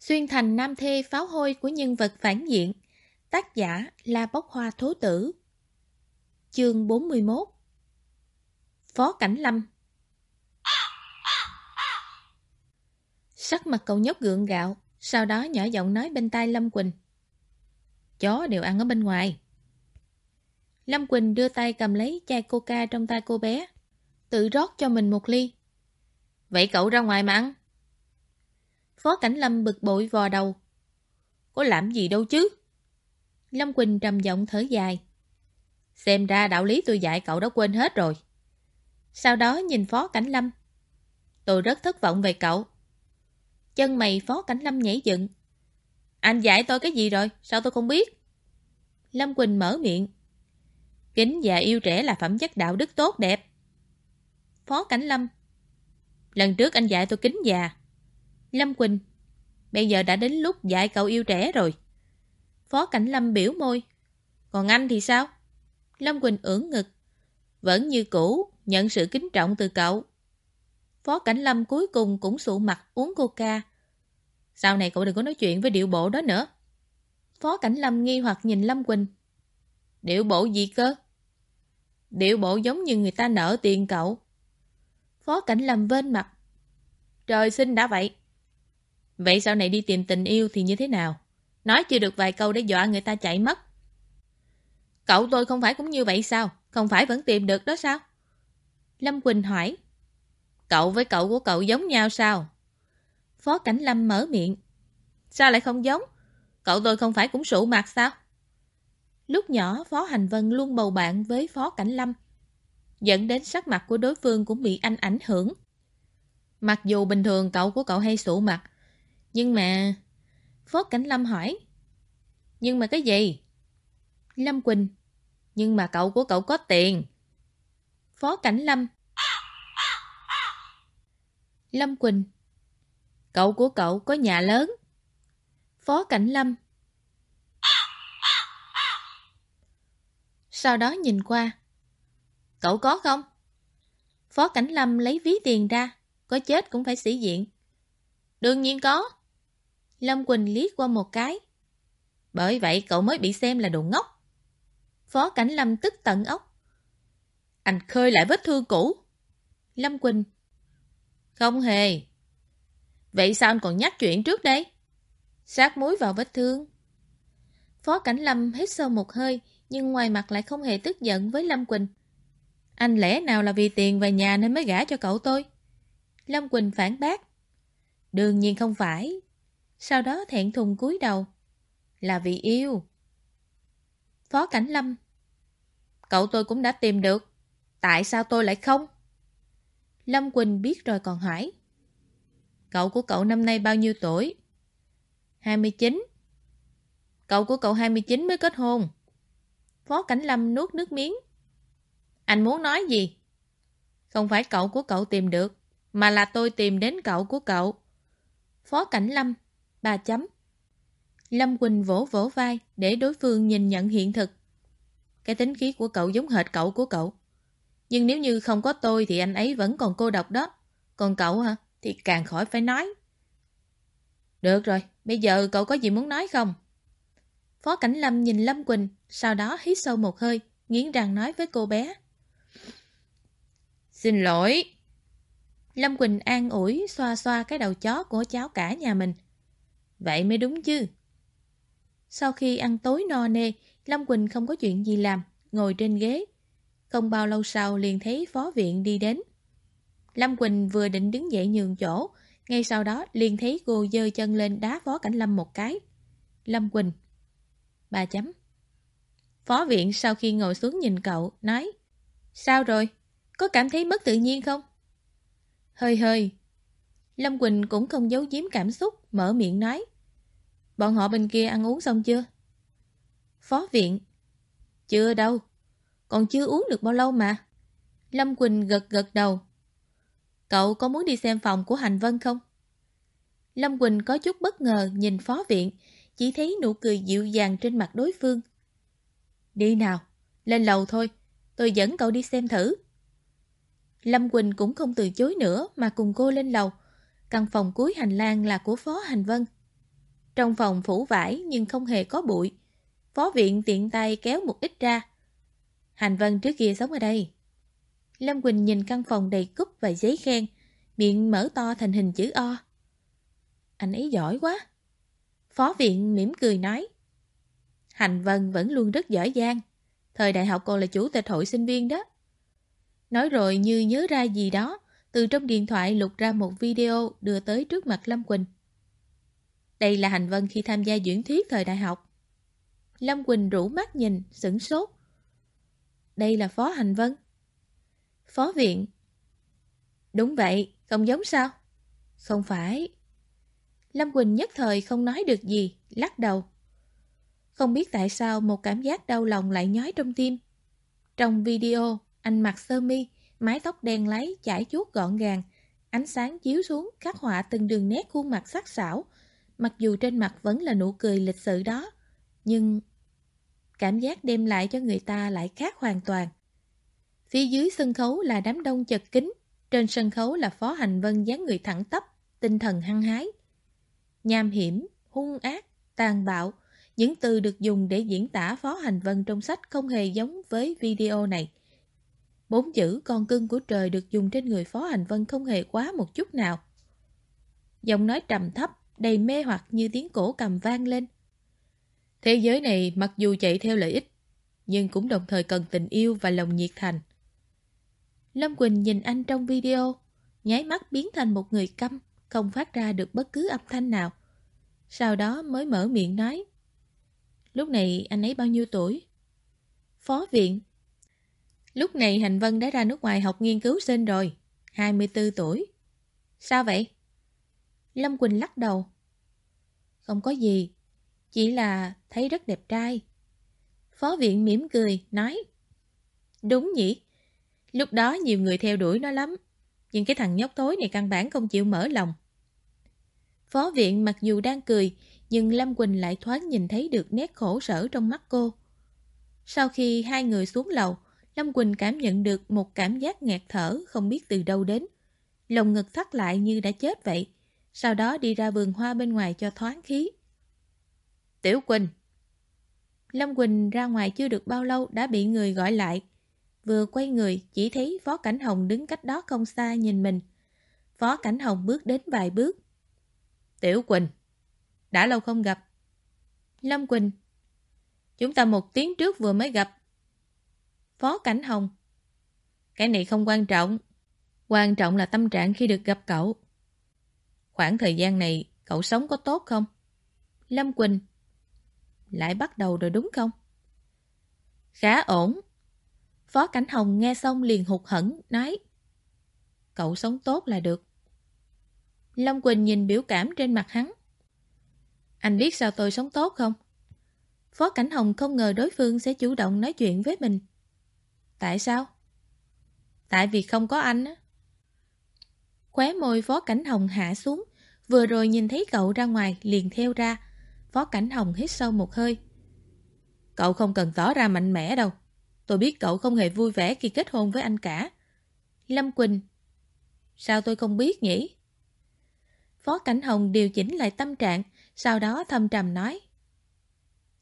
Xuyên thành nam thê pháo hôi của nhân vật phản diện. Tác giả là Bốc Hoa Thố Tử. Chương 41 Phó Cảnh Lâm Sắc mặt cậu nhóc gượng gạo, sau đó nhỏ giọng nói bên tai Lâm Quỳnh. Chó đều ăn ở bên ngoài. Lâm Quỳnh đưa tay cầm lấy chai coca trong tay cô bé, tự rót cho mình một ly. Vậy cậu ra ngoài mà ăn. Phó Cảnh Lâm bực bội vò đầu. Có làm gì đâu chứ? Lâm Quỳnh trầm giọng thở dài. Xem ra đạo lý tôi dạy cậu đã quên hết rồi. Sau đó nhìn Phó Cảnh Lâm. Tôi rất thất vọng về cậu. Chân mày Phó Cảnh Lâm nhảy dựng. Anh dạy tôi cái gì rồi? Sao tôi không biết? Lâm Quỳnh mở miệng. Kính và yêu trẻ là phẩm chất đạo đức tốt đẹp. Phó Cảnh Lâm. Lần trước anh dạy tôi kính già. Lâm Quỳnh. Bây giờ đã đến lúc dạy cậu yêu trẻ rồi. Phó Cảnh Lâm biểu môi. Còn anh thì sao? Lâm Quỳnh ưỡn ngực. Vẫn như cũ, nhận sự kính trọng từ cậu. Phó Cảnh Lâm cuối cùng cũng sụ mặt uống coca. Sau này cậu đừng có nói chuyện với điệu bộ đó nữa. Phó Cảnh Lâm nghi hoặc nhìn Lâm Quỳnh. Điệu bộ gì cơ? Điệu bộ giống như người ta nợ tiền cậu. Phó Cảnh Lâm vên mặt. Trời sinh đã vậy. Vậy sau này đi tìm tình yêu thì như thế nào? Nói chưa được vài câu để dọa người ta chạy mất. Cậu tôi không phải cũng như vậy sao? Không phải vẫn tìm được đó sao? Lâm Quỳnh hỏi. Cậu với cậu của cậu giống nhau sao? Phó Cảnh Lâm mở miệng. Sao lại không giống? Cậu tôi không phải cũng sụ mặt sao? Lúc nhỏ Phó Hành Vân luôn bầu bạn với Phó Cảnh Lâm, dẫn đến sắc mặt của đối phương cũng bị anh ảnh hưởng. Mặc dù bình thường cậu của cậu hay sụ mặt, nhưng mà... Phó Cảnh Lâm hỏi. Nhưng mà cái gì? Lâm Quỳnh. Nhưng mà cậu của cậu có tiền. Phó Cảnh Lâm. Lâm Quỳnh. Cậu của cậu có nhà lớn. Phó Cảnh Lâm. Sau đó nhìn qua. Cậu có không? Phó Cảnh Lâm lấy ví tiền ra. Có chết cũng phải sĩ diện. Đương nhiên có. Lâm Quỳnh liếc qua một cái. Bởi vậy cậu mới bị xem là đồ ngốc. Phó Cảnh Lâm tức tận ốc. Anh khơi lại vết thương cũ. Lâm Quỳnh. Không hề. Vậy sao anh còn nhắc chuyện trước đây? Sát muối vào vết thương. Phó Cảnh Lâm hít sâu một hơi, nhưng ngoài mặt lại không hề tức giận với Lâm Quỳnh. Anh lẽ nào là vì tiền và nhà nên mới gả cho cậu tôi? Lâm Quỳnh phản bác. Đương nhiên không phải. Sau đó thẹn thùng cúi đầu. Là vì yêu. Phó Cảnh Lâm. Cậu tôi cũng đã tìm được. Tại sao tôi lại không? Lâm Quỳnh biết rồi còn hỏi. Cậu của cậu năm nay bao nhiêu tuổi? 29. Cậu của cậu 29 mới kết hôn. Phó Cảnh Lâm nuốt nước miếng. Anh muốn nói gì? Không phải cậu của cậu tìm được, mà là tôi tìm đến cậu của cậu. Phó Cảnh Lâm, ba chấm. Lâm Quỳnh vỗ vỗ vai để đối phương nhìn nhận hiện thực. Cái tính khí của cậu giống hệt cậu của cậu. Nhưng nếu như không có tôi thì anh ấy vẫn còn cô độc đó. Còn cậu hả? Thì càng khỏi phải nói. Được rồi, bây giờ cậu có gì muốn nói không? Phó Cảnh Lâm nhìn Lâm Quỳnh, sau đó hít sâu một hơi, nghiến răng nói với cô bé. Xin lỗi. Lâm Quỳnh an ủi xoa xoa cái đầu chó của cháu cả nhà mình. Vậy mới đúng chứ. Sau khi ăn tối no nê, Lâm Quỳnh không có chuyện gì làm, ngồi trên ghế. Không bao lâu sau liền thấy phó viện đi đến. Lâm Quỳnh vừa định đứng dậy nhường chỗ, ngay sau đó liền thấy cô dơ chân lên đá phó cảnh Lâm một cái. Lâm Quỳnh. Ba chấm. Phó viện sau khi ngồi xuống nhìn cậu, nói Sao rồi? Có cảm thấy mất tự nhiên không? Hơi hơi. Lâm Quỳnh cũng không giấu giếm cảm xúc, mở miệng nói Bọn họ bên kia ăn uống xong chưa? Phó viện. Chưa đâu. Còn chưa uống được bao lâu mà. Lâm Quỳnh gật gật đầu. Cậu có muốn đi xem phòng của Hành Vân không? Lâm Quỳnh có chút bất ngờ nhìn phó viện, chỉ thấy nụ cười dịu dàng trên mặt đối phương. Đi nào, lên lầu thôi, tôi dẫn cậu đi xem thử. Lâm Quỳnh cũng không từ chối nữa mà cùng cô lên lầu. Căn phòng cuối hành lang là của Phó Hành Vân. Trong phòng phủ vải nhưng không hề có bụi. Phó viện tiện tay kéo một ít ra. Hành Vân trước kia sống ở đây. Lâm Quỳnh nhìn căn phòng đầy cúp và giấy khen, miệng mở to thành hình chữ O. Anh ấy giỏi quá. Phó viện mỉm cười nói. Hành Vân vẫn luôn rất giỏi giang. Thời đại học còn là chủ tịch hội sinh viên đó. Nói rồi như nhớ ra gì đó, từ trong điện thoại lục ra một video đưa tới trước mặt Lâm Quỳnh. Đây là Hành Vân khi tham gia diễn thuyết thời đại học. Lâm Quỳnh rủ mắt nhìn, sửng sốt. Đây là Phó Hành Vân. Phó viện. Đúng vậy, không giống sao? Không phải. Lâm Quỳnh nhất thời không nói được gì, lắc đầu. Không biết tại sao một cảm giác đau lòng lại nhói trong tim. Trong video, anh mặc sơ mi, mái tóc đen láy, chải chuốt gọn gàng. Ánh sáng chiếu xuống, khắc họa từng đường nét khuôn mặt sắc sảo. Mặc dù trên mặt vẫn là nụ cười lịch sự đó, nhưng cảm giác đem lại cho người ta lại khác hoàn toàn. Phía dưới sân khấu là đám đông chật kín, trên sân khấu là Phó Hành Vân dáng người thẳng tắp, tinh thần hăng hái. Nham hiểm, hung ác, tàn bạo, những từ được dùng để diễn tả Phó Hành Vân trong sách không hề giống với video này. Bốn chữ con cưng của trời được dùng trên người Phó Hành Vân không hề quá một chút nào. Giọng nói trầm thấp, đầy mê hoặc như tiếng cổ cầm vang lên. Thế giới này mặc dù chạy theo lợi ích, nhưng cũng đồng thời cần tình yêu và lòng nhiệt thành. Lâm Quỳnh nhìn anh trong video, nháy mắt biến thành một người câm, không phát ra được bất cứ âm thanh nào. Sau đó mới mở miệng nói. Lúc này anh ấy bao nhiêu tuổi? Phó viện. Lúc này Hành Vân đã ra nước ngoài học nghiên cứu sinh rồi, 24 tuổi. Sao vậy? Lâm Quỳnh lắc đầu. Không có gì, chỉ là thấy rất đẹp trai. Phó viện mỉm cười, nói. Đúng nhỉ, lúc đó nhiều người theo đuổi nó lắm, nhưng cái thằng nhóc tối này căn bản không chịu mở lòng. Phó viện mặc dù đang cười, nhưng Lâm Quỳnh lại thoáng nhìn thấy được nét khổ sở trong mắt cô. Sau khi hai người xuống lầu, Lâm Quỳnh cảm nhận được một cảm giác nghẹt thở không biết từ đâu đến. Lồng ngực thắt lại như đã chết vậy, sau đó đi ra vườn hoa bên ngoài cho thoáng khí. Tiểu Quỳnh Lâm Quỳnh ra ngoài chưa được bao lâu đã bị người gọi lại. Vừa quay người, chỉ thấy Phó Cảnh Hồng đứng cách đó không xa nhìn mình. Phó Cảnh Hồng bước đến vài bước. Tiểu Quỳnh, đã lâu không gặp. Lâm Quỳnh Chúng ta một tiếng trước vừa mới gặp. Phó Cảnh Hồng Cái này không quan trọng. Quan trọng là tâm trạng khi được gặp cậu. Khoảng thời gian này cậu sống có tốt không? Lâm Quỳnh Lại bắt đầu rồi đúng không? Khá ổn. Phó Cảnh Hồng nghe xong liền hụt hẫng nói Cậu sống tốt là được. Lâm Quỳnh nhìn biểu cảm trên mặt hắn. Anh biết sao tôi sống tốt không? Phó Cảnh Hồng không ngờ đối phương sẽ chủ động nói chuyện với mình. Tại sao? Tại vì không có anh á. Khóe môi Phó Cảnh Hồng hạ xuống, vừa rồi nhìn thấy cậu ra ngoài liền theo ra. Phó Cảnh Hồng hít sâu một hơi. Cậu không cần tỏ ra mạnh mẽ đâu. Tôi biết cậu không hề vui vẻ khi kết hôn với anh cả. Lâm Quỳnh. Sao tôi không biết nhỉ? Phó Cảnh Hồng điều chỉnh lại tâm trạng, sau đó thâm trầm nói.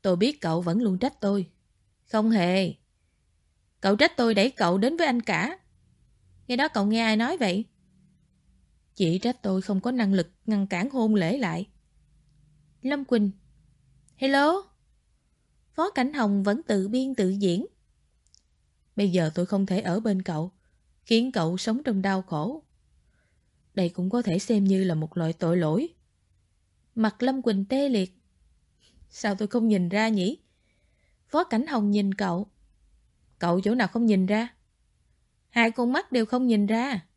Tôi biết cậu vẫn luôn trách tôi. Không hề. Cậu trách tôi đẩy cậu đến với anh cả. Nghe đó cậu nghe ai nói vậy? Chỉ trách tôi không có năng lực ngăn cản hôn lễ lại. Lâm Quỳnh. Hello? Phó Cảnh Hồng vẫn tự biên tự diễn. Bây giờ tôi không thể ở bên cậu, khiến cậu sống trong đau khổ. Đây cũng có thể xem như là một loại tội lỗi. Mặt Lâm Quỳnh tê liệt. Sao tôi không nhìn ra nhỉ? Phó Cảnh Hồng nhìn cậu. Cậu chỗ nào không nhìn ra? Hai con mắt đều không nhìn ra.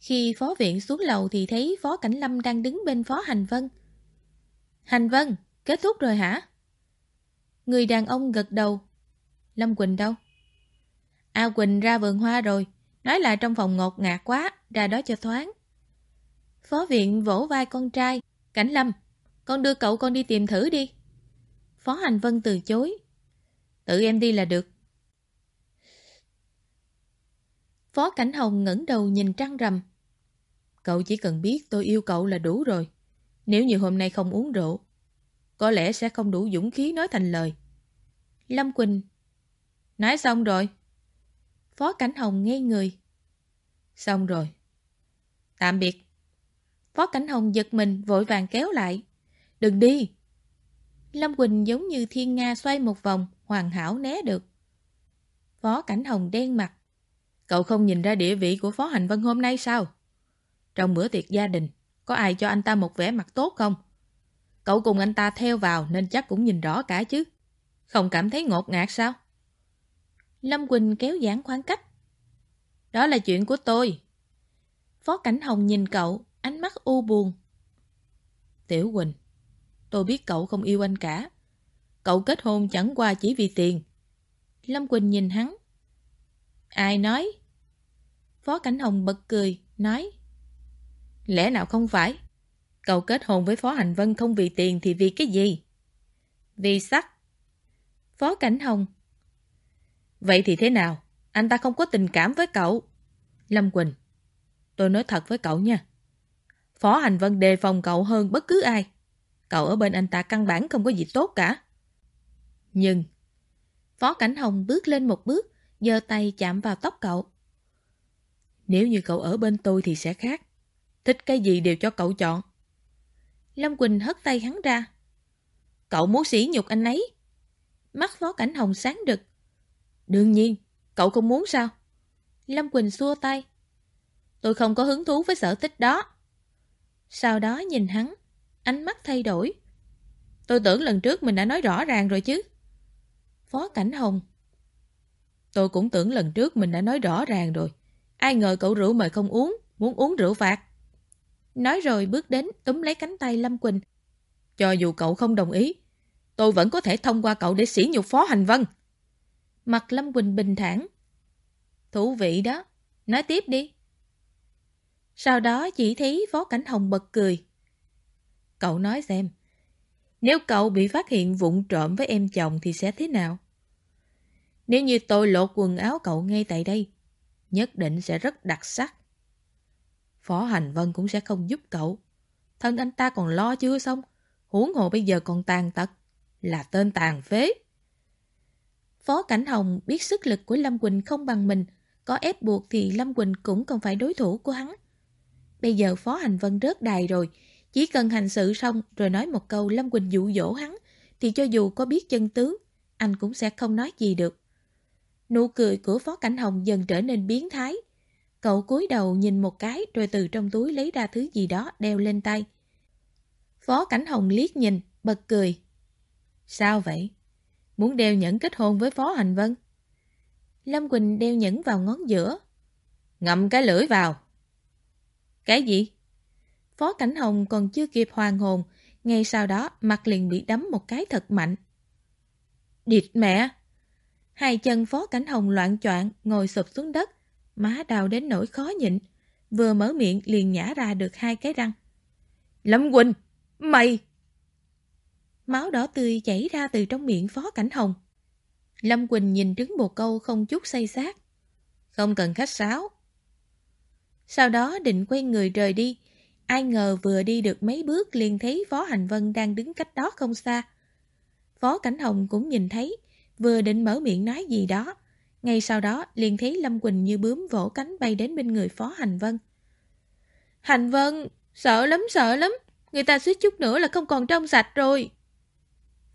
Khi phó viện xuống lầu thì thấy Phó Cảnh Lâm đang đứng bên Phó Hành Vân. Hành Vân, kết thúc rồi hả? Người đàn ông gật đầu. Lâm Quỳnh đâu? A Quỳnh ra vườn hoa rồi, nói là trong phòng ngột ngạt quá, ra đó cho thoáng. Phó viện vỗ vai con trai. Cảnh Lâm, con đưa cậu con đi tìm thử đi. Phó Hành Vân từ chối. Tự em đi là được. Phó Cảnh Hồng ngẩng đầu nhìn trăng rằm. Cậu chỉ cần biết tôi yêu cậu là đủ rồi. Nếu như hôm nay không uống rượu, có lẽ sẽ không đủ dũng khí nói thành lời. Lâm Quỳnh Nói xong rồi. Phó Cảnh Hồng ngây người. Xong rồi. Tạm biệt. Phó Cảnh Hồng giật mình vội vàng kéo lại. Đừng đi. Lâm Quỳnh giống như thiên nga xoay một vòng, hoàn hảo né được. Phó Cảnh Hồng đen mặt. Cậu không nhìn ra địa vị của Phó Hành Vân hôm nay sao? Trong bữa tiệc gia đình, có ai cho anh ta một vẻ mặt tốt không? Cậu cùng anh ta theo vào nên chắc cũng nhìn rõ cả chứ. Không cảm thấy ngột ngạt sao? Lâm Quỳnh kéo giãn khoảng cách. Đó là chuyện của tôi. Phó Cảnh Hồng nhìn cậu, ánh mắt u buồn. Tiểu Quỳnh, tôi biết cậu không yêu anh cả. Cậu kết hôn chẳng qua chỉ vì tiền. Lâm Quỳnh nhìn hắn. Ai nói? Phó Cảnh Hồng bật cười, nói. Lẽ nào không phải? Cậu kết hôn với Phó Hành Vân không vì tiền thì vì cái gì? Vì sắc. Phó Cảnh Hồng. Vậy thì thế nào? Anh ta không có tình cảm với cậu. Lâm Quỳnh, tôi nói thật với cậu nha. Phó Hành Vân đề phòng cậu hơn bất cứ ai. Cậu ở bên anh ta căn bản không có gì tốt cả. Nhưng... Phó Cảnh Hồng bước lên một bước, giơ tay chạm vào tóc cậu. Nếu như cậu ở bên tôi thì sẽ khác. Thích cái gì đều cho cậu chọn. Lâm Quỳnh hất tay hắn ra. Cậu muốn sỉ nhục anh ấy. Mắt Phó Cảnh Hồng sáng đực. Đương nhiên, cậu không muốn sao? Lâm Quỳnh xua tay. Tôi không có hứng thú với sở thích đó. Sau đó nhìn hắn, ánh mắt thay đổi. Tôi tưởng lần trước mình đã nói rõ ràng rồi chứ. Phó Cảnh Hồng. Tôi cũng tưởng lần trước mình đã nói rõ ràng rồi. Ai ngờ cậu rượu mời không uống, muốn uống rượu phạt. Nói rồi bước đến túm lấy cánh tay Lâm Quỳnh. Cho dù cậu không đồng ý, tôi vẫn có thể thông qua cậu để sỉ nhục Phó Hành Vân. Mặt Lâm Quỳnh bình thản. Thú vị đó, nói tiếp đi. Sau đó chỉ thấy Phó Cảnh Hồng bật cười. Cậu nói xem, nếu cậu bị phát hiện vụng trộm với em chồng thì sẽ thế nào? Nếu như tôi lột quần áo cậu ngay tại đây, nhất định sẽ rất đặc sắc. Phó Hành Vân cũng sẽ không giúp cậu. Thân anh ta còn lo chưa xong, huống hồ bây giờ còn tàn tật, là tên tàn phế. Phó Cảnh Hồng biết sức lực của Lâm Quỳnh không bằng mình, có ép buộc thì Lâm Quỳnh cũng không phải đối thủ của hắn. Bây giờ Phó Hành Vân rớt đài rồi, chỉ cần hành sự xong rồi nói một câu Lâm Quỳnh dụ dỗ hắn, thì cho dù có biết chân tướng, anh cũng sẽ không nói gì được. Nụ cười của Phó Cảnh Hồng dần trở nên biến thái. Cậu cúi đầu nhìn một cái rồi từ trong túi lấy ra thứ gì đó đeo lên tay. Phó Cảnh Hồng liếc nhìn, bật cười. Sao vậy? Muốn đeo nhẫn kết hôn với Phó Hành Vân? Lâm Quỳnh đeo nhẫn vào ngón giữa. Ngậm cái lưỡi vào. Cái gì? Phó Cảnh Hồng còn chưa kịp hoàng hồn, ngay sau đó mặt liền bị đấm một cái thật mạnh. Địt mẹ! Hai chân Phó Cảnh Hồng loạn choạng ngồi sụp xuống đất, má đau đến nỗi khó nhịn, vừa mở miệng liền nhả ra được hai cái răng. Lâm Quỳnh! Mày! Máu đỏ tươi chảy ra từ trong miệng Phó Cảnh Hồng. Lâm Quỳnh nhìn trứng bồ câu không chút say sát. Không cần khách sáo. Sau đó định quay người rời đi. Ai ngờ vừa đi được mấy bước liền thấy Phó Hành Vân đang đứng cách đó không xa. Phó Cảnh Hồng cũng nhìn thấy, vừa định mở miệng nói gì đó. Ngay sau đó liền thấy Lâm Quỳnh như bướm vỗ cánh bay đến bên người Phó Hành Vân. Hành Vân, sợ lắm sợ lắm, người ta suýt chút nữa là không còn trong sạch rồi.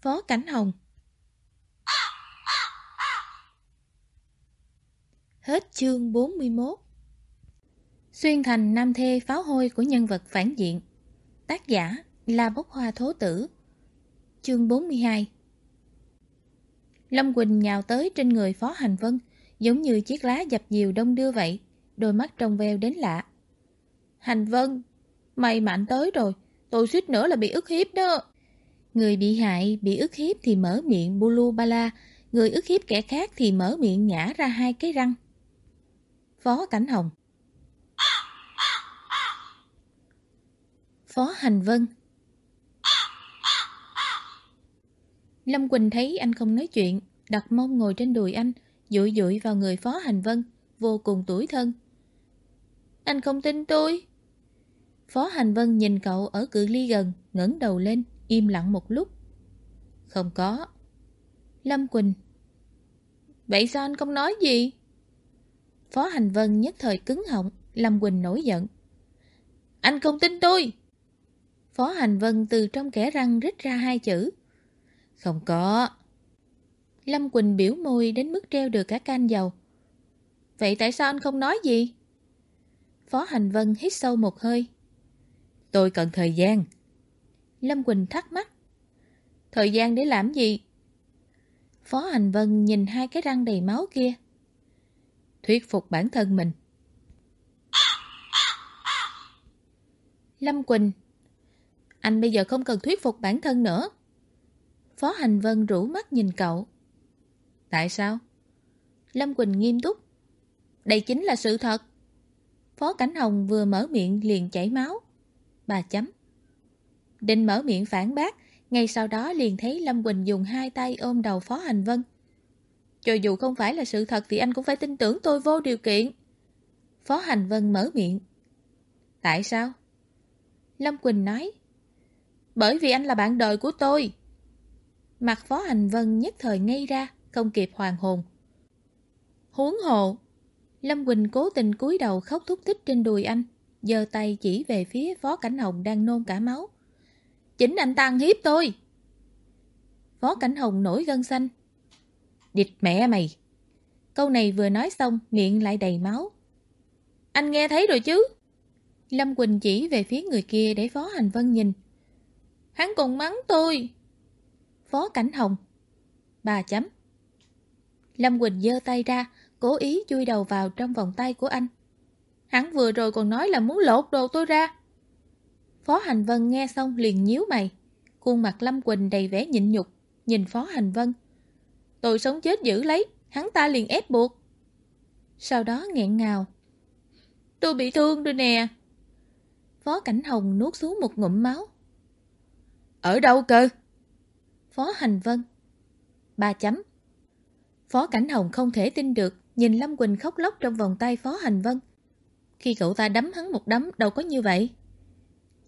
Phó Cảnh Hồng. Hết chương 41 Xuyên thành nam thê pháo hôi của nhân vật phản diện. Tác giả là bốc hoa thố tử. Chương 42 Lâm Quỳnh nhào tới trên người Phó Hành Vân, Giống như chiếc lá dập dìu đông đưa vậy, Đôi mắt trong veo đến lạ. Hành Vân Mày mạnh tới rồi, Tôi suýt nữa là bị ức hiếp đó. Người bị hại bị ức hiếp thì mở miệng bulu bala Người ức hiếp kẻ khác thì mở miệng nhả ra hai cái răng. Phó Cảnh Hồng. Phó Hành Vân Lâm Quỳnh thấy anh không nói chuyện, đặt mông ngồi trên đùi anh, dụi dụi vào người Phó Hành Vân, vô cùng tuổi thân. Anh không tin tôi. Phó Hành Vân nhìn cậu ở cự ly gần, ngẩng đầu lên, im lặng một lúc, Không có. Lâm Quỳnh. Vậy sao anh không nói gì? Phó Hành Vân nhất thời cứng họng, Lâm Quỳnh nổi giận. Anh không tin tôi! Phó Hành Vân từ trong kẻ răng rít ra hai chữ. Không có. Lâm Quỳnh biểu môi đến mức treo được cả can dầu. Vậy tại sao anh không nói gì? Phó Hành Vân hít sâu một hơi. Tôi cần thời gian. Lâm Quỳnh thắc mắc. Thời gian để làm gì? Phó Hành Vân nhìn hai cái răng đầy máu kia. Thuyết phục bản thân mình. Lâm Quỳnh Anh bây giờ không cần thuyết phục bản thân nữa. Phó Hành Vân rủ mắt nhìn cậu. Tại sao? Lâm Quỳnh nghiêm túc. Đây chính là sự thật. Phó Cảnh Hồng vừa mở miệng liền chảy máu. Bà chấm. Định mở miệng phản bác, ngay sau đó liền thấy Lâm Quỳnh dùng hai tay ôm đầu Phó Hành Vân. Cho dù không phải là sự thật thì anh cũng phải tin tưởng tôi vô điều kiện. Phó Hành Vân mở miệng. Tại sao? Lâm Quỳnh nói. Bởi vì anh là bạn đời của tôi. Mặt Phó Hành Vân nhất thời ngây ra, không kịp hoàn hồn. Huống hộ Lâm Quỳnh cố tình cúi đầu khóc thúc thích trên đùi anh, giơ tay chỉ về phía Phó Cảnh Hồng đang nôn cả máu. Chính anh ta hiếp tôi. Phó Cảnh Hồng nổi gân xanh. Địt mẹ mày. Câu này vừa nói xong, miệng lại đầy máu. Anh nghe thấy rồi chứ? Lâm Quỳnh chỉ về phía người kia để Phó Hành Vân nhìn. Hắn còn mắng tôi. Phó Cảnh Hồng. Bà chấm. Lâm Quỳnh giơ tay ra, cố ý chui đầu vào trong vòng tay của anh. Hắn vừa rồi còn nói là muốn lột đồ tôi ra. Phó Hành Vân nghe xong liền nhíu mày. Khuôn mặt Lâm Quỳnh đầy vẻ nhịn nhục, nhìn Phó Hành Vân. Tôi sống chết giữ lấy, hắn ta liền ép buộc. Sau đó nghẹn ngào. Tôi bị thương rồi nè. Phó Cảnh Hồng nuốt xuống một ngụm máu. Ở đâu cơ? Phó Hành Vân. Ba chấm. Phó Cảnh Hồng không thể tin được, nhìn Lâm Quỳnh khóc lóc trong vòng tay Phó Hành Vân. Khi cậu ta đấm hắn một đấm đâu có như vậy.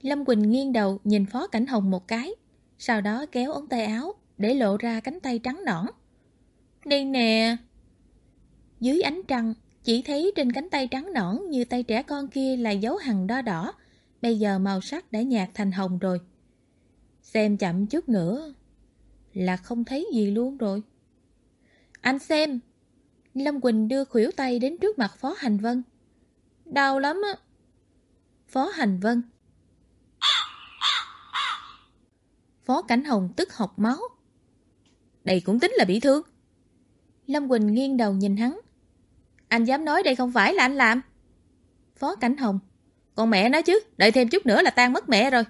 Lâm Quỳnh nghiêng đầu nhìn Phó Cảnh Hồng một cái, sau đó kéo ống tay áo để lộ ra cánh tay trắng nõn. Đây nè! Dưới ánh trăng, chỉ thấy trên cánh tay trắng nõn như tay trẻ con kia là dấu hằn đo đỏ, bây giờ màu sắc đã nhạt thành hồng rồi. Xem chậm chút nữa là không thấy gì luôn rồi. Anh xem! Lâm Quỳnh đưa khuỷu tay đến trước mặt Phó Hành Vân. Đau lắm á! Phó Hành Vân Phó Cảnh Hồng tức học máu. Đây cũng tính là bị thương. Lâm Quỳnh nghiêng đầu nhìn hắn. Anh dám nói đây không phải là anh làm. Phó Cảnh Hồng. Con mẹ nói chứ, đợi thêm chút nữa là tan mất mẹ rồi.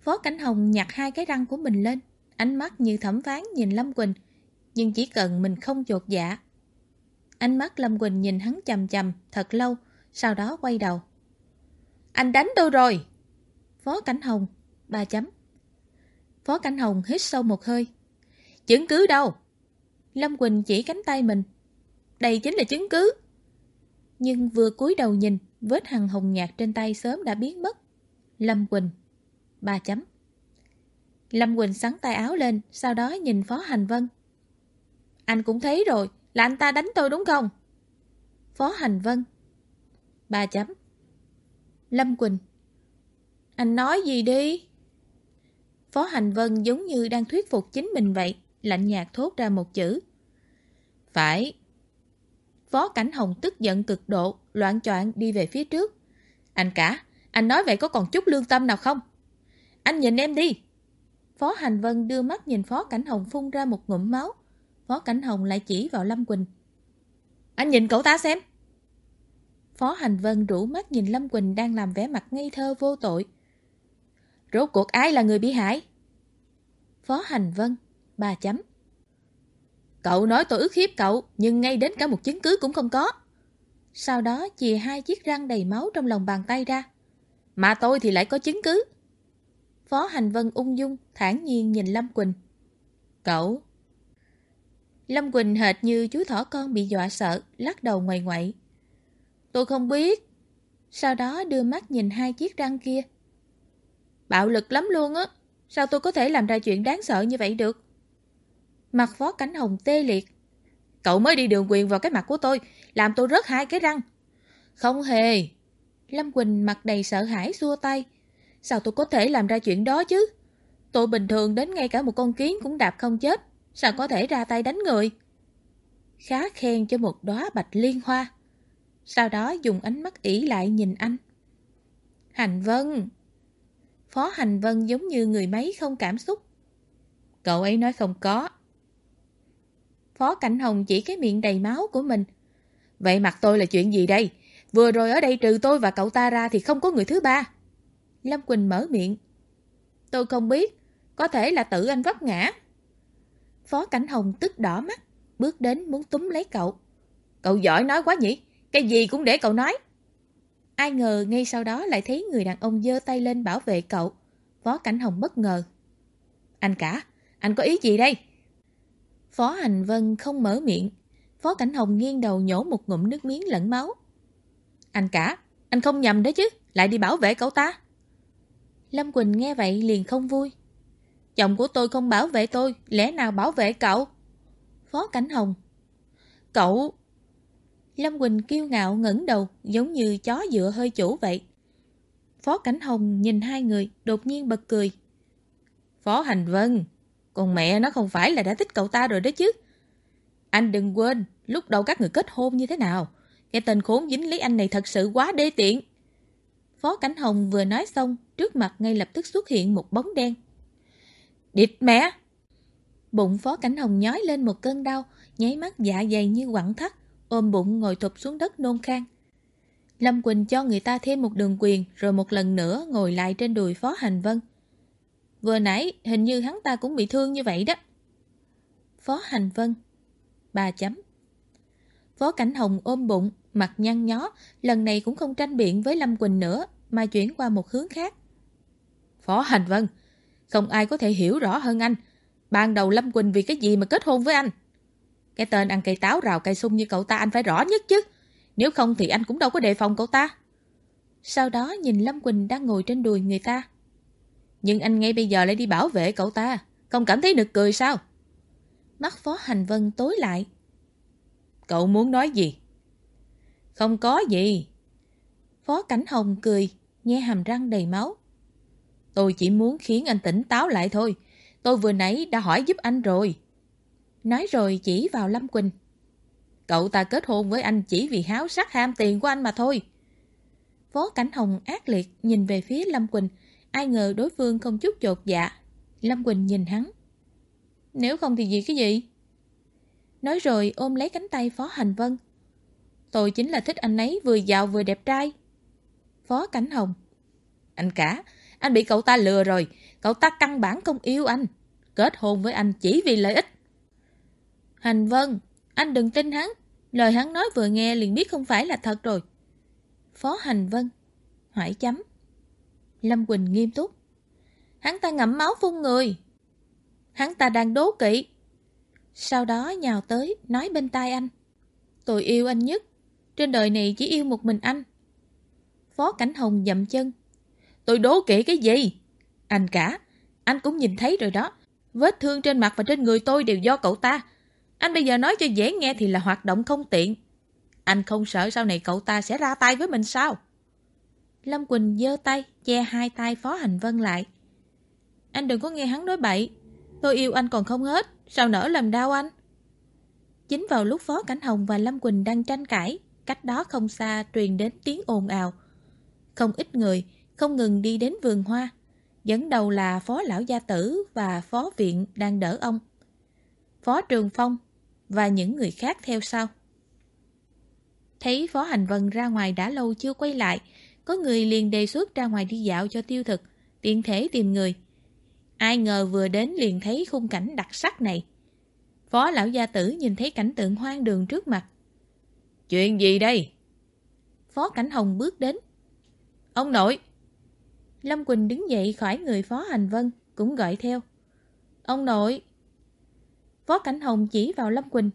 Phó Cảnh Hồng nhặt hai cái răng của mình lên, ánh mắt như thẩm phán nhìn Lâm Quỳnh, nhưng chỉ cần mình không chột dạ. Ánh mắt Lâm Quỳnh nhìn hắn chầm chầm thật lâu, sau đó quay đầu. Anh đánh đâu rồi! Phó Cảnh Hồng, ba chấm. Phó Cảnh Hồng hít sâu một hơi. Chứng cứ đâu? Lâm Quỳnh chỉ cánh tay mình. Đây chính là chứng cứ. Nhưng vừa cúi đầu nhìn, vết hằn hồng nhạt trên tay sớm đã biến mất. Lâm Quỳnh. Ba chấm. Lâm Quỳnh sắn tay áo lên, sau đó nhìn Phó Hành Vân. Anh cũng thấy rồi, là anh ta đánh tôi đúng không? Phó Hành Vân. Ba chấm. Lâm Quỳnh. Anh nói gì đi? Phó Hành Vân giống như đang thuyết phục chính mình vậy, lạnh nhạt thốt ra một chữ. Phải. Phó Cảnh Hồng tức giận cực độ, loạn choạng đi về phía trước. Anh cả, anh nói vậy có còn chút lương tâm nào không? Anh nhìn em đi. Phó Hành Vân đưa mắt nhìn Phó Cảnh Hồng phun ra một ngụm máu. Phó Cảnh Hồng lại chỉ vào Lâm Quỳnh. Anh nhìn cậu ta xem. Phó Hành Vân rủ mắt nhìn Lâm Quỳnh đang làm vẻ mặt ngây thơ vô tội. Rốt cuộc ai là người bị hại? Phó Hành Vân, ba chấm. Cậu nói tôi ức hiếp cậu, nhưng ngay đến cả một chứng cứ cũng không có. Sau đó chìa hai chiếc răng đầy máu trong lòng bàn tay ra. Mà tôi thì lại có chứng cứ. Phó Hành Vân ung dung, thản nhiên nhìn Lâm Quỳnh. Cậu... Lâm Quỳnh hệt như chú thỏ con bị dọa sợ, lắc đầu ngoài ngoại. Tôi không biết. Sau đó đưa mắt nhìn hai chiếc răng kia. Bạo lực lắm luôn á. Sao tôi có thể làm ra chuyện đáng sợ như vậy được? Mặt Phó cánh Hồng tê liệt. Cậu mới đi đường quyền vào cái mặt của tôi, làm tôi rớt hai cái răng. Không hề. Lâm Quỳnh mặt đầy sợ hãi xua tay. Sao tôi có thể làm ra chuyện đó chứ? Tôi bình thường đến ngay cả một con kiến cũng đạp không chết. Sao có thể ra tay đánh người? Khá khen cho một đóa bạch liên hoa. Sau đó dùng ánh mắt ỉ lại nhìn anh. Hành Vân. Phó Hành Vân giống như người máy không cảm xúc. Cậu ấy nói không có. Phó Cảnh Hồng chỉ cái miệng đầy máu của mình. Vậy mặt tôi là chuyện gì đây? Vừa rồi ở đây trừ tôi và cậu ta ra thì không có người thứ ba. Lâm Quỳnh mở miệng. Tôi không biết. Có thể là tự anh vấp ngã. Phó Cảnh Hồng tức đỏ mắt, bước đến muốn túm lấy cậu. Cậu giỏi nói quá nhỉ? Cái gì cũng để cậu nói. Ai ngờ ngay sau đó lại thấy người đàn ông giơ tay lên bảo vệ cậu. Phó Cảnh Hồng bất ngờ. Anh cả, anh có ý gì đây? Phó Hành Vân không mở miệng. Phó Cảnh Hồng nghiêng đầu nhổ một ngụm nước miếng lẫn máu. Anh cả, anh không nhầm đấy chứ, lại đi bảo vệ cậu ta. Lâm Quỳnh nghe vậy liền không vui. Chồng của tôi không bảo vệ tôi, lẽ nào bảo vệ cậu? Phó Cảnh Hồng. Cậu... Lâm Quỳnh kiêu ngạo ngẩng đầu, giống như chó dựa hơi chủ vậy. Phó Cảnh Hồng nhìn hai người, đột nhiên bật cười. Phó Hành Vân, con mẹ nó không phải là đã thích cậu ta rồi đó chứ. Anh đừng quên, lúc đầu các người kết hôn như thế nào. Cái tên khốn dính lấy anh này thật sự quá đê tiện. Phó Cảnh Hồng vừa nói xong, trước mặt ngay lập tức xuất hiện một bóng đen. Địt mẹ! Bụng Phó Cảnh Hồng nhói lên một cơn đau, nháy mắt dạ dày như quặng thắt, ôm bụng ngồi thụp xuống đất nôn khan. Lâm Quỳnh cho người ta thêm một đường quyền rồi một lần nữa ngồi lại trên đùi Phó Hành Vân. Vừa nãy hình như hắn ta cũng bị thương như vậy đó. Phó Hành Vân bà chấm Phó Cảnh Hồng ôm bụng, mặt nhăn nhó, lần này cũng không tranh biện với Lâm Quỳnh nữa, mà chuyển qua một hướng khác. Phó Hành Vân, không ai có thể hiểu rõ hơn anh. Ban đầu Lâm Quỳnh vì cái gì mà kết hôn với anh? Cái tên ăn cây táo rào cây sung như cậu ta anh phải rõ nhất chứ. Nếu không thì anh cũng đâu có đề phòng cậu ta. Sau đó nhìn Lâm Quỳnh đang ngồi trên đùi người ta. Nhưng anh ngay bây giờ lại đi bảo vệ cậu ta. Không cảm thấy nực cười sao? Mắt Phó Hành Vân tối lại. Cậu muốn nói gì? Không có gì. Phó Cảnh Hồng cười, nghe hàm răng đầy máu. Tôi chỉ muốn khiến anh tỉnh táo lại thôi. Tôi vừa nãy đã hỏi giúp anh rồi. Nói rồi chỉ vào Lâm Quỳnh. Cậu ta kết hôn với anh chỉ vì háo sắc ham tiền của anh mà thôi. Phó Cảnh Hồng ác liệt nhìn về phía Lâm Quỳnh. Ai ngờ đối phương không chút chột dạ. Lâm Quỳnh nhìn hắn. Nếu không thì gì cái gì? Nói rồi ôm lấy cánh tay Phó Hành Vân. Tôi chính là thích anh ấy vừa giàu vừa đẹp trai. Phó Cảnh Hồng. Anh cả, anh bị cậu ta lừa rồi. Cậu ta căn bản không yêu anh. Kết hôn với anh chỉ vì lợi ích. Hành Vân, anh đừng tin hắn. Lời hắn nói vừa nghe liền biết không phải là thật rồi. Phó Hành Vân. Hỏi chấm. Lâm Quỳnh nghiêm túc. Hắn ta ngậm máu phun người. Hắn ta đang đố kỵ. Sau đó nhào tới, nói bên tai anh. Tôi yêu anh nhất. Trên đời này chỉ yêu một mình anh. Phó Cảnh Hồng dậm chân. Tôi đố kỵ cái gì? Anh cả, anh cũng nhìn thấy rồi đó. Vết thương trên mặt và trên người tôi đều do cậu ta. Anh bây giờ nói cho dễ nghe thì là hoạt động không tiện. Anh không sợ sau này cậu ta sẽ ra tay với mình sao? Lâm Quỳnh giơ tay, che hai tay Phó Hành Vân lại. Anh đừng có nghe hắn nói bậy. Tôi yêu anh còn không hết, sao nỡ làm đau anh? Chính vào lúc Phó Cảnh Hồng và Lâm Quỳnh đang tranh cãi, cách đó không xa truyền đến tiếng ồn ào. Không ít người không ngừng đi đến vườn hoa. Dẫn đầu là Phó Lão Gia Tử và Phó Viện đang đỡ ông. Phó Trường Phong và những người khác theo sau. Thấy Phó Hành Vân ra ngoài đã lâu chưa quay lại, có người liền đề xuất ra ngoài đi dạo cho tiêu thực, tiện thể tìm người. Ai ngờ vừa đến liền thấy khung cảnh đặc sắc này. Phó lão gia tử nhìn thấy cảnh tượng hoang đường trước mặt. Chuyện gì đây? Phó Cảnh Hồng bước đến. Ông nội! Lâm Quỳnh đứng dậy khỏi người Phó Hành Vân, cũng gọi theo. Ông nội! Phó Cảnh Hồng chỉ vào Lâm Quỳnh.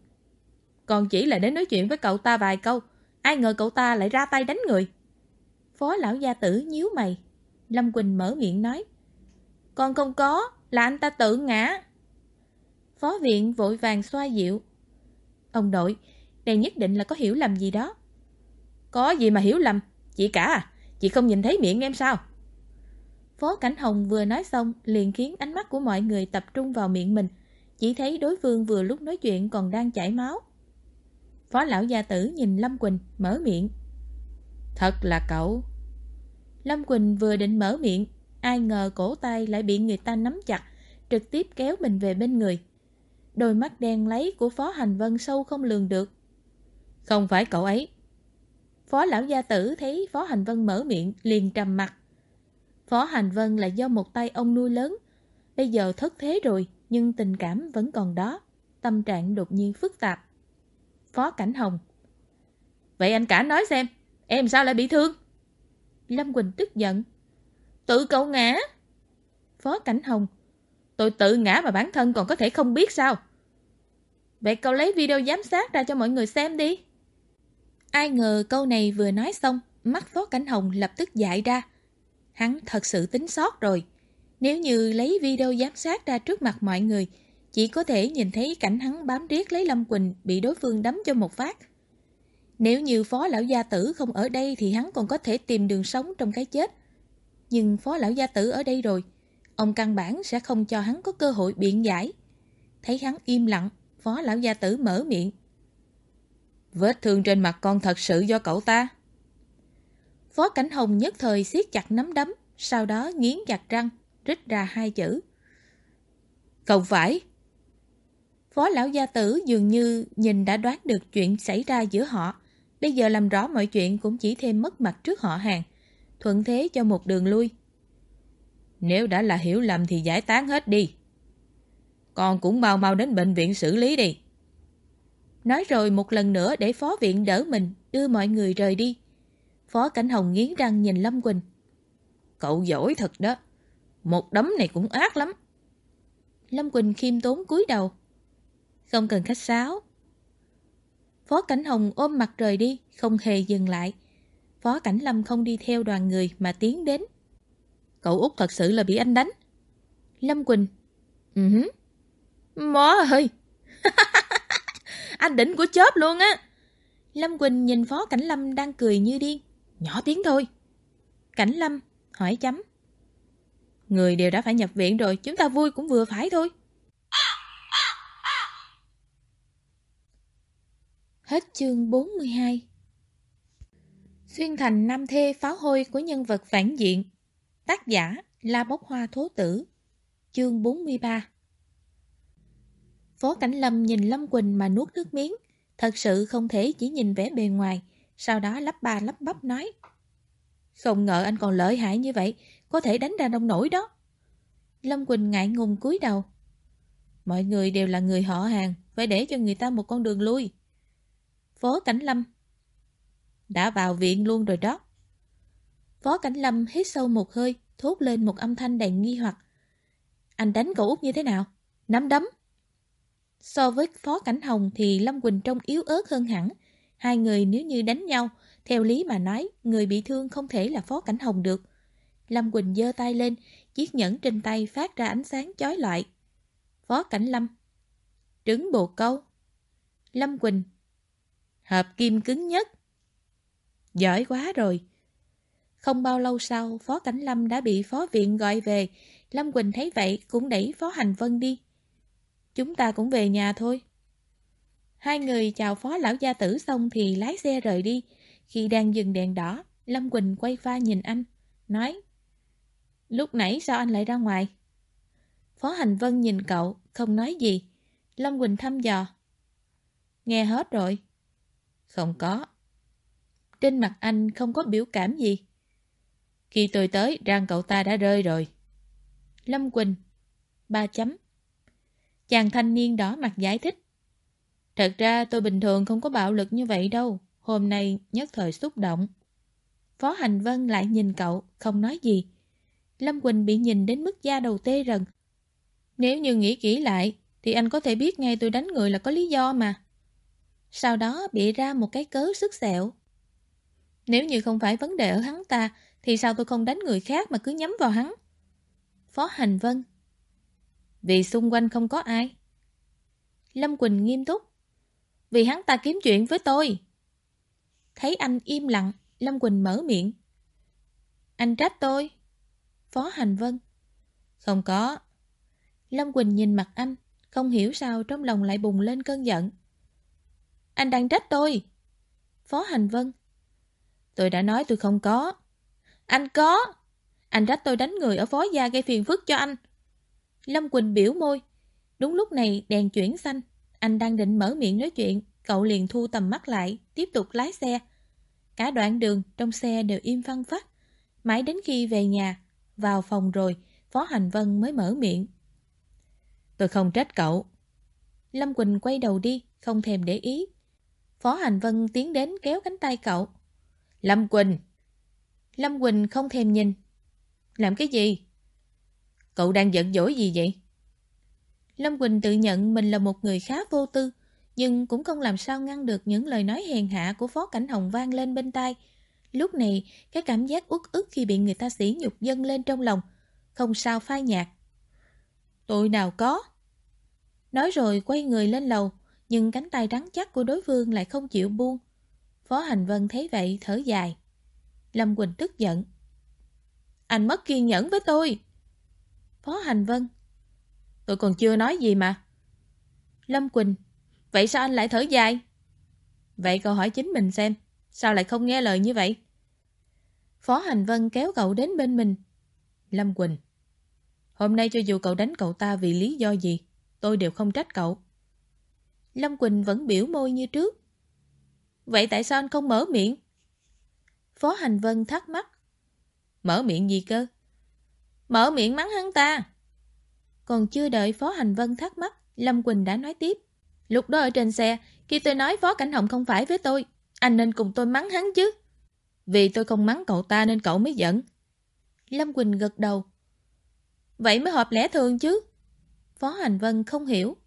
Còn chỉ là đến nói chuyện với cậu ta vài câu, ai ngờ cậu ta lại ra tay đánh người. Phó lão gia tử nhíu mày. Lâm Quỳnh mở miệng nói. Con không có, là anh ta tự ngã. Phó viện vội vàng xoa dịu. Ông nội, đây nhất định là có hiểu lầm gì đó. Có gì mà hiểu lầm? Chị cả à? Chị không nhìn thấy miệng em sao? Phó Cảnh Hồng vừa nói xong liền khiến ánh mắt của mọi người tập trung vào miệng mình. Chỉ thấy đối phương vừa lúc nói chuyện còn đang chảy máu. Phó lão gia tử nhìn Lâm Quỳnh mở miệng. Thật là cậu. Lâm Quỳnh vừa định mở miệng, ai ngờ cổ tay lại bị người ta nắm chặt, trực tiếp kéo mình về bên người. Đôi mắt đen lấy của Phó Hành Vân sâu không lường được. Không phải cậu ấy. Phó lão gia tử thấy Phó Hành Vân mở miệng liền trầm mặt. Phó Hành Vân là do một tay ông nuôi lớn. Bây giờ thất thế rồi, nhưng tình cảm vẫn còn đó. Tâm trạng đột nhiên phức tạp. Phó Cảnh Hồng Vậy anh cả nói xem, em sao lại bị thương? Lâm Quỳnh tức giận. Tự cậu ngã. Phó Cảnh Hồng Tôi tự ngã mà bản thân còn có thể không biết sao? Vậy cậu lấy video giám sát ra cho mọi người xem đi. Ai ngờ câu này vừa nói xong, mắt Phó Cảnh Hồng lập tức dại ra. Hắn thật sự tính sót rồi. Nếu như lấy video giám sát ra trước mặt mọi người, chỉ có thể nhìn thấy cảnh hắn bám riết lấy Lâm Quỳnh bị đối phương đấm cho một phát. Nếu như Phó Lão Gia Tử không ở đây thì hắn còn có thể tìm đường sống trong cái chết. Nhưng Phó Lão Gia Tử ở đây rồi, ông căn bản sẽ không cho hắn có cơ hội biện giải. Thấy hắn im lặng, Phó Lão Gia Tử mở miệng. Vết thương trên mặt con thật sự do cậu ta. Phó Cảnh Hồng nhất thời siết chặt nắm đấm, sau đó nghiến chặt răng, rít ra hai chữ. Không phải. Phó lão gia tử dường như nhìn đã đoán được chuyện xảy ra giữa họ. Bây giờ làm rõ mọi chuyện cũng chỉ thêm mất mặt trước họ hàng. Thuận thế cho một đường lui. Nếu đã là hiểu lầm thì giải tán hết đi. Con cũng mau mau đến bệnh viện xử lý đi. Nói rồi một lần nữa để phó viện đỡ mình, đưa mọi người rời đi. Phó Cảnh Hồng nghiến răng nhìn Lâm Quỳnh. Cậu giỏi thật đó. Một đấm này cũng ác lắm. Lâm Quỳnh khiêm tốn cúi đầu. Không cần khách sáo. Phó Cảnh Hồng ôm mặt rời đi, không hề dừng lại. Phó Cảnh Lâm không đi theo đoàn người mà tiến đến. Cậu út thật sự là bị anh đánh. Lâm Quỳnh. Ừ uh. Mó ơi. anh đỉnh của chớp luôn á. Lâm Quỳnh nhìn Phó Cảnh Lâm đang cười như điên. Nhỏ tiếng thôi. Cảnh Lâm, hỏi chấm. Người đều đã phải nhập viện rồi, chúng ta vui cũng vừa phải thôi. Hết chương 42 Xuyên thành nam thê pháo hôi của nhân vật phản diện Tác giả La Bốc Hoa Thố Tử Chương 43 Phó Cảnh Lâm nhìn Lâm Quỳnh mà nuốt nước miếng. Thật sự không thể chỉ nhìn vẻ bề ngoài. Sau đó lắp ba lắp bắp nói. Không ngờ anh còn lợi hại như vậy. Có thể đánh ra đông nổi đó. Lâm Quỳnh ngại ngùng cúi đầu. Mọi người đều là người họ hàng. Phải để cho người ta một con đường lui. Phó Cảnh Lâm. Đã vào viện luôn rồi đó. Phó Cảnh Lâm hít sâu một hơi, Thốt lên một âm thanh đầy nghi hoặc. Anh đánh cậu út như thế nào? Nắm đấm. So với Phó Cảnh Hồng thì Lâm Quỳnh trông yếu ớt hơn hẳn. Hai người nếu như đánh nhau, theo lý mà nói, người bị thương không thể là Phó Cảnh Hồng được. Lâm Quỳnh giơ tay lên, chiếc nhẫn trên tay phát ra ánh sáng chói lọi. Phó Cảnh Lâm Trứng bồ câu Lâm Quỳnh Hợp kim cứng nhất Giỏi quá rồi Không bao lâu sau, Phó Cảnh Lâm đã bị Phó Viện gọi về. Lâm Quỳnh thấy vậy cũng đẩy Phó Hành Vân đi. Chúng ta cũng về nhà thôi. Hai người chào phó lão gia tử xong thì lái xe rời đi. Khi đang dừng đèn đỏ, Lâm Quỳnh quay pha nhìn anh, nói Lúc nãy sao anh lại ra ngoài? Phó Hành Vân nhìn cậu, không nói gì. Lâm Quỳnh thăm dò. Nghe hết rồi. Không có. Trên mặt anh không có biểu cảm gì. Khi tôi tới, răng cậu ta đã rơi rồi. Lâm Quỳnh. Ba chấm. Chàng thanh niên đỏ mặt giải thích. Thật ra tôi bình thường không có bạo lực như vậy đâu. Hôm nay nhất thời xúc động. Phó Hành Vân lại nhìn cậu, không nói gì. Lâm Quỳnh bị nhìn đến mức da đầu tê rần. Nếu như nghĩ kỹ lại, thì anh có thể biết ngay tôi đánh người là có lý do mà. Sau đó bị ra một cái cớ sức sẹo. Nếu như không phải vấn đề ở hắn ta, thì sao tôi không đánh người khác mà cứ nhắm vào hắn? Phó Hành Vân. Vì xung quanh không có ai. Lâm Quỳnh nghiêm túc. Vì hắn ta kiếm chuyện với tôi. Thấy anh im lặng, Lâm Quỳnh mở miệng. Anh trách tôi. Phó Hành Vân. Không có. Lâm Quỳnh nhìn mặt anh, không hiểu sao trong lòng lại bùng lên cơn giận. Anh đang trách tôi. Phó Hành Vân. Tôi đã nói tôi không có. Anh có. Anh trách tôi đánh người ở phó gia gây phiền phức cho anh. Lâm Quỳnh biểu môi. Đúng lúc này đèn chuyển xanh. Anh đang định mở miệng nói chuyện. Cậu liền thu tầm mắt lại, tiếp tục lái xe. Cả đoạn đường trong xe đều im phăng phát. Mãi đến khi về nhà, vào phòng rồi, Phó Hành Vân mới mở miệng. Tôi không trách cậu. Lâm Quỳnh quay đầu đi, không thèm để ý. Phó Hành Vân tiến đến kéo cánh tay cậu. Lâm Quỳnh! Lâm Quỳnh không thèm nhìn. Làm cái gì? Cậu đang giận dỗi gì vậy? Lâm Quỳnh tự nhận mình là một người khá vô tư, nhưng cũng không làm sao ngăn được những lời nói hèn hạ của Phó Cảnh Hồng vang lên bên tai. Lúc này, cái cảm giác uất ức khi bị người ta sỉ nhục dâng lên trong lòng, không sao phai nhạt. Tôi nào có? Nói rồi quay người lên lầu, nhưng cánh tay rắn chắc của đối phương lại không chịu buông. Phó Hành Vân thấy vậy thở dài. Lâm Quỳnh tức giận. Anh mất kiên nhẫn với tôi. Phó Hành Vân. Tôi còn chưa nói gì mà. Lâm Quỳnh. Vậy sao anh lại thở dài? Vậy cậu hỏi chính mình xem. Sao lại không nghe lời như vậy? Phó Hành Vân kéo cậu đến bên mình. Lâm Quỳnh. Hôm nay cho dù cậu đánh cậu ta vì lý do gì, tôi đều không trách cậu. Lâm Quỳnh vẫn biểu môi như trước. Vậy tại sao anh không mở miệng? Phó Hành Vân thắc mắc. Mở miệng gì cơ? Mở miệng mắng hắn ta. Còn chưa đợi Phó Hành Vân thắc mắc, Lâm Quỳnh đã nói tiếp. Lúc đó ở trên xe, khi tôi nói Phó Cảnh Hồng không phải với tôi, anh nên cùng tôi mắng hắn chứ. Vì tôi không mắng cậu ta nên cậu mới giận. Lâm Quỳnh gật đầu. Vậy mới hợp lẽ thường chứ. Phó Hành Vân không hiểu.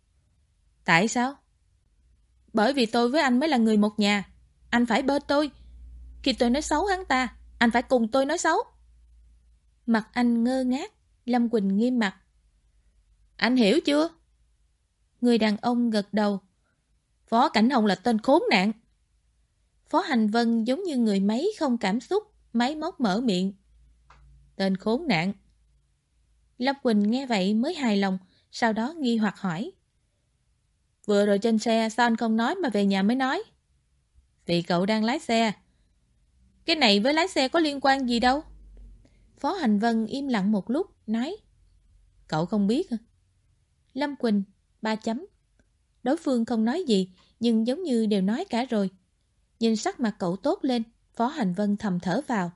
Tại sao? Bởi vì tôi với anh mới là người một nhà. Anh phải bơ tôi. Khi tôi nói xấu hắn ta, anh phải cùng tôi nói xấu. Mặt anh ngơ ngác, Lâm Quỳnh nghiêm mặt. Anh hiểu chưa? Người đàn ông gật đầu. Phó Cảnh Hồng là tên khốn nạn. Phó Hành Vân giống như người máy không cảm xúc, máy móc mở miệng. Tên khốn nạn. Lâm Quỳnh nghe vậy mới hài lòng, sau đó nghi hoặc hỏi. Vừa rồi trên xe sao anh không nói mà về nhà mới nói? Vì cậu đang lái xe. Cái này với lái xe có liên quan gì đâu? Phó Hành Vân im lặng một lúc, nói. Cậu không biết à? Lâm Quỳnh, ba chấm. Đối phương không nói gì, nhưng giống như đều nói cả rồi. Nhìn sắc mặt cậu tốt lên, Phó Hành Vân thầm thở vào.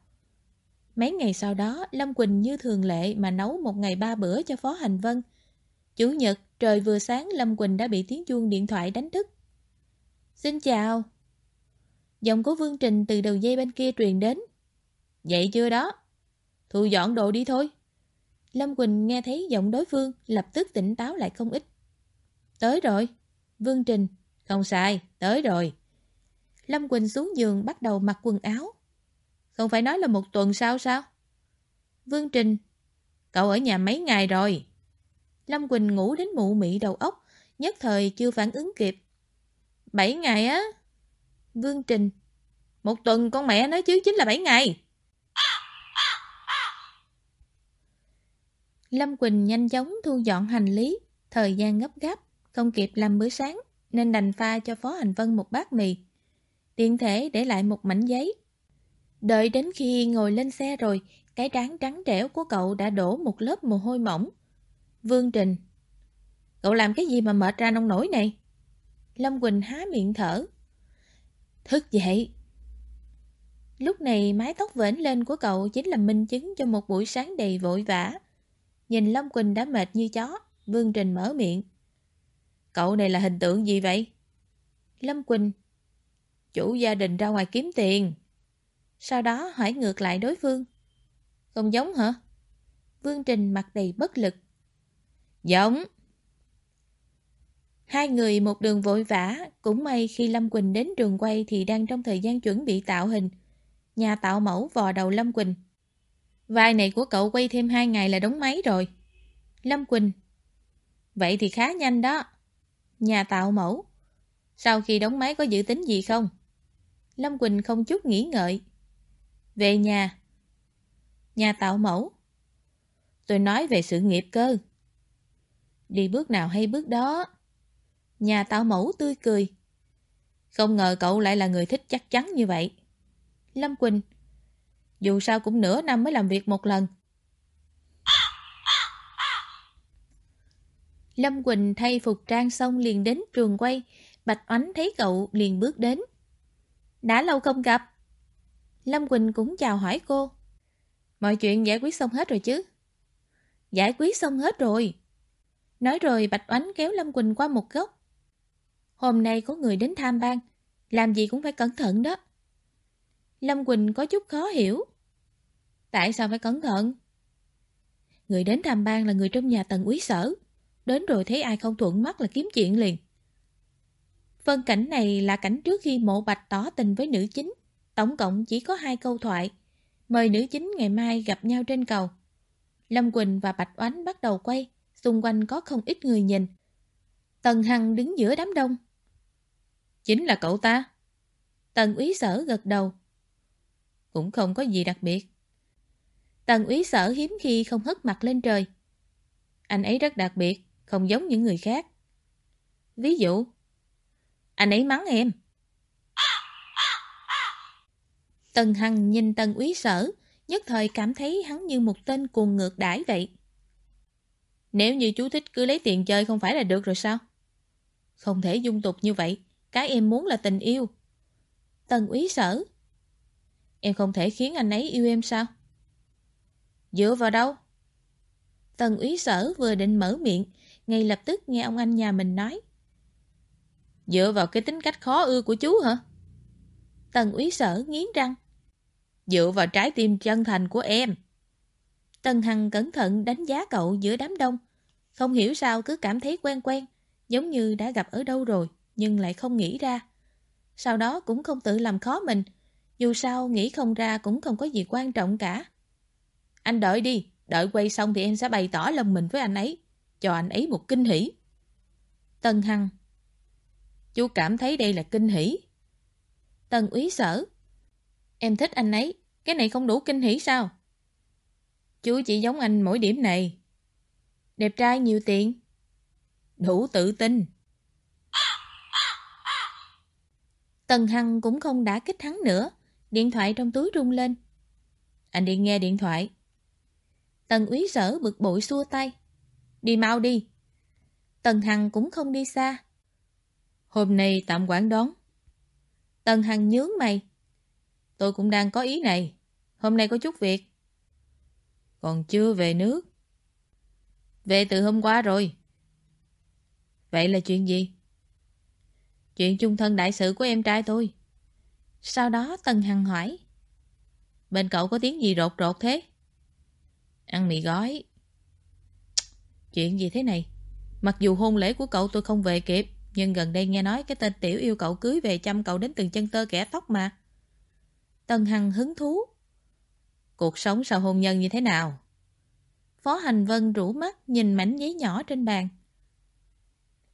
Mấy ngày sau đó, Lâm Quỳnh như thường lệ mà nấu một ngày ba bữa cho Phó Hành Vân. Chủ nhật, trời vừa sáng Lâm Quỳnh đã bị tiếng chuông điện thoại đánh thức. Xin chào. Giọng của Vương Trình từ đầu dây bên kia truyền đến. "Dậy chưa đó? Thu dọn đồ đi thôi. Lâm Quỳnh nghe thấy giọng đối phương, lập tức tỉnh táo lại không ít. Tới rồi. Vương Trình. Không sai, tới rồi. Lâm Quỳnh xuống giường bắt đầu mặc quần áo. Không phải nói là một tuần sau sao? Vương Trình. Cậu ở nhà mấy ngày rồi? Lâm Quỳnh ngủ đến mụ mị đầu óc, nhất thời chưa phản ứng kịp. Bảy ngày á? Vương Trình. Một tuần con mẹ nói chứ chính là bảy ngày. Lâm Quỳnh nhanh chóng thu dọn hành lý, thời gian gấp gáp, không kịp làm bữa sáng, nên đành pha cho Phó Hành Vân một bát mì. Tiện thể để lại một mảnh giấy. Đợi đến khi ngồi lên xe rồi, cái trán trắng trẻo của cậu đã đổ một lớp mồ hôi mỏng. Vương Trình Cậu làm cái gì mà mệt ra nông nổi này? Lâm Quỳnh há miệng thở. Thức dậy. Lúc này mái tóc vểnh lên của cậu chính là minh chứng cho một buổi sáng đầy vội vã. Nhìn Lâm Quỳnh đã mệt như chó, Vương Trình mở miệng. Cậu này là hình tượng gì vậy? Lâm Quỳnh Chủ gia đình ra ngoài kiếm tiền. Sau đó hỏi ngược lại đối phương. Không giống hả? Vương Trình mặt đầy bất lực. Giống. Hai người một đường vội vã, cũng may khi Lâm Quỳnh đến trường quay thì đang trong thời gian chuẩn bị tạo hình. Nhà tạo mẫu vò đầu Lâm Quỳnh. Vai này của cậu quay thêm hai ngày là đóng máy rồi. Lâm Quỳnh, Vậy thì khá nhanh đó. Nhà tạo mẫu. Sau khi đóng máy có dự tính gì không? Lâm Quỳnh không chút nghĩ ngợi. Về nhà. Nhà tạo mẫu. Tôi nói về sự nghiệp cơ. Đi bước nào hay bước đó. Nhà tạo mẫu tươi cười. Không ngờ cậu lại là người thích chắc chắn như vậy. Lâm Quỳnh. Dù sao cũng nửa năm mới làm việc một lần. Lâm Quỳnh thay phục trang xong liền đến trường quay. Bạch Oánh thấy cậu liền bước đến. Đã lâu không gặp. Lâm Quỳnh cũng chào hỏi cô. Mọi chuyện giải quyết xong hết rồi chứ? Giải quyết xong hết rồi. Nói rồi Bạch Oánh kéo Lâm Quỳnh qua một góc. Hôm nay có người đến tham ban, làm gì cũng phải cẩn thận đó. Lâm Quỳnh có chút khó hiểu. Tại sao phải cẩn thận? Người đến tham ban là người trong nhà tần úy sở. Đến rồi thấy ai không thuận mắt là kiếm chuyện liền. Phân cảnh này là cảnh trước khi mộ bạch tỏ tình với nữ chính. Tổng cộng chỉ có hai câu thoại. Mời nữ chính ngày mai gặp nhau trên cầu. Lâm Quỳnh và Bạch Oánh bắt đầu quay. Xung quanh có không ít người nhìn. Tần Hằng đứng giữa đám đông. Chính là cậu ta. Tần úy sở gật đầu. Cũng không có gì đặc biệt. Tần úy sở hiếm khi không hất mặt lên trời. Anh ấy rất đặc biệt, không giống những người khác. Ví dụ, anh ấy mắng em. Tần Hằng nhìn Tần úy sở, nhất thời cảm thấy hắn như một tên cuồng ngược đãi vậy. Nếu như chú thích cứ lấy tiền chơi không phải là được rồi sao? Không thể dung tục như vậy, cái em muốn là tình yêu. Tần úy sở. Em không thể khiến anh ấy yêu em sao? Dựa vào đâu? Tần úy sở vừa định mở miệng, ngay lập tức nghe ông anh nhà mình nói. Dựa vào cái tính cách khó ưa của chú hả? Tần úy sở nghiến răng. Dựa vào trái tim chân thành của em. Tần Hằng cẩn thận đánh giá cậu giữa đám đông. Không hiểu sao cứ cảm thấy quen quen, giống như đã gặp ở đâu rồi, nhưng lại không nghĩ ra. Sau đó cũng không tự làm khó mình, dù sao nghĩ không ra cũng không có gì quan trọng cả. Anh đợi đi, đợi quay xong thì em sẽ bày tỏ lòng mình với anh ấy, cho anh ấy một kinh hỉ. Tân Hằng Chú cảm thấy đây là kinh hỉ. Tân úy sở Em thích anh ấy, cái này không đủ kinh hỉ sao? Chú chỉ giống anh mỗi điểm này. Đẹp trai nhiều tiền. Đủ tự tin. Tần Hằng cũng không đã kích hắn nữa. Điện thoại trong túi rung lên. Anh đi nghe điện thoại. Tần úy sở bực bội xua tay. Đi mau đi. Tần Hằng cũng không đi xa. Hôm nay tạm quản đón. Tần Hằng nhướng mày. Tôi cũng đang có ý này. Hôm nay có chút việc. Còn chưa về nước. Về từ hôm qua rồi. Vậy là chuyện gì? Chuyện chung thân đại sự của em trai tôi. Sau đó Tần Hằng hỏi. Bên cậu có tiếng gì rột rột thế? Ăn mì gói. Chuyện gì thế này? Mặc dù hôn lễ của cậu tôi không về kịp, nhưng gần đây nghe nói cái tên tiểu yêu cậu cưới về chăm cậu đến từng chân tơ kẻ tóc mà. tân Hằng hứng thú. Cuộc sống sau hôn nhân như thế nào? Phó Hành Vân rủ mắt nhìn mảnh giấy nhỏ trên bàn.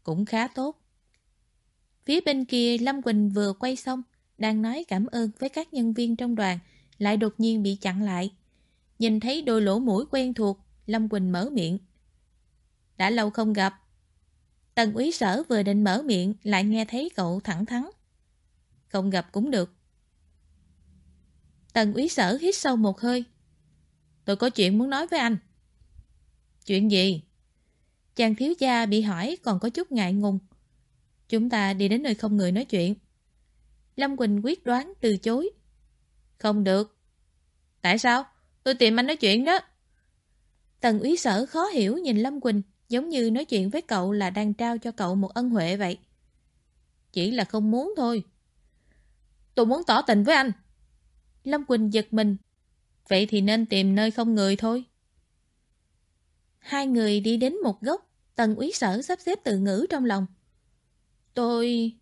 Cũng khá tốt. Phía bên kia Lâm Quỳnh vừa quay xong, đang nói cảm ơn với các nhân viên trong đoàn, lại đột nhiên bị chặn lại. Nhìn thấy đôi lỗ mũi quen thuộc, Lâm Quỳnh mở miệng. Đã lâu không gặp. Tần úy sở vừa định mở miệng, lại nghe thấy cậu thẳng thắn. Không gặp cũng được. Tần úy sở hít sâu một hơi. Tôi có chuyện muốn nói với anh. Chuyện gì? Chàng thiếu gia bị hỏi còn có chút ngại ngùng. Chúng ta đi đến nơi không người nói chuyện. Lâm Quỳnh quyết đoán từ chối. Không được. Tại sao? Tôi tìm anh nói chuyện đó. Tần úy sở khó hiểu nhìn Lâm Quỳnh giống như nói chuyện với cậu là đang trao cho cậu một ân huệ vậy. Chỉ là không muốn thôi. Tôi muốn tỏ tình với anh. Lâm Quỳnh giật mình. Vậy thì nên tìm nơi không người thôi. Hai người đi đến một góc, tần úy sở sắp xếp từ ngữ trong lòng. Tôi...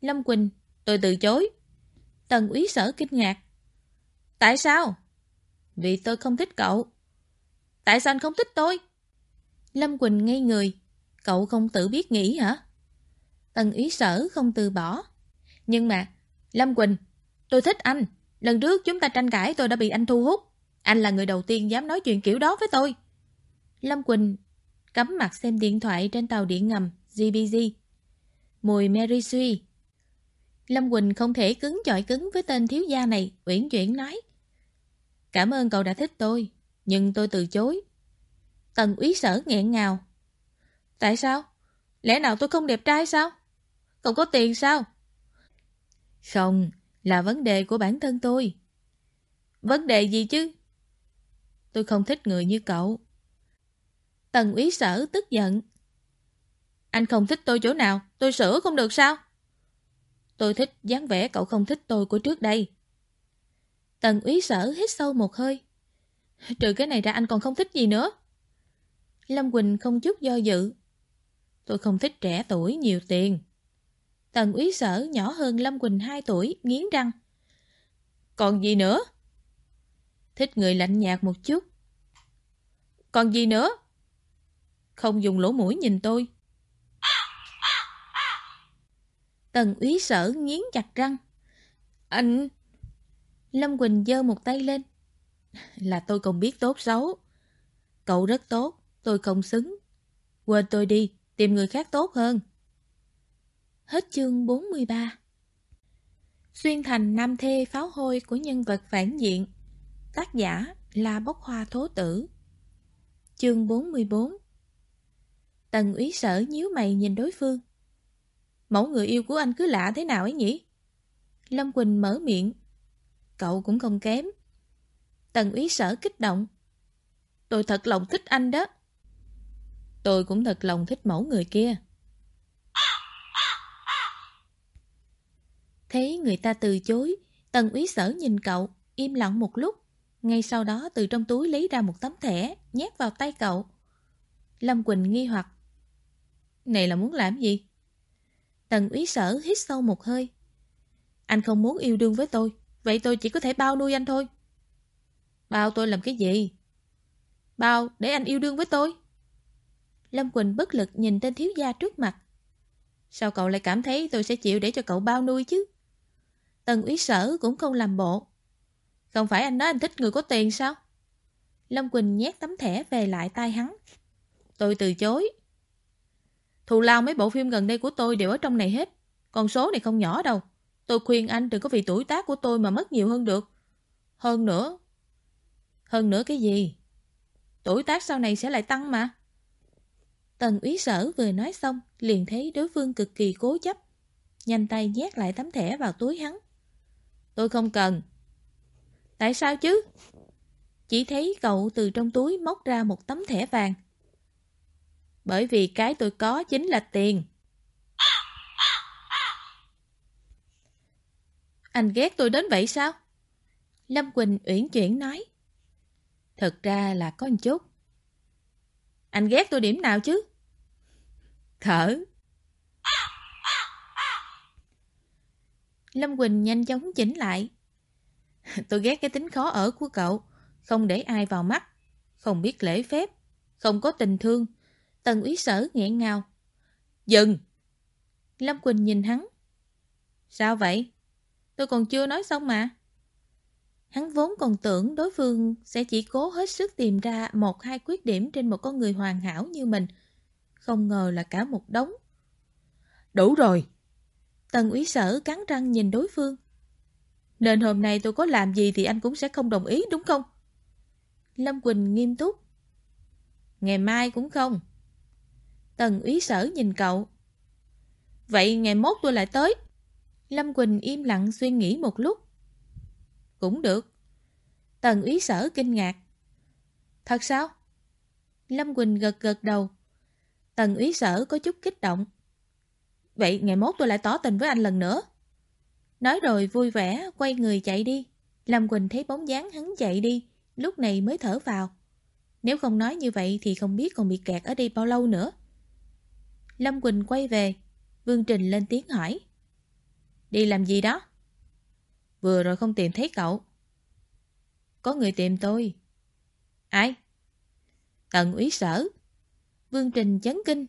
Lâm Quỳnh, tôi từ chối. Tần úy sở kinh ngạc. Tại sao? Vì tôi không thích cậu. Tại sao anh không thích tôi? Lâm Quỳnh ngây người. Cậu không tự biết nghĩ hả? Tần ý sở không từ bỏ. Nhưng mà, Lâm Quỳnh, tôi thích anh. Lần trước chúng ta tranh cãi tôi đã bị anh thu hút. Anh là người đầu tiên dám nói chuyện kiểu đó với tôi. Lâm Quỳnh cắm mặt xem điện thoại trên tàu điện ngầm GBG. Mùi Mary Sue. Lâm Quỳnh không thể cứng chọi cứng với tên thiếu gia này, uyển chuyển nói. Cảm ơn cậu đã thích tôi, nhưng tôi từ chối. Tần úy sở nghẹn ngào. Tại sao? Lẽ nào tôi không đẹp trai sao? Cậu có tiền sao? Không, là vấn đề của bản thân tôi. Vấn đề gì chứ? Tôi không thích người như cậu. Tần úy sở tức giận. Anh không thích tôi chỗ nào, tôi sửa không được sao? Tôi thích dáng vẻ cậu không thích tôi của trước đây. Tần úy sở hít sâu một hơi. Trừ cái này ra anh còn không thích gì nữa. Lâm Quỳnh không chút do dự. Tôi không thích trẻ tuổi nhiều tiền. Tần úy sở nhỏ hơn Lâm Quỳnh 2 tuổi, nghiến răng. Còn gì nữa? Thích người lạnh nhạt một chút. Còn gì nữa? Không dùng lỗ mũi nhìn tôi. Tần úy sở nghiến chặt răng. Anh... Lâm Quỳnh giơ một tay lên. Là tôi không biết tốt xấu. Cậu rất tốt, tôi không xứng. Quên tôi đi, tìm người khác tốt hơn. Hết chương 43 Xuyên thành nam thê pháo hôi của nhân vật phản diện Tác giả là Bốc Hoa Thố Tử Chương 44 Tần úy sở nhíu mày nhìn đối phương Mẫu người yêu của anh cứ lạ thế nào ấy nhỉ? Lâm Quỳnh mở miệng Cậu cũng không kém. Tần úy sở kích động. Tôi thật lòng thích anh đó. Tôi cũng thật lòng thích mẫu người kia. Thấy người ta từ chối, Tần úy sở nhìn cậu, Im lặng một lúc. Ngay sau đó từ trong túi lấy ra một tấm thẻ, Nhét vào tay cậu. Lâm Quỳnh nghi hoặc. Này là muốn làm gì? Tần úy sở hít sâu một hơi. Anh không muốn yêu đương với tôi. Vậy tôi chỉ có thể bao nuôi anh thôi Bao tôi làm cái gì? Bao để anh yêu đương với tôi Lâm Quỳnh bất lực nhìn tên thiếu gia trước mặt Sao cậu lại cảm thấy tôi sẽ chịu để cho cậu bao nuôi chứ? Tần úy sở cũng không làm bộ. Không phải anh nói anh thích người có tiền sao? Lâm Quỳnh nhét tấm thẻ về lại tay hắn. Tôi từ chối. Thù lao mấy bộ phim gần đây của tôi đều ở trong này hết. Con số này không nhỏ đâu. Tôi khuyên anh đừng có vì tuổi tác của tôi mà mất nhiều hơn được. Hơn nữa. Hơn nữa cái gì? Tuổi tác sau này sẽ lại tăng mà. Tần úy sở vừa nói xong, liền thấy đối phương cực kỳ cố chấp. Nhanh tay nhét lại tấm thẻ vào túi hắn. Tôi không cần. Tại sao chứ? Chỉ thấy cậu từ trong túi móc ra một tấm thẻ vàng. Bởi vì cái tôi có chính là tiền. Anh ghét tôi đến vậy sao? Lâm Quỳnh uyển chuyển nói. Thật ra là có một chút. Anh ghét tôi điểm nào chứ? Thở. Lâm Quỳnh nhanh chóng chỉnh lại. Tôi ghét cái tính khó ở của cậu, không để ai vào mắt, không biết lễ phép, không có tình thương. Tần úy sở nghẹn ngào. Dừng! Lâm Quỳnh nhìn hắn. Sao vậy? Tôi còn chưa nói xong mà. Hắn vốn còn tưởng đối phương sẽ chỉ cố hết sức tìm ra một hai khuyết điểm trên một con người hoàn hảo như mình. Không ngờ là cả một đống. Đủ rồi! Tần úy sở cắn răng nhìn đối phương. Nên hôm nay tôi có làm gì thì anh cũng sẽ không đồng ý đúng không? Lâm Quỳnh nghiêm túc. Ngày mai cũng không. Tần úy sở nhìn cậu. Vậy ngày mốt tôi lại tới. Lâm Quỳnh im lặng suy nghĩ một lúc. Cũng được. Tần úy sở kinh ngạc. Thật sao? Lâm Quỳnh gật gật đầu. Tần úy sở có chút kích động. Vậy ngày mốt tôi lại tỏ tình với anh lần nữa. Nói rồi vui vẻ, quay người chạy đi. Lâm Quỳnh thấy bóng dáng hắn chạy đi, lúc này mới thở vào. Nếu không nói như vậy thì không biết còn bị kẹt ở đây bao lâu nữa. Lâm Quỳnh quay về, Vương Trình lên tiếng hỏi. Đi làm gì đó? Vừa rồi không tìm thấy cậu. Có người tìm tôi. Ai? Tần úy sở. Vương Trình chấn kinh.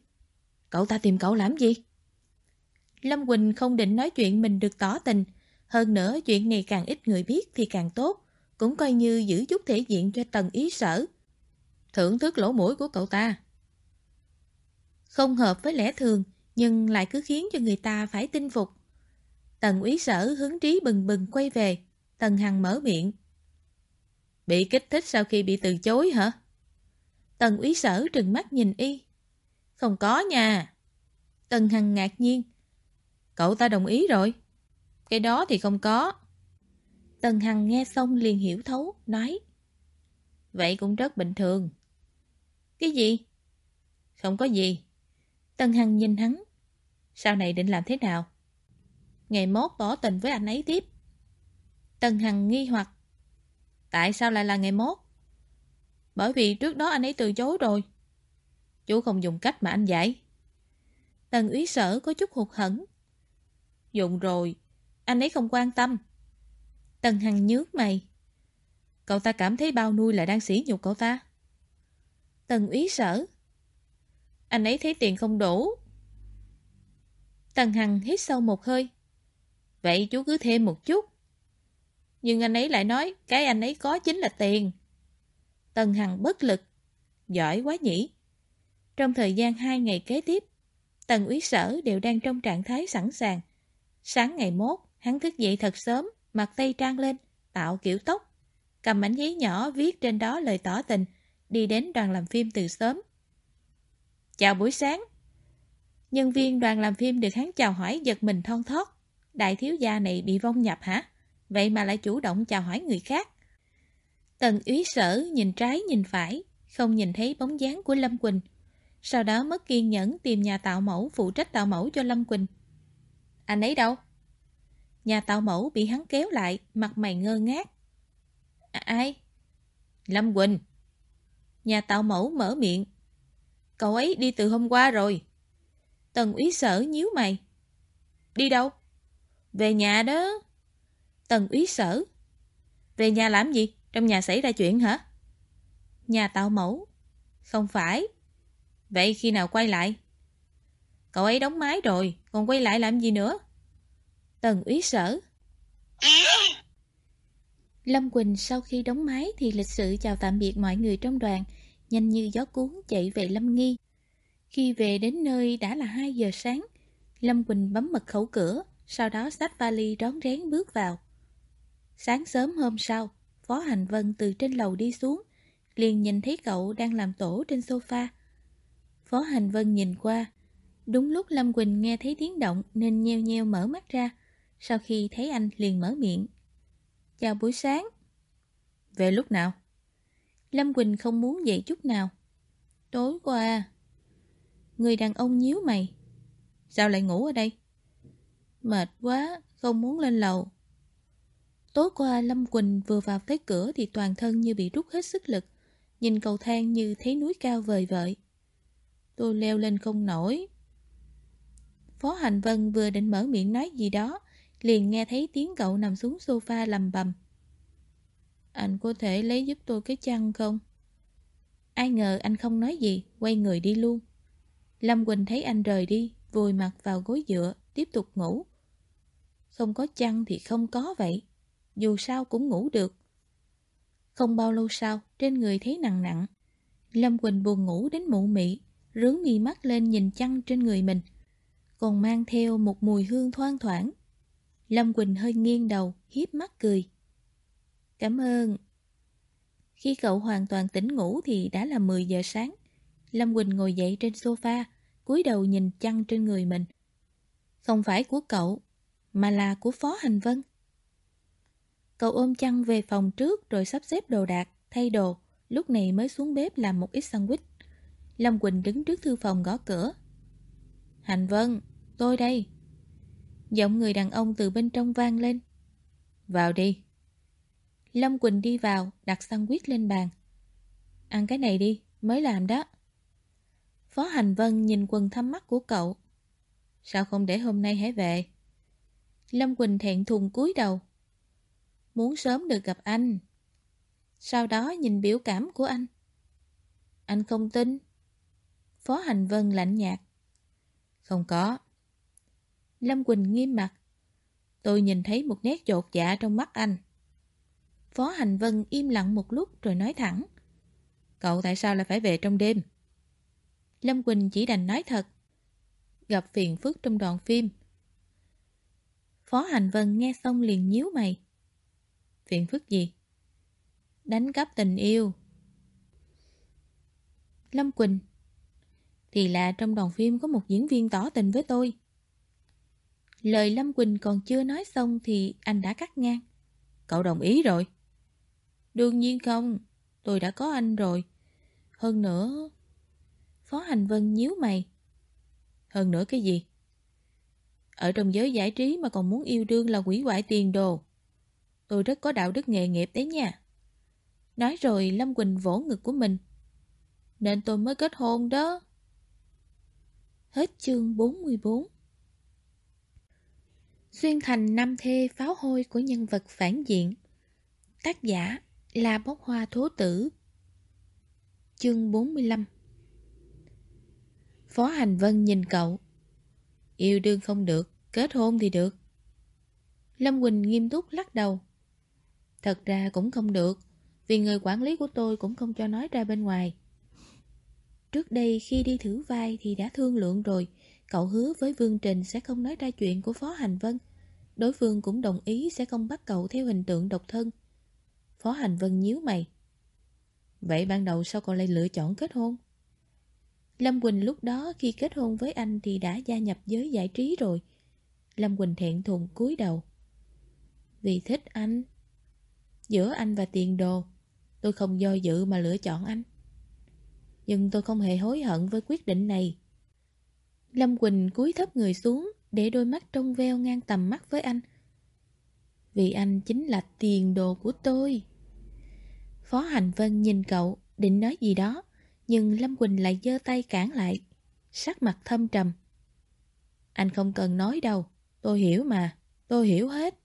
Cậu ta tìm cậu làm gì? Lâm Quỳnh không định nói chuyện mình được tỏ tình. Hơn nữa chuyện này càng ít người biết thì càng tốt. Cũng coi như giữ chút thể diện cho tần ý sở. Thưởng thức lỗ mũi của cậu ta. Không hợp với lẽ thường, nhưng lại cứ khiến cho người ta phải tin phục. Tần úy sở hướng trí bừng bừng quay về. Tần Hằng mở miệng. Bị kích thích sau khi bị từ chối hả? Tần úy sở trừng mắt nhìn y. Không có nha. Tần Hằng ngạc nhiên. Cậu ta đồng ý rồi. Cái đó thì không có. Tần Hằng nghe xong liền hiểu thấu, nói. Vậy cũng rất bình thường. Cái gì? Không có gì. Tần Hằng nhìn hắn. Sau này định làm thế nào? Ngày mốt tỏ tình với anh ấy tiếp. Tần Hằng nghi hoặc. Tại sao lại là ngày mốt? Bởi vì trước đó anh ấy từ chối rồi. Chú không dùng cách mà anh dạy. Tần úy sở có chút hụt hẫng. Dùng rồi, anh ấy không quan tâm. Tần Hằng nhướng mày. Cậu ta cảm thấy bao nuôi là đang sỉ nhục cậu ta. Tần úy sở. Anh ấy thấy tiền không đủ. Tần Hằng hít sâu một hơi. Vậy chú cứ thêm một chút. Nhưng anh ấy lại nói cái anh ấy có chính là tiền. Tần Hằng bất lực. Giỏi quá nhỉ. Trong thời gian hai ngày kế tiếp, Tần úy sở đều đang trong trạng thái sẵn sàng. Sáng ngày mốt, hắn thức dậy thật sớm, mặc tay trang lên, tạo kiểu tóc. Cầm mảnh giấy nhỏ viết trên đó lời tỏ tình, đi đến đoàn làm phim từ sớm. Chào buổi sáng. Nhân viên đoàn làm phim được hắn chào hỏi giật mình thon thót. Đại thiếu gia này bị vong nhập hả? Vậy mà lại chủ động chào hỏi người khác. Tần úy sở nhìn trái nhìn phải, không nhìn thấy bóng dáng của Lâm Quỳnh. Sau đó mất kiên nhẫn tìm nhà tạo mẫu phụ trách tạo mẫu cho Lâm Quỳnh. Anh ấy đâu? Nhà tạo mẫu bị hắn kéo lại, mặt mày ngơ ngác. À, ai? Lâm Quỳnh. Nhà tạo mẫu mở miệng. Cậu ấy đi từ hôm qua rồi. Tần úy sở nhíu mày. Đi đâu? Về nhà đó. Tần úy sở. Về nhà làm gì? Trong nhà xảy ra chuyện hả? Nhà tạo mẫu. Không phải. Vậy khi nào quay lại? Cậu ấy đóng máy rồi, còn quay lại làm gì nữa? Tần úy sở. Lâm Quỳnh sau khi đóng máy thì lịch sự chào tạm biệt mọi người trong đoàn, nhanh như gió cuốn chạy về Lâm Nghi. Khi về đến nơi đã là 2 giờ sáng, Lâm Quỳnh bấm mật khẩu cửa, sau đó xách vali rón rén bước vào. Sáng sớm hôm sau, Phó Hành Vân từ trên lầu đi xuống, liền nhìn thấy cậu đang làm tổ trên sofa. Phó Hành Vân nhìn qua, đúng lúc Lâm Quỳnh nghe thấy tiếng động nên nheo nheo mở mắt ra, sau khi thấy anh liền mở miệng. Chào buổi sáng. Về lúc nào? Lâm Quỳnh không muốn dậy chút nào. Tối qua. Người đàn ông nhíu mày. Sao lại ngủ ở đây? Mệt quá, không muốn lên lầu. Tối qua Lâm Quỳnh vừa vào tới cửa thì toàn thân như bị rút hết sức lực. Nhìn cầu thang như thấy núi cao vời vợi. Tôi leo lên không nổi. Phó Hành Vân vừa định mở miệng nói gì đó, liền nghe thấy tiếng cậu nằm xuống sofa lầm bầm. Anh có thể lấy giúp tôi cái chăn không? Ai ngờ anh không nói gì, quay người đi luôn. Lâm Quỳnh thấy anh rời đi, vùi mặt vào gối dựa, tiếp tục ngủ. Không có chăn thì không có vậy, dù sao cũng ngủ được. Không bao lâu sau, trên người thấy nặng nặng. Lâm Quỳnh buồn ngủ đến mụ mị, rướng mi mắt lên nhìn chăn trên người mình, còn mang theo một mùi hương thoang thoảng. Lâm Quỳnh hơi nghiêng đầu, hiếp mắt cười. Cảm ơn. Khi cậu hoàn toàn tỉnh ngủ thì đã là 10 giờ sáng. Lâm Quỳnh ngồi dậy trên sofa, cúi đầu nhìn chăn trên người mình. Không phải của cậu, mà là của Phó Hành Vân. Cậu ôm chăn về phòng trước rồi sắp xếp đồ đạc, thay đồ, lúc này mới xuống bếp làm một ít sandwich. Lâm Quỳnh đứng trước thư phòng gõ cửa. Hành Vân, tôi đây. Giọng người đàn ông từ bên trong vang lên. Vào đi. Lâm Quỳnh đi vào, đặt sandwich lên bàn. Ăn cái này đi, mới làm đó. Phó Hành Vân nhìn quần thăm mắt của cậu. Sao không để hôm nay hãy về? Lâm Quỳnh thẹn thùng cúi đầu. Muốn sớm được gặp anh. Sau đó nhìn biểu cảm của anh. Anh không tin. Phó Hành Vân lạnh nhạt. Không có. Lâm Quỳnh nghiêm mặt. Tôi nhìn thấy một nét chột dạ trong mắt anh. Phó Hành Vân im lặng một lúc rồi nói thẳng. Cậu tại sao lại phải về trong đêm? Lâm Quỳnh chỉ đành nói thật. Gặp phiền phức trong đoạn phim. Phó Hành Vân nghe xong liền nhíu mày. Phiền phức gì? Đánh cắp tình yêu. Lâm Quỳnh Thì là trong đoàn phim có một diễn viên tỏ tình với tôi. Lời Lâm Quỳnh còn chưa nói xong thì anh đã cắt ngang. Cậu đồng ý rồi. Đương nhiên không, tôi đã có anh rồi. Hơn nữa... Phó Hành Vân nhíu mày. Hơn nữa cái gì? Ở trong giới giải trí mà còn muốn yêu đương là quỷ hoại tiền đồ. Tôi rất có đạo đức nghề nghiệp đấy nha. Nói rồi Lâm Quỳnh vỗ ngực của mình. Nên tôi mới kết hôn đó. Hết chương 44 Xuyên thành năm thê pháo hôi của nhân vật phản diện Tác giả là bốc hoa thố tử Chương 45 Phó Hành Vân nhìn cậu. Yêu đương không được, kết hôn thì được. Lâm Quỳnh nghiêm túc lắc đầu. Thật ra cũng không được Vì người quản lý của tôi cũng không cho nói ra bên ngoài. Trước đây khi đi thử vai thì đã thương lượng rồi Cậu hứa với Vương Trình sẽ không nói ra chuyện của Phó Hành Vân. Đối phương cũng đồng ý sẽ không bắt cậu theo hình tượng độc thân. Phó Hành Vân nhíu mày. Vậy ban đầu sao cậu lại lựa chọn kết hôn? Lâm Quỳnh lúc đó khi kết hôn với anh thì đã gia nhập giới giải trí rồi. Lâm Quỳnh thẹn thùng cúi đầu. Vì thích anh, Giữa anh và tiền đồ, Tôi không do dự mà lựa chọn anh. Nhưng tôi không hề hối hận với quyết định này. Lâm Quỳnh cúi thấp người xuống Để đôi mắt trong veo ngang tầm mắt với anh. Vì anh chính là tiền đồ của tôi. Phó Hành Vân nhìn cậu, Định nói gì đó. Nhưng Lâm Quỳnh lại giơ tay cản lại, Sắc mặt thâm trầm. Anh không cần nói đâu, Tôi hiểu mà, Tôi hiểu hết.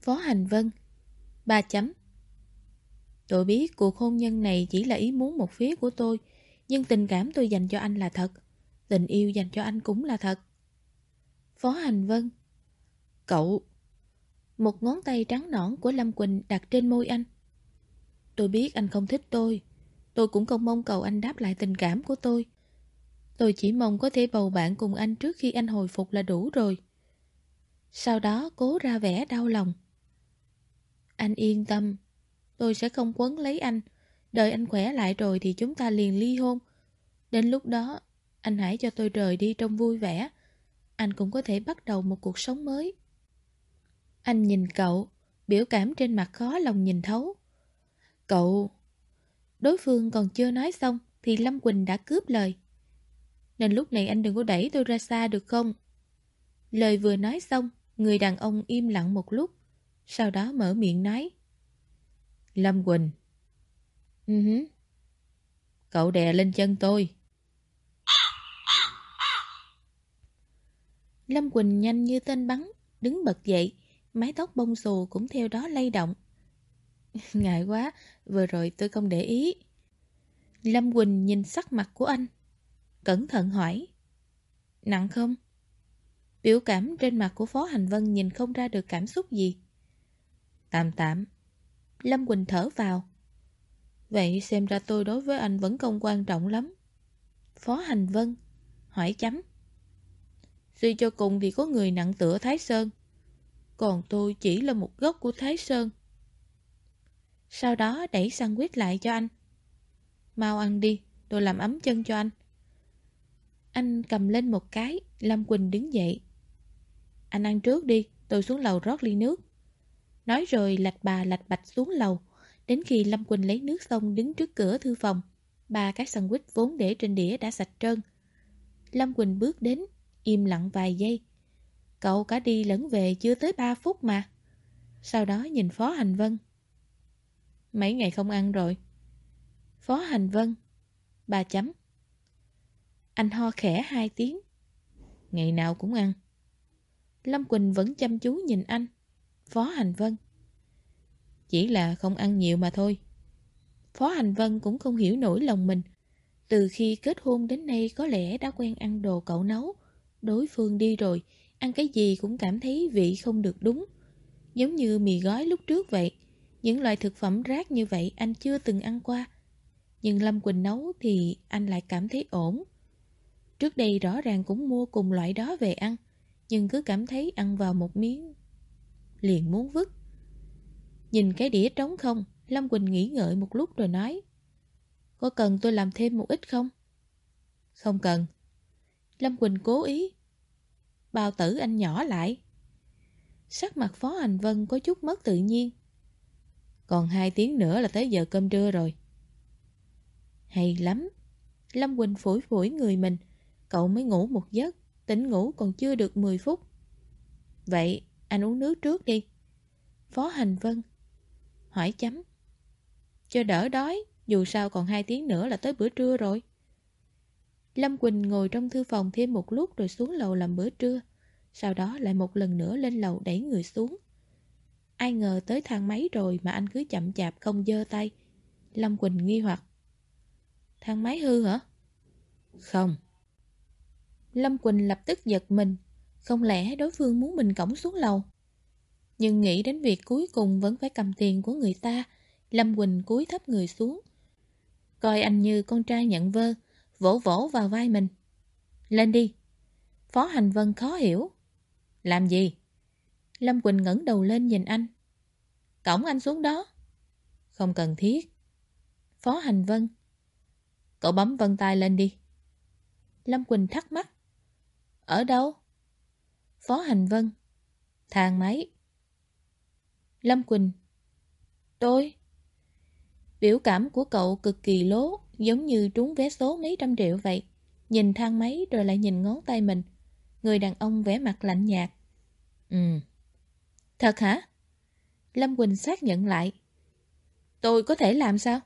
Phó Hành Vân, Ba chấm. Tôi biết cuộc hôn nhân này chỉ là ý muốn một phía của tôi, Nhưng tình cảm tôi dành cho anh là thật, Tình yêu dành cho anh cũng là thật. Phó Hành Vân, Cậu, Một ngón tay trắng nõn của Lâm Quỳnh đặt trên môi anh. Tôi biết anh không thích tôi Tôi cũng không mong cầu anh đáp lại tình cảm của tôi. Tôi chỉ mong có thể bầu bạn cùng anh trước khi anh hồi phục là đủ rồi. Sau đó, cố ra vẻ đau lòng. Anh yên tâm, Tôi sẽ không quấn lấy anh. Đợi anh khỏe lại rồi thì chúng ta liền ly hôn. Đến lúc đó, Anh hãy cho tôi rời đi trong vui vẻ. Anh cũng có thể bắt đầu một cuộc sống mới. Anh nhìn cậu, Biểu cảm trên mặt khó lòng nhìn thấu. Cậu... Đối phương còn chưa nói xong thì Lâm Quỳnh đã cướp lời. Nên lúc này anh đừng có đẩy tôi ra xa được không? Lời vừa nói xong, người đàn ông im lặng một lúc, sau đó mở miệng nói. Lâm Quỳnh. Ừ uh -huh. Cậu đè lên chân tôi. Lâm Quỳnh nhanh như tên bắn, đứng bật dậy, mái tóc bông xù cũng theo đó lay động. Ngại quá, vừa rồi tôi không để ý. Lâm Quỳnh nhìn sắc mặt của anh. Cẩn thận hỏi. Nặng không? Biểu cảm trên mặt của Phó Hành Vân nhìn không ra được cảm xúc gì. Tạm tạm. Lâm Quỳnh thở vào. Vậy xem ra tôi đối với anh vẫn không quan trọng lắm. Phó Hành Vân. Hỏi chấm. Suy cho cùng thì có người nặng tựa Thái Sơn. Còn tôi chỉ là một gốc của Thái Sơn. Sau đó đẩy sandwich lại cho anh. Mau ăn đi, Tôi làm ấm chân cho anh. Anh cầm lên một cái, Lâm Quỳnh đứng dậy. Anh ăn trước đi, Tôi xuống lầu rót ly nước. Nói rồi lạch bà lạch bạch xuống lầu. Đến khi Lâm Quỳnh lấy nước xong đứng trước cửa thư phòng, Ba cái sandwich vốn để trên đĩa đã sạch trơn. Lâm Quỳnh bước đến, Im lặng vài giây. Cậu cả đi lẫn về chưa tới 3 phút mà. Sau đó nhìn Phó Hành Vân. Mấy ngày không ăn rồi. Phó Hành Vân. Ba chấm. Anh ho khẽ hai tiếng. Ngày nào cũng ăn. Lâm Quỳnh vẫn chăm chú nhìn anh. Phó Hành Vân. Chỉ là không ăn nhiều mà thôi. Phó Hành Vân cũng không hiểu nổi lòng mình. Từ khi kết hôn đến nay có lẽ đã quen ăn đồ cậu nấu. Đối phương đi rồi, ăn cái gì cũng cảm thấy vị không được đúng. Giống như mì gói lúc trước vậy. Những loại thực phẩm rác như vậy anh chưa từng ăn qua. Nhưng Lâm Quỳnh nấu thì anh lại cảm thấy ổn. Trước đây rõ ràng cũng mua cùng loại đó về ăn, nhưng cứ cảm thấy ăn vào một miếng liền muốn vứt. Nhìn cái đĩa trống không, Lâm Quỳnh nghĩ ngợi một lúc rồi nói Có cần tôi làm thêm một ít không? Không cần. Lâm Quỳnh cố ý. Bao tử anh nhỏ lại. Sắc mặt Phó Hành Vân có chút mất tự nhiên. Còn hai tiếng nữa là tới giờ cơm trưa rồi. Hay lắm. Lâm Quỳnh phủi phủi người mình. Cậu mới ngủ một giấc, tỉnh ngủ còn chưa được 10 phút. Vậy, anh uống nước trước đi. Phó Hành Vân. Hỏi chấm. Cho đỡ đói, dù sao còn hai tiếng nữa là tới bữa trưa rồi. Lâm Quỳnh ngồi trong thư phòng thêm một lúc rồi xuống lầu làm bữa trưa. Sau đó lại một lần nữa lên lầu đẩy người xuống. Ai ngờ tới thang máy rồi mà anh cứ chậm chạp không dơ tay. Lâm Quỳnh nghi hoặc. Thang máy hư hả? Không. Lâm Quỳnh lập tức giật mình. Không lẽ đối phương muốn mình cổng xuống lầu? Nhưng nghĩ đến việc cuối cùng vẫn phải cầm tiền của người ta, Lâm Quỳnh cúi thấp người xuống. Coi anh như con trai nhận vơ, vỗ vỗ vào vai mình. Lên đi. Phó Hành Vân khó hiểu. Làm gì? Lâm Quỳnh ngẩng đầu lên nhìn anh. Cổng anh xuống đó. Không cần thiết. Phó Hành Vân. Cậu bấm vân tay lên đi. Lâm Quỳnh thắc mắc. Ở đâu? Phó Hành Vân. Thang máy. Lâm Quỳnh. Tôi. Biểu cảm của cậu cực kỳ lố, giống như trúng vé số mấy trăm triệu vậy. Nhìn thang máy rồi lại nhìn ngón tay mình. Người đàn ông vẽ mặt lạnh nhạt. Ừ. Thật hả? Lâm Quỳnh xác nhận lại. Tôi có thể làm sao?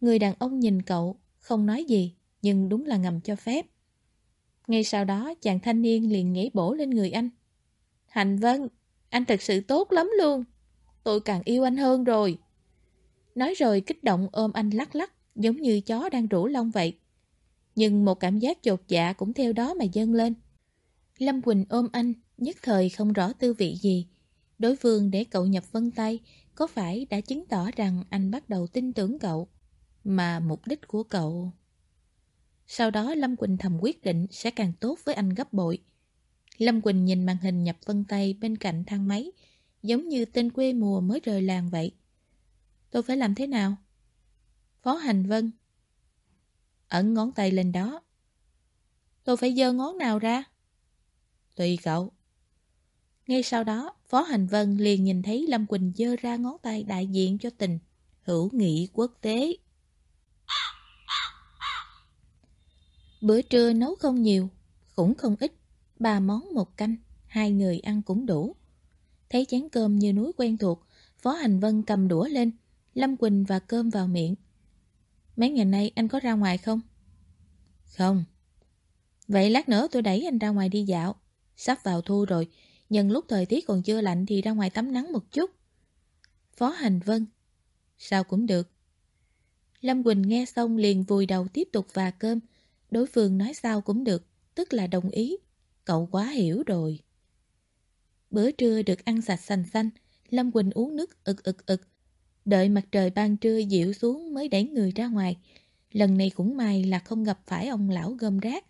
Người đàn ông nhìn cậu, không nói gì, nhưng đúng là ngầm cho phép. Ngay sau đó, chàng thanh niên liền nhảy bổ lên người anh. Hành Vân, anh thật sự tốt lắm luôn. Tôi càng yêu anh hơn rồi. Nói rồi kích động ôm anh lắc lắc, giống như chó đang rủ lông vậy. Nhưng một cảm giác chột dạ cũng theo đó mà dâng lên. Lâm Quỳnh ôm anh, nhất thời không rõ tư vị gì. Đối phương để cậu nhập vân tay, có phải đã chứng tỏ rằng anh bắt đầu tin tưởng cậu, mà mục đích của cậu... Sau đó Lâm Quỳnh thầm quyết định sẽ càng tốt với anh gấp bội. Lâm Quỳnh nhìn màn hình nhập vân tay bên cạnh thang máy, giống như tên quê mùa mới rời làng vậy. Tôi phải làm thế nào? Phó Hành Vân Ẩn ngón tay lên đó. Tôi phải giơ ngón nào ra? Tùy cậu. Ngay sau đó, Phó Hành Vân liền nhìn thấy Lâm Quỳnh dơ ra ngón tay đại diện cho tình, hữu nghị quốc tế. Bữa trưa nấu không nhiều, cũng không ít, ba món một canh, hai người ăn cũng đủ. Thấy chén cơm như núi quen thuộc, Phó Hành Vân cầm đũa lên, Lâm Quỳnh và cơm vào miệng. Mấy ngày nay anh có ra ngoài không? Không. Vậy lát nữa tôi đẩy anh ra ngoài đi dạo. Sắp vào thu rồi, nhưng lúc thời tiết còn chưa lạnh thì ra ngoài tắm nắng một chút. Phó Hành Vân. Sao cũng được. Lâm Quỳnh nghe xong liền vùi đầu tiếp tục và cơm. Đối phương nói sao cũng được, tức là đồng ý. Cậu quá hiểu rồi. Bữa trưa được ăn sạch xanh xanh, Lâm Quỳnh uống nước ực ực ực. Đợi mặt trời ban trưa dịu xuống mới đẩy người ra ngoài. Lần này cũng may là không gặp phải ông lão gom rác.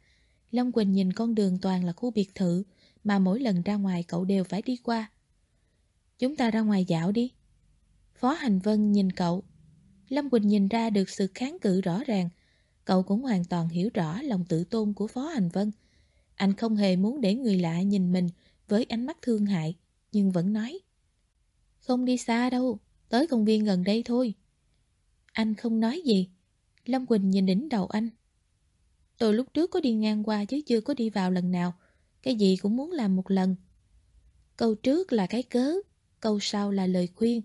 Lâm Quỳnh nhìn con đường toàn là khu biệt thự, mà mỗi lần ra ngoài cậu đều phải đi qua. Chúng ta ra ngoài dạo đi. Phó Hành Vân nhìn cậu. Lâm Quỳnh nhìn ra được sự kháng cự rõ ràng. Cậu cũng hoàn toàn hiểu rõ lòng tự tôn của Phó Hành Vân. Anh không hề muốn để người lạ nhìn mình với ánh mắt thương hại, nhưng vẫn nói. Không đi xa đâu, tới công viên gần đây thôi. Anh không nói gì. Lâm Quỳnh nhìn đỉnh đầu anh. Tôi lúc trước có đi ngang qua chứ chưa có đi vào lần nào. Cái gì cũng muốn làm một lần. Câu trước là cái cớ, câu sau là lời khuyên.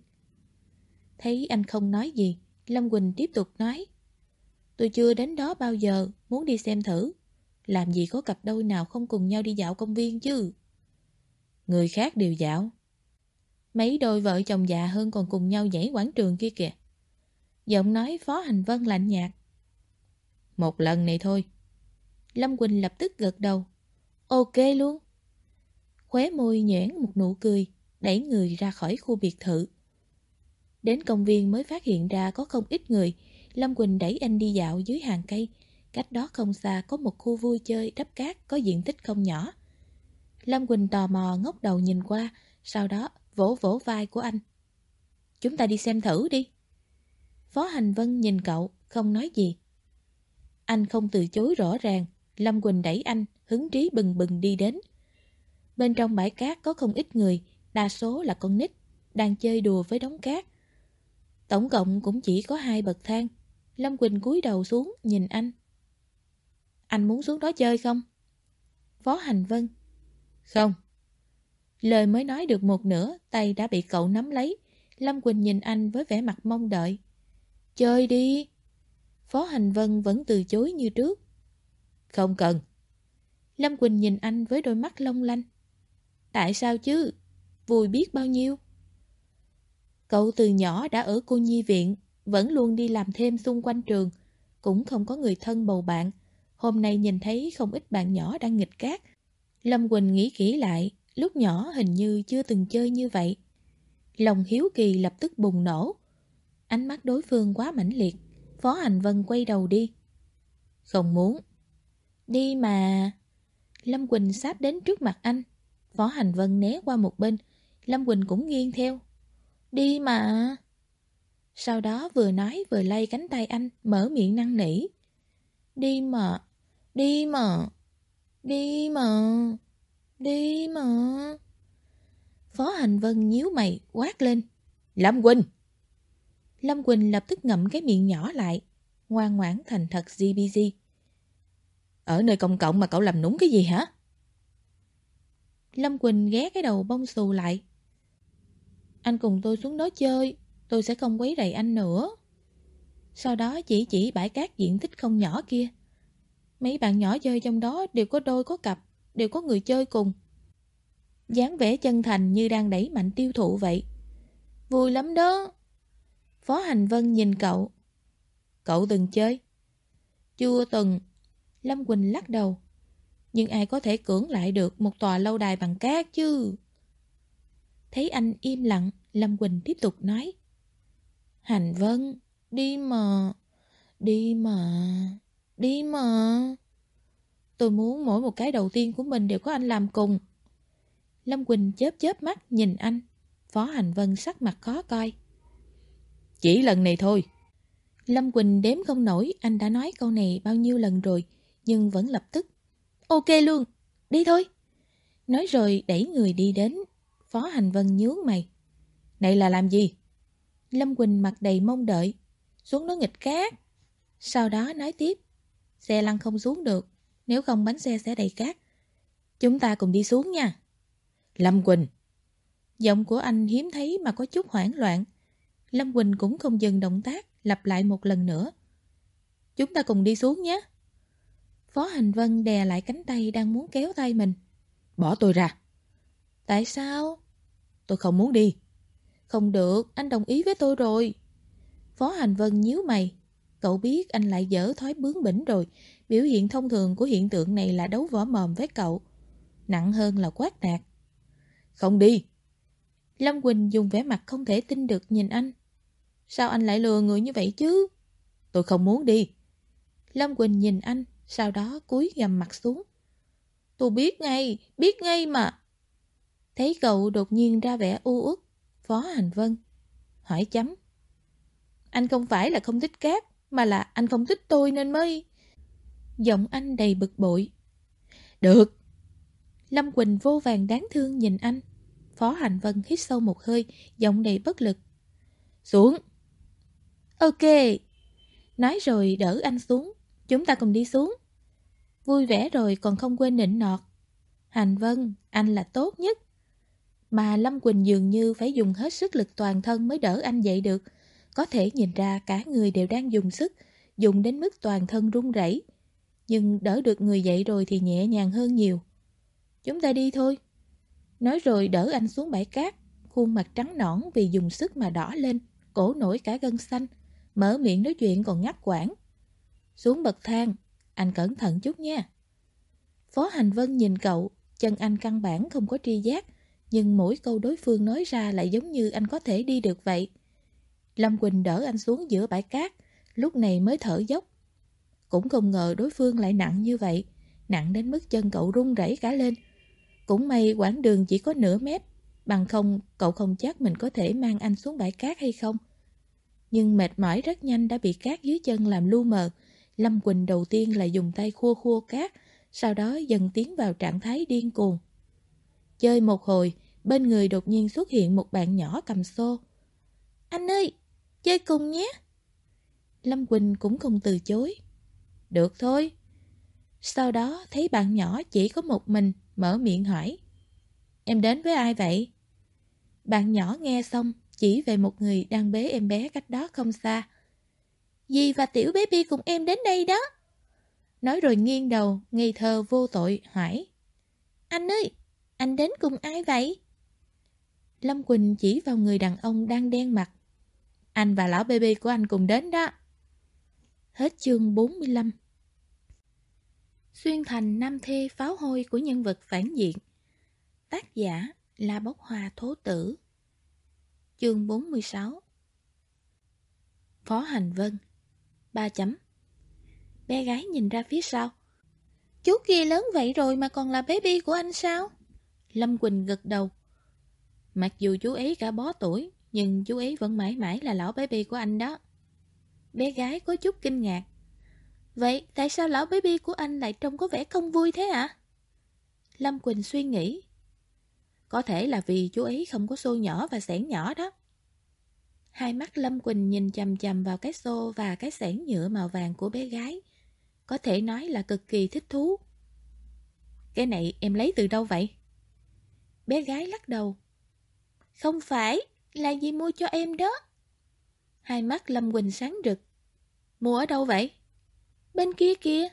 Thấy anh không nói gì, Lâm Quỳnh tiếp tục nói. Tôi chưa đến đó bao giờ, muốn đi xem thử. Làm gì có cặp đôi nào không cùng nhau đi dạo công viên chứ? Người khác đều dạo. Mấy đôi vợ chồng già hơn còn cùng nhau dãy quảng trường kia kìa. Giọng nói Phó Hành Vân lạnh nhạt. Một lần này thôi. Lâm Quỳnh lập tức gật đầu. Ok luôn. Khóe môi nhoẻn một nụ cười, đẩy người ra khỏi khu biệt thự. Đến công viên mới phát hiện ra có không ít người, Lâm Quỳnh đẩy anh đi dạo dưới hàng cây. Cách đó không xa có một khu vui chơi đắp cát có diện tích không nhỏ. Lâm Quỳnh tò mò ngóc đầu nhìn qua, sau đó vỗ vỗ vai của anh. Chúng ta đi xem thử đi. Phó Hành Vân nhìn cậu, không nói gì. Anh không từ chối rõ ràng, Lâm Quỳnh đẩy anh, hứng trí bừng bừng đi đến. Bên trong bãi cát có không ít người, đa số là con nít, đang chơi đùa với đống cát. Tổng cộng cũng chỉ có hai bậc thang. Lâm Quỳnh cúi đầu xuống, nhìn anh. Anh muốn xuống đó chơi không? Phó Hành Vân. Không. Lời mới nói được một nửa, tay đã bị cậu nắm lấy. Lâm Quỳnh nhìn anh với vẻ mặt mong đợi. Chơi đi. Phó Hành Vân vẫn từ chối như trước. Không cần. Lâm Quỳnh nhìn anh với đôi mắt long lanh. Tại sao chứ? Vui biết bao nhiêu. Cậu từ nhỏ đã ở cô nhi viện, vẫn luôn đi làm thêm xung quanh trường, cũng không có người thân bầu bạn. Hôm nay nhìn thấy không ít bạn nhỏ đang nghịch cát. Lâm Quỳnh nghĩ kỹ lại, lúc nhỏ hình như chưa từng chơi như vậy. Lòng hiếu kỳ lập tức bùng nổ. Ánh mắt đối phương quá mãnh liệt, Phó Hành Vân quay đầu đi. Không muốn. Đi mà. Lâm Quỳnh sáp đến trước mặt anh. Phó Hành Vân né qua một bên. Lâm Quỳnh cũng nghiêng theo. Đi mà. Sau đó vừa nói vừa lay cánh tay anh, mở miệng năn nỉ. Đi mà, đi mà, đi mà, đi mà. Phó Hành Vân nhíu mày, quát lên. Lâm Quỳnh! Lâm Quỳnh lập tức ngậm cái miệng nhỏ lại, ngoan ngoãn thành thật GBG. Ở nơi công cộng mà cậu làm núng cái gì hả? Lâm Quỳnh ghé cái đầu bông xù lại. Anh cùng tôi xuống đó chơi, tôi sẽ không quấy rầy anh nữa. Sau đó chỉ chỉ bãi cát diện tích không nhỏ kia. Mấy bạn nhỏ chơi trong đó đều có đôi có cặp, đều có người chơi cùng. dáng vẻ chân thành như đang đẩy mạnh tiêu thụ vậy. Vui lắm đó. Phó Hành Vân nhìn cậu. Cậu từng chơi? Chưa từng. Lâm Quỳnh lắc đầu. Nhưng ai có thể cưỡng lại được một tòa lâu đài bằng cát chứ? Thấy anh im lặng, Lâm Quỳnh tiếp tục nói. Hành Vân, đi mà, đi mà, đi mà. Tôi muốn mỗi một cái đầu tiên của mình đều có anh làm cùng. Lâm Quỳnh chớp chớp mắt nhìn anh. Phó Hành Vân sắc mặt khó coi. Chỉ lần này thôi. Lâm Quỳnh đếm không nổi anh đã nói câu này bao nhiêu lần rồi, nhưng vẫn lập tức. Ok luôn, đi thôi. Nói rồi đẩy người đi đến. Phó Hành Vân nhướng mày. Này là làm gì? Lâm Quỳnh mặt đầy mong đợi. Xuống đó nghịch cát. Sau đó nói tiếp. Xe lăn không xuống được. Nếu không bánh xe sẽ đầy cát. Chúng ta cùng đi xuống nha. Lâm Quỳnh. Giọng của anh hiếm thấy mà có chút hoảng loạn. Lâm Quỳnh cũng không dừng động tác, lặp lại một lần nữa. Chúng ta cùng đi xuống nhé. Phó Hành Vân đè lại cánh tay đang muốn kéo tay mình. Bỏ tôi ra. Tại sao? Tôi không muốn đi. Không được, anh đồng ý với tôi rồi. Phó Hành Vân nhíu mày. Cậu biết anh lại dở thói bướng bỉnh rồi. Biểu hiện thông thường của hiện tượng này là đấu võ mồm với cậu. Nặng hơn là quát nạt. Không đi. Lâm Quỳnh dùng vẻ mặt không thể tin được nhìn anh. Sao anh lại lừa người như vậy chứ? Tôi không muốn đi. Lâm Quỳnh nhìn anh, sau đó cúi gầm mặt xuống. Tôi biết ngay, biết ngay mà. Thấy cậu đột nhiên ra vẻ u uất, Phó Hành Vân hỏi chấm. Anh không phải là không thích cát, mà là anh không thích tôi nên mới... Giọng anh đầy bực bội. Được. Lâm Quỳnh vô vàng đáng thương nhìn anh. Phó Hành Vân hít sâu một hơi, giọng đầy bất lực. Xuống. Ok. Nói rồi đỡ anh xuống. Chúng ta cùng đi xuống. Vui vẻ rồi còn không quên nịnh nọt. Hành Vân, anh là tốt nhất. Mà Lâm Quỳnh dường như phải dùng hết sức lực toàn thân mới đỡ anh dậy được. Có thể nhìn ra cả người đều đang dùng sức, dùng đến mức toàn thân run rẩy. Nhưng đỡ được người dậy rồi thì nhẹ nhàng hơn nhiều. Chúng ta đi thôi. Nói rồi đỡ anh xuống bãi cát, khuôn mặt trắng nõn vì dùng sức mà đỏ lên, cổ nổi cả gân xanh, mở miệng nói chuyện còn ngắt quãng. Xuống bậc thang, anh cẩn thận chút nha. Phó Hành Vân nhìn cậu, chân anh căn bản không có tri giác, nhưng mỗi câu đối phương nói ra lại giống như anh có thể đi được vậy. Lâm Quỳnh đỡ anh xuống giữa bãi cát, lúc này mới thở dốc. Cũng không ngờ đối phương lại nặng như vậy, nặng đến mức chân cậu run rẩy cả lên. Cũng may quãng đường chỉ có nửa mét, bằng không cậu không chắc mình có thể mang anh xuống bãi cát hay không. Nhưng mệt mỏi rất nhanh đã bị cát dưới chân làm lu mờ. Lâm Quỳnh đầu tiên là dùng tay khua khua cát, sau đó dần tiến vào trạng thái điên cuồng. Chơi một hồi, bên người đột nhiên xuất hiện một bạn nhỏ cầm xô. Anh ơi, chơi cùng nhé. Lâm Quỳnh cũng không từ chối. Được thôi. Sau đó thấy bạn nhỏ chỉ có một mình, mở miệng hỏi. Em đến với ai vậy? Bạn nhỏ nghe xong, chỉ về một người đang bế em bé cách đó không xa. Dì và tiểu bé Bi cùng em đến đây đó. Nói rồi nghiêng đầu, ngây thơ vô tội, hỏi. Anh ơi, anh đến cùng ai vậy? Lâm Quỳnh chỉ vào người đàn ông đang đen mặt. Anh và lão baby của anh cùng đến đó. Hết chương 45 Xuyên thành nam thê pháo hôi của nhân vật phản diện Tác giả là Bốc Hoa Thố Tử Chương 46 Phó Hành Vân ba chấm Bé gái nhìn ra phía sau Chú kia lớn vậy rồi mà còn là baby của anh sao? Lâm Quỳnh gật đầu Mặc dù chú ấy cả bó tuổi, Nhưng chú ấy vẫn mãi mãi là lão baby của anh đó Bé gái có chút kinh ngạc Vậy tại sao lão baby của anh lại trông có vẻ không vui thế ạ? À? Lâm Quỳnh suy nghĩ Có thể là vì chú ấy không có xô nhỏ và sẻn nhỏ đó Hai mắt Lâm Quỳnh nhìn chầm chầm vào cái xô và cái sẻn nhựa màu vàng của bé gái. Có thể nói là cực kỳ thích thú. Cái này em lấy từ đâu vậy? Bé gái lắc đầu. Không phải, là gì mua cho em đó. Hai mắt Lâm Quỳnh sáng rực. Mua ở đâu vậy? Bên kia kia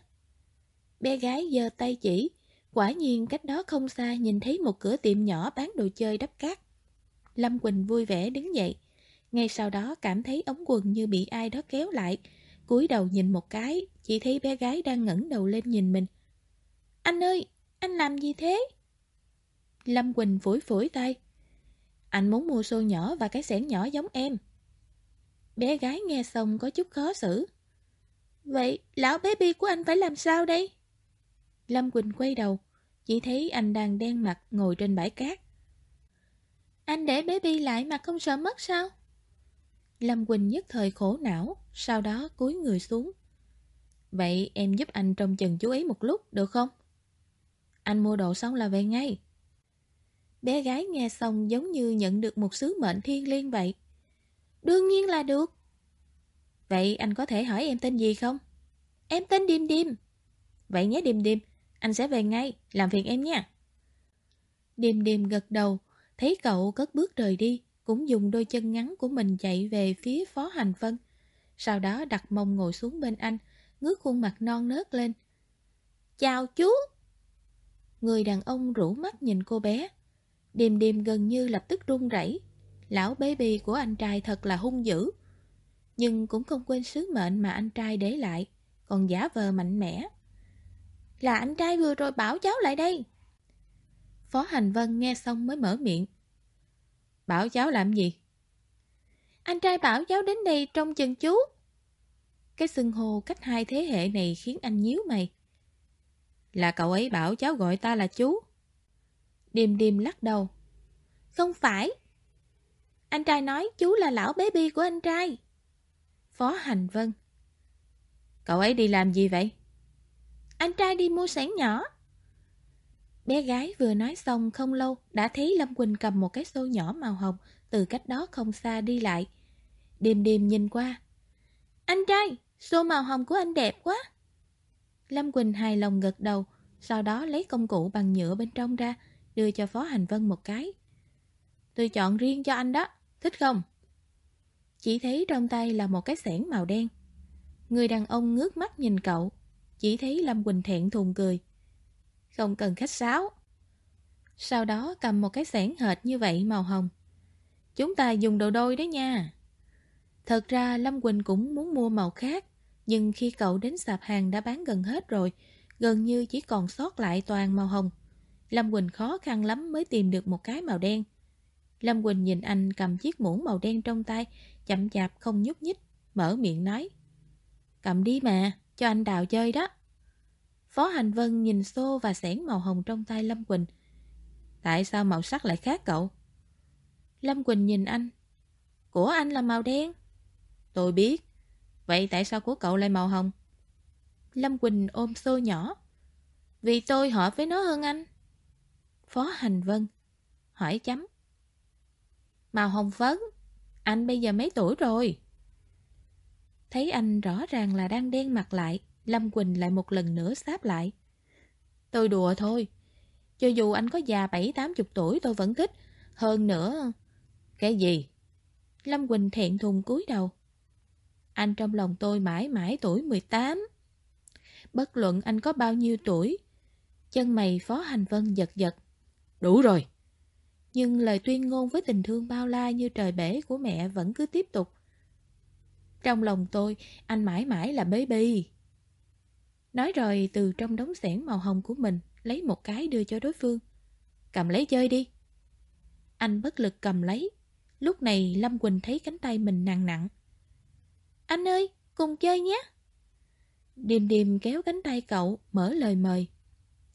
Bé gái giơ tay chỉ. Quả nhiên cách đó không xa nhìn thấy một cửa tiệm nhỏ bán đồ chơi đắp cát. Lâm Quỳnh vui vẻ đứng dậy ngay sau đó cảm thấy ống quần như bị ai đó kéo lại cúi đầu nhìn một cái Chỉ thấy bé gái đang ngẩng đầu lên nhìn mình Anh ơi, anh làm gì thế? Lâm Quỳnh phủi phủi tay Anh muốn mua xô nhỏ và cái xẻng nhỏ giống em Bé gái nghe xong có chút khó xử Vậy lão bé bi của anh phải làm sao đây? Lâm Quỳnh quay đầu Chỉ thấy anh đang đen mặt ngồi trên bãi cát Anh để bé bi lại mà không sợ mất sao? Lâm Quỳnh nhất thời khổ não, sau đó cúi người xuống. Vậy em giúp anh trông chừng chú ý một lúc, được không? Anh mua đồ xong là về ngay. Bé gái nghe xong giống như nhận được một sứ mệnh thiên liêng vậy. Đương nhiên là được. Vậy anh có thể hỏi em tên gì không? Em tên Điềm Điềm. Vậy nhé Điềm Điềm, anh sẽ về ngay, làm phiền em nha. Điềm Điềm gật đầu, thấy cậu cất bước rời đi, cũng dùng đôi chân ngắn của mình chạy về phía Phó Hành Vân. Sau đó đặt mông ngồi xuống bên anh, ngước khuôn mặt non nớt lên. Chào chú! Người đàn ông rủ mắt nhìn cô bé. Điềm điềm gần như lập tức run rẩy. Lão baby của anh trai thật là hung dữ. Nhưng cũng không quên sứ mệnh mà anh trai để lại, còn giả vờ mạnh mẽ. Là anh trai vừa rồi bảo cháu lại đây. Phó Hành Vân nghe xong mới mở miệng. Bảo cháu làm gì? Anh trai bảo cháu đến đây trông chừng chú. Cái xưng hô cách hai thế hệ này khiến anh nhíu mày. Là cậu ấy bảo cháu gọi ta là chú. Điềm điềm lắc đầu. Không phải. Anh trai nói chú là lão bé bi của anh trai. Phó Hành Vân. Cậu ấy đi làm gì vậy? Anh trai đi mua sản nhỏ. Bé gái vừa nói xong không lâu đã thấy Lâm Quỳnh cầm một cái xô nhỏ màu hồng từ cách đó không xa đi lại. đêm đêm nhìn qua. Anh trai, xô màu hồng của anh đẹp quá. Lâm Quỳnh hài lòng gật đầu, sau đó lấy công cụ bằng nhựa bên trong ra, đưa cho Phó Hành Vân một cái. Tôi chọn riêng cho anh đó, thích không? Chỉ thấy trong tay là một cái xẻng màu đen. Người đàn ông ngước mắt nhìn cậu, chỉ thấy Lâm Quỳnh thẹn thùng cười. Không cần khách sáo. Sau đó cầm một cái xẻng hệt như vậy màu hồng. Chúng ta dùng đồ đôi đấy nha. Thật ra Lâm Quỳnh cũng muốn mua màu khác, Nhưng khi cậu đến sạp hàng đã bán gần hết rồi, gần như chỉ còn sót lại toàn màu hồng. Lâm Quỳnh khó khăn lắm mới tìm được một cái màu đen. Lâm Quỳnh nhìn anh cầm chiếc muỗng màu đen trong tay, chậm chạp không nhúc nhích, mở miệng nói. Cầm đi mà, cho anh đào chơi đó. Phó Hành Vân nhìn xô và sẻn màu hồng trong tay Lâm Quỳnh. Tại sao màu sắc lại khác cậu? Lâm Quỳnh nhìn anh. Của anh là màu đen. Tôi biết. Vậy tại sao của cậu lại màu hồng? Lâm Quỳnh ôm xô nhỏ. Vì tôi hợp với nó hơn anh. Phó Hành Vân. Hỏi chấm. Màu hồng phấn. Anh bây giờ mấy tuổi rồi? Thấy anh rõ ràng là đang đen mặt lại, Lâm Quỳnh lại một lần nữa sáp lại. Tôi đùa thôi. Cho dù anh có già bảy tám chục tuổi tôi vẫn thích. Hơn nữa... Cái gì? Lâm Quỳnh thẹn thùng cúi đầu. Anh trong lòng tôi mãi mãi tuổi 18. Bất luận anh có bao nhiêu tuổi. Chân mày Phó Hành Vân giật giật. Đủ rồi. Nhưng lời tuyên ngôn với tình thương bao la như trời bể của mẹ vẫn cứ tiếp tục. Trong lòng tôi, anh mãi mãi là baby. Nói rồi từ trong đống xẻng màu hồng của mình, lấy một cái đưa cho đối phương. Cầm lấy chơi đi. Anh bất lực cầm lấy. Lúc này Lâm Quỳnh thấy cánh tay mình nặng nặng. Anh ơi, cùng chơi nhé. Điềm điềm kéo cánh tay cậu, mở lời mời.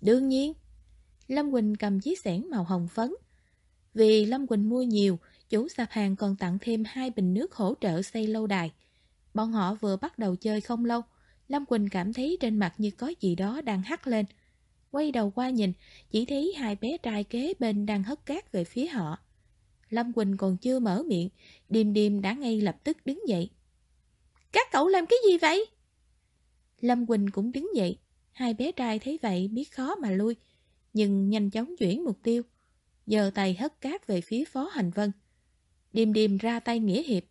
Đương nhiên. Lâm Quỳnh cầm chiếc xẻng màu hồng phấn. Vì Lâm Quỳnh mua nhiều, chủ sạp hàng còn tặng thêm hai bình nước hỗ trợ xây lâu đài. Bọn họ vừa bắt đầu chơi không lâu, Lâm Quỳnh cảm thấy trên mặt như có gì đó đang hắt lên. Quay đầu qua nhìn, chỉ thấy hai bé trai kế bên đang hất cát về phía họ. Lâm Quỳnh còn chưa mở miệng, Điềm Điềm đã ngay lập tức đứng dậy. Các cậu làm cái gì vậy? Lâm Quỳnh cũng đứng dậy. Hai bé trai thấy vậy biết khó mà lui, nhưng nhanh chóng chuyển mục tiêu. Giờ tay hất cát về phía Phó Hành Vân. Điềm Điềm ra tay nghĩa hiệp.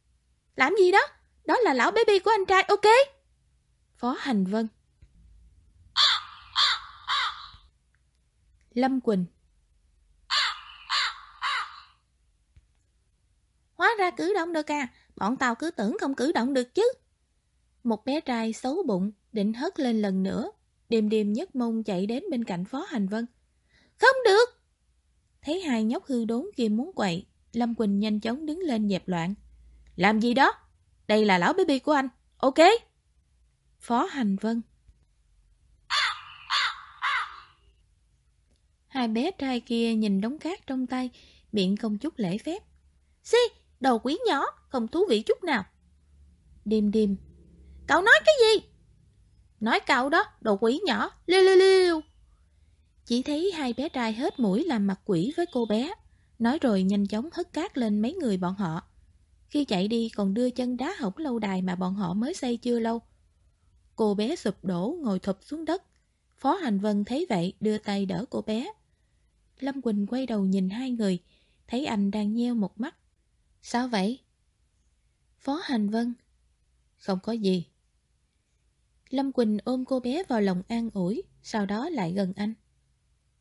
Làm gì đó? Đó là lão baby của anh trai, ok? Phó Hành Vân Lâm Quỳnh Hóa ra cử động được à, bọn tao cứ tưởng không cử động được chứ. Một bé trai xấu bụng, định hất lên lần nữa. Đêm đêm nhất mông chạy đến bên cạnh Phó Hành Vân. Không được! Thấy hai nhóc hư đốn kia muốn quậy, Lâm Quỳnh nhanh chóng đứng lên dẹp loạn. Làm gì đó? Đây là lão baby của anh, ok? Phó Hành Vân Hai bé trai kia nhìn đống cát trong tay, miệng không chút lễ phép. Xì, đầu quý nhỏ, không thú vị chút nào. Điềm điềm. Cậu nói cái gì? Nói cậu đó, đồ quỷ nhỏ, liêu liêu liêu. Chỉ thấy hai bé trai hết mũi làm mặt quỷ với cô bé. Nói rồi nhanh chóng hất cát lên mấy người bọn họ. Khi chạy đi còn đưa chân đá hỏng lâu đài mà bọn họ mới xây chưa lâu. Cô bé sụp đổ ngồi thụp xuống đất. Phó Hành Vân thấy vậy đưa tay đỡ cô bé. Lâm Quỳnh quay đầu nhìn hai người, thấy anh đang nheo một mắt. Sao vậy? Phó Hành Vân Không có gì. Lâm Quỳnh ôm cô bé vào lòng an ủi, sau đó lại gần anh.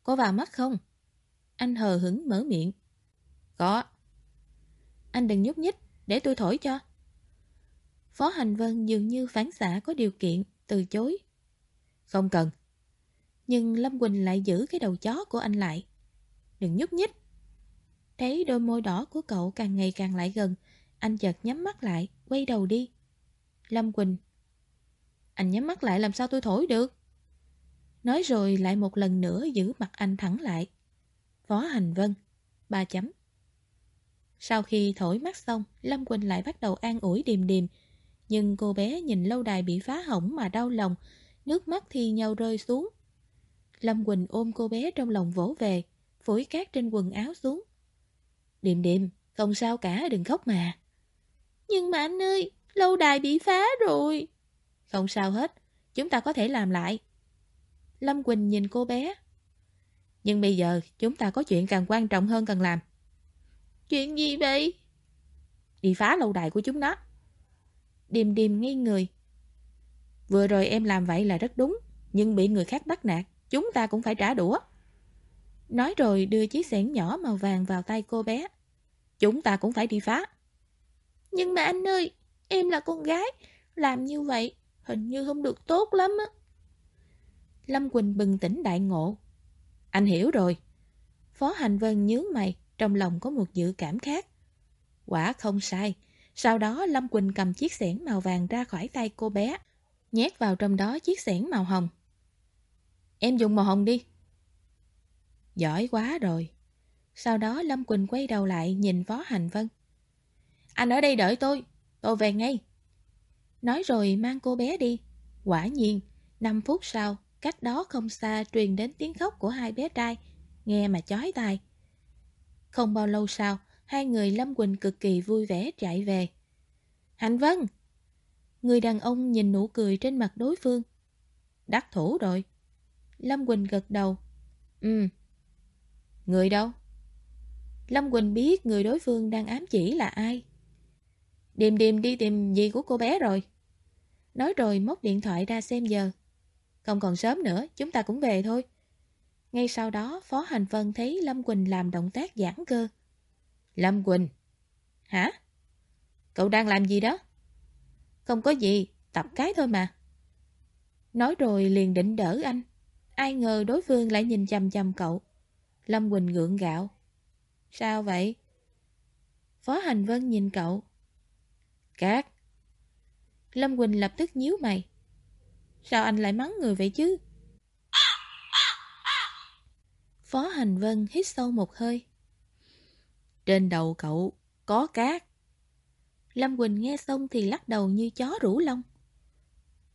Có vào mắt không? Anh hờ hững mở miệng. Có. Anh đừng nhúc nhích, để tôi thổi cho. Phó Hành Vân dường như phán xạ có điều kiện, từ chối. Không cần. Nhưng Lâm Quỳnh lại giữ cái đầu chó của anh lại. Đừng nhúc nhích. Thấy đôi môi đỏ của cậu càng ngày càng lại gần, anh chợt nhắm mắt lại, quay đầu đi. Lâm Quỳnh. Anh nhắm mắt lại làm sao tôi thổi được? Nói rồi lại một lần nữa giữ mặt anh thẳng lại. Phó Hành Vân. Ba chấm. Sau khi thổi mắt xong, Lâm Quỳnh lại bắt đầu an ủi điềm điềm. Nhưng cô bé nhìn lâu đài bị phá hỏng mà đau lòng, nước mắt thì nhau rơi xuống. Lâm Quỳnh ôm cô bé trong lòng vỗ về, phủi cát trên quần áo xuống. Điềm điềm, không sao cả, đừng khóc mà. Nhưng mà anh ơi, lâu đài bị phá rồi. Không sao hết, chúng ta có thể làm lại. Lâm Quỳnh nhìn cô bé. Nhưng bây giờ chúng ta có chuyện càng quan trọng hơn cần làm. Chuyện gì vậy? Đi phá lâu đài của chúng nó. Điềm điềm nghi người. Vừa rồi em làm vậy là rất đúng, nhưng bị người khác bắt nạt, chúng ta cũng phải trả đũa. Nói rồi đưa chiếc xẻng nhỏ màu vàng vào tay cô bé. Chúng ta cũng phải đi phá. Nhưng mà anh ơi, em là con gái, làm như vậy Hình như không được tốt lắm á. Lâm Quỳnh bừng tỉnh đại ngộ. Anh hiểu rồi. Phó Hành Vân nhướng mày, trong lòng có một dự cảm khác. Quả không sai. Sau đó Lâm Quỳnh cầm chiếc xẻng màu vàng ra khỏi tay cô bé, nhét vào trong đó chiếc xẻng màu hồng. Em dùng màu hồng đi. Giỏi quá rồi. Sau đó Lâm Quỳnh quay đầu lại nhìn Phó Hành Vân. Anh ở đây đợi tôi, tôi về ngay. Nói rồi mang cô bé đi. Quả nhiên, 5 phút sau, cách đó không xa truyền đến tiếng khóc của hai bé trai, nghe mà chói tai. Không bao lâu sau, hai người Lâm Quỳnh cực kỳ vui vẻ chạy về. Hạnh Vân! Người đàn ông nhìn nụ cười trên mặt đối phương. Đắc thủ rồi. Lâm Quỳnh gật đầu. Ừ. Người đâu? Lâm Quỳnh biết người đối phương đang ám chỉ là ai. Điềm điềm đi tìm gì của cô bé rồi. Nói rồi móc điện thoại ra xem giờ. Không còn sớm nữa, chúng ta cũng về thôi. Ngay sau đó, Phó Hành Vân thấy Lâm Quỳnh làm động tác giãn cơ. Lâm Quỳnh. Hả? Cậu đang làm gì đó? Không có gì, tập cái thôi mà. Nói rồi liền định đỡ anh. Ai ngờ đối phương lại nhìn chăm chăm cậu. Lâm Quỳnh ngượng gạo. Sao vậy? Phó Hành Vân nhìn cậu. Cát. Lâm Quỳnh lập tức nhíu mày. Sao anh lại mắng người vậy chứ? Phó Hành Vân hít sâu một hơi. Trên đầu cậu có cát. Lâm Quỳnh nghe xong thì lắc đầu như chó rủ lông.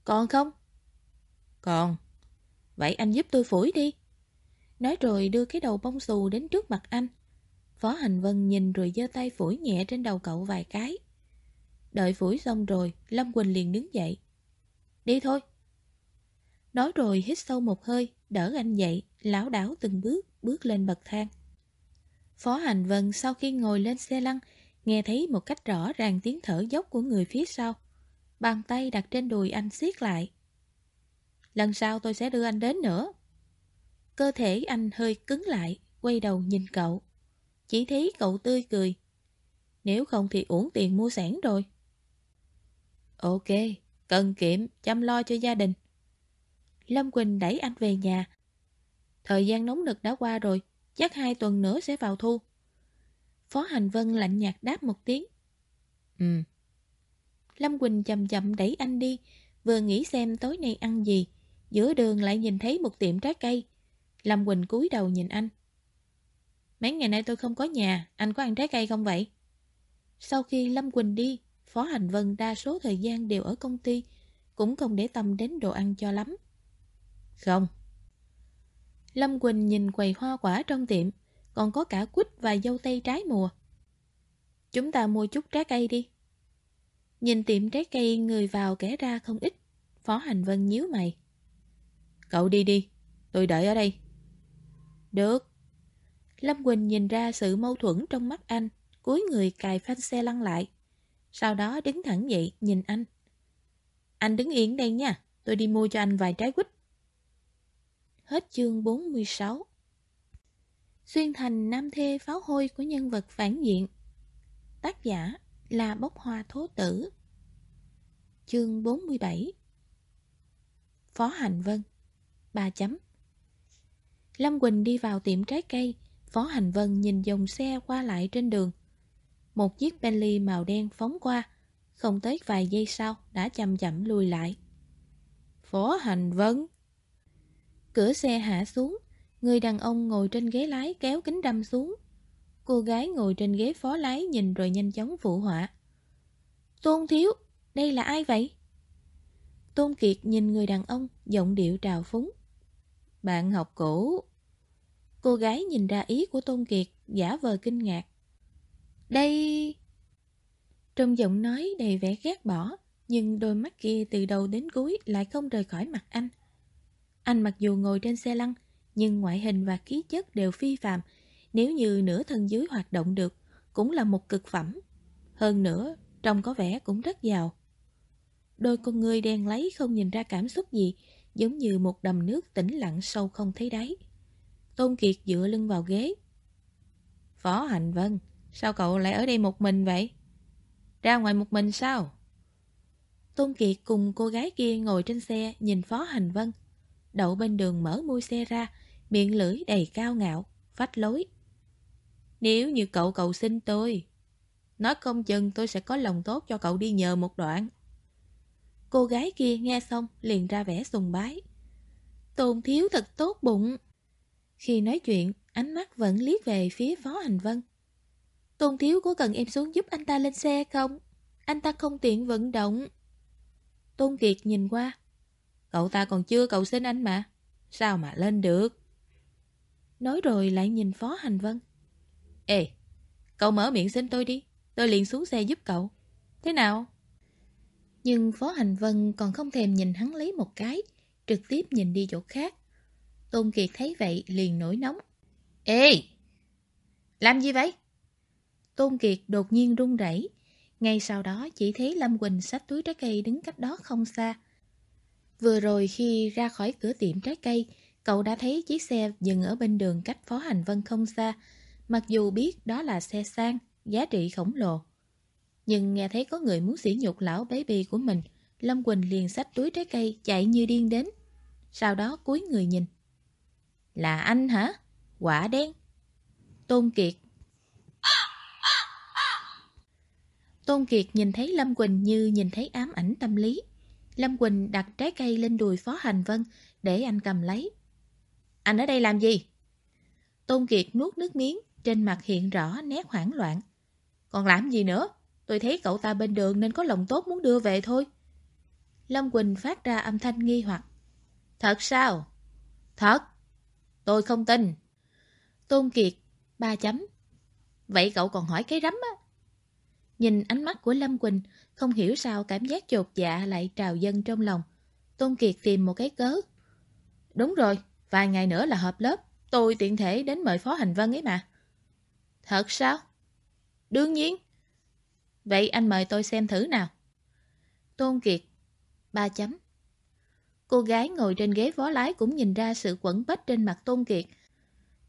Còn không? Còn. Vậy anh giúp tôi phủi đi. Nói rồi đưa cái đầu bông xù đến trước mặt anh. Phó Hành Vân nhìn rồi giơ tay phủi nhẹ trên đầu cậu vài cái. Đợi phủi xong rồi, Lâm Quỳnh liền đứng dậy. Đi thôi. Nói rồi hít sâu một hơi, đỡ anh dậy, lão đảo từng bước, bước lên bậc thang. Phó Hành Vân sau khi ngồi lên xe lăn, nghe thấy một cách rõ ràng tiếng thở dốc của người phía sau. Bàn tay đặt trên đùi anh siết lại. Lần sau tôi sẽ đưa anh đến nữa. Cơ thể anh hơi cứng lại, quay đầu nhìn cậu. Chỉ thấy cậu tươi cười. Nếu không thì uổng tiền mua sẵn rồi. Ok, cần kiệm, chăm lo cho gia đình. Lâm Quỳnh đẩy anh về nhà. Thời gian nóng nực đã qua rồi, chắc hai tuần nữa sẽ vào thu. Phó Hành Vân lạnh nhạt đáp một tiếng. Ừ. Lâm Quỳnh chậm chậm đẩy anh đi, vừa nghĩ xem tối nay ăn gì. Giữa đường lại nhìn thấy một tiệm trái cây. Lâm Quỳnh cúi đầu nhìn anh. Mấy ngày nay tôi không có nhà, anh có ăn trái cây không vậy? Sau khi Lâm Quỳnh đi, Phó Hành Vân đa số thời gian đều ở công ty, cũng không để tâm đến đồ ăn cho lắm. Không. Lâm Quỳnh nhìn quầy hoa quả trong tiệm, còn có cả quýt và dâu tây trái mùa. Chúng ta mua chút trái cây đi. Nhìn tiệm trái cây người vào kẻ ra không ít, Phó Hành Vân nhíu mày. Cậu đi đi, tôi đợi ở đây. Được. Lâm Quỳnh nhìn ra sự mâu thuẫn trong mắt anh, cúi người cài phanh xe lăn lại. Sau đó đứng thẳng dậy, nhìn anh. Anh đứng yên đây nha, tôi đi mua cho anh vài trái quýt. Hết chương 46 Xuyên thành nam thê pháo hôi của nhân vật phản diện. Tác giả là bốc hoa thố tử. Chương 47 Phó Hành Vân, ba chấm. Lâm Quỳnh đi vào tiệm trái cây. Phó Hành Vân nhìn dòng xe qua lại trên đường. Một chiếc Bentley màu đen phóng qua. Không tới vài giây sau, đã chậm chậm lùi lại. Phó Hành Vân! Cửa xe hạ xuống, người đàn ông ngồi trên ghế lái kéo kính đâm xuống. Cô gái ngồi trên ghế phó lái nhìn rồi nhanh chóng phụ họa. Tôn Thiếu, đây là ai vậy? Tôn Kiệt nhìn người đàn ông, giọng điệu trào phúng. Bạn học cũ. Cô gái nhìn ra ý của Tôn Kiệt, giả vờ kinh ngạc. Đây... Trong giọng nói đầy vẻ ghét bỏ, nhưng đôi mắt kia từ đầu đến cuối lại không rời khỏi mặt anh. Anh mặc dù ngồi trên xe lăn, nhưng ngoại hình và khí chất đều phi phạm. Nếu như nửa thân dưới hoạt động được, cũng là một cực phẩm. Hơn nữa, trông có vẻ cũng rất giàu. Đôi con người đen lấy không nhìn ra cảm xúc gì, giống như một đầm nước tĩnh lặng sâu không thấy đáy. Tôn Kiệt dựa lưng vào ghế. Phó Hành Vân, sao cậu lại ở đây một mình vậy? Ra ngoài một mình sao? Tôn Kiệt cùng cô gái kia ngồi trên xe nhìn Phó Hành Vân. Đậu bên đường mở mui xe ra, miệng lưỡi đầy cao ngạo, phách lối. Nếu như cậu cầu xin tôi, nói không chừng tôi sẽ có lòng tốt cho cậu đi nhờ một đoạn. Cô gái kia nghe xong liền ra vẻ sùng bái. Tôn thiếu thật tốt bụng. Khi nói chuyện, ánh mắt vẫn liếc về phía Phó Hành Vân. Tôn thiếu có cần em xuống giúp anh ta lên xe không? Anh ta không tiện vận động. Tôn Kiệt nhìn qua. Cậu ta còn chưa cầu xin anh mà. Sao mà lên được? Nói rồi lại nhìn Phó Hành Vân. Ê, cậu mở miệng xin tôi đi. Tôi liền xuống xe giúp cậu. Thế nào? Nhưng Phó Hành Vân còn không thèm nhìn hắn lấy một cái, trực tiếp nhìn đi chỗ khác. Tôn Kiệt thấy vậy liền nổi nóng. Ê! Làm gì vậy? Tôn Kiệt đột nhiên run rẩy. Ngay sau đó chỉ thấy Lâm Quỳnh xách túi trái cây đứng cách đó không xa. Vừa rồi khi ra khỏi cửa tiệm trái cây, cậu đã thấy chiếc xe dừng ở bên đường cách Phó Hành Vân không xa. Mặc dù biết đó là xe sang, giá trị khổng lồ. Nhưng nghe thấy có người muốn sỉ nhục lão baby của mình, Lâm Quỳnh liền xách túi trái cây chạy như điên đến. Sau đó cúi người nhìn. Là anh hả? Quả đen. Tôn Kiệt. Tôn Kiệt nhìn thấy Lâm Quỳnh như nhìn thấy ám ảnh tâm lý. Lâm Quỳnh đặt trái cây lên đùi Phó Hành Vân để anh cầm lấy. Anh ở đây làm gì? Tôn Kiệt nuốt nước miếng, trên mặt hiện rõ nét hoảng loạn. Còn làm gì nữa? Tôi thấy cậu ta bên đường nên có lòng tốt muốn đưa về thôi. Lâm Quỳnh phát ra âm thanh nghi hoặc. Thật sao? Thật. Tôi không tin. Tôn Kiệt, ba chấm. Vậy cậu còn hỏi cái rắm á? Nhìn ánh mắt của Lâm Quỳnh, không hiểu sao cảm giác chột dạ lại trào dâng trong lòng. Tôn Kiệt tìm một cái cớ. Đúng rồi, vài ngày nữa là họp lớp. Tôi tiện thể đến mời Phó Hành Vân ấy mà. Thật sao? Đương nhiên. Vậy anh mời tôi xem thử nào. Tôn Kiệt. Ba chấm. Cô gái ngồi trên ghế vó lái cũng nhìn ra sự quẩn bách trên mặt Tôn Kiệt.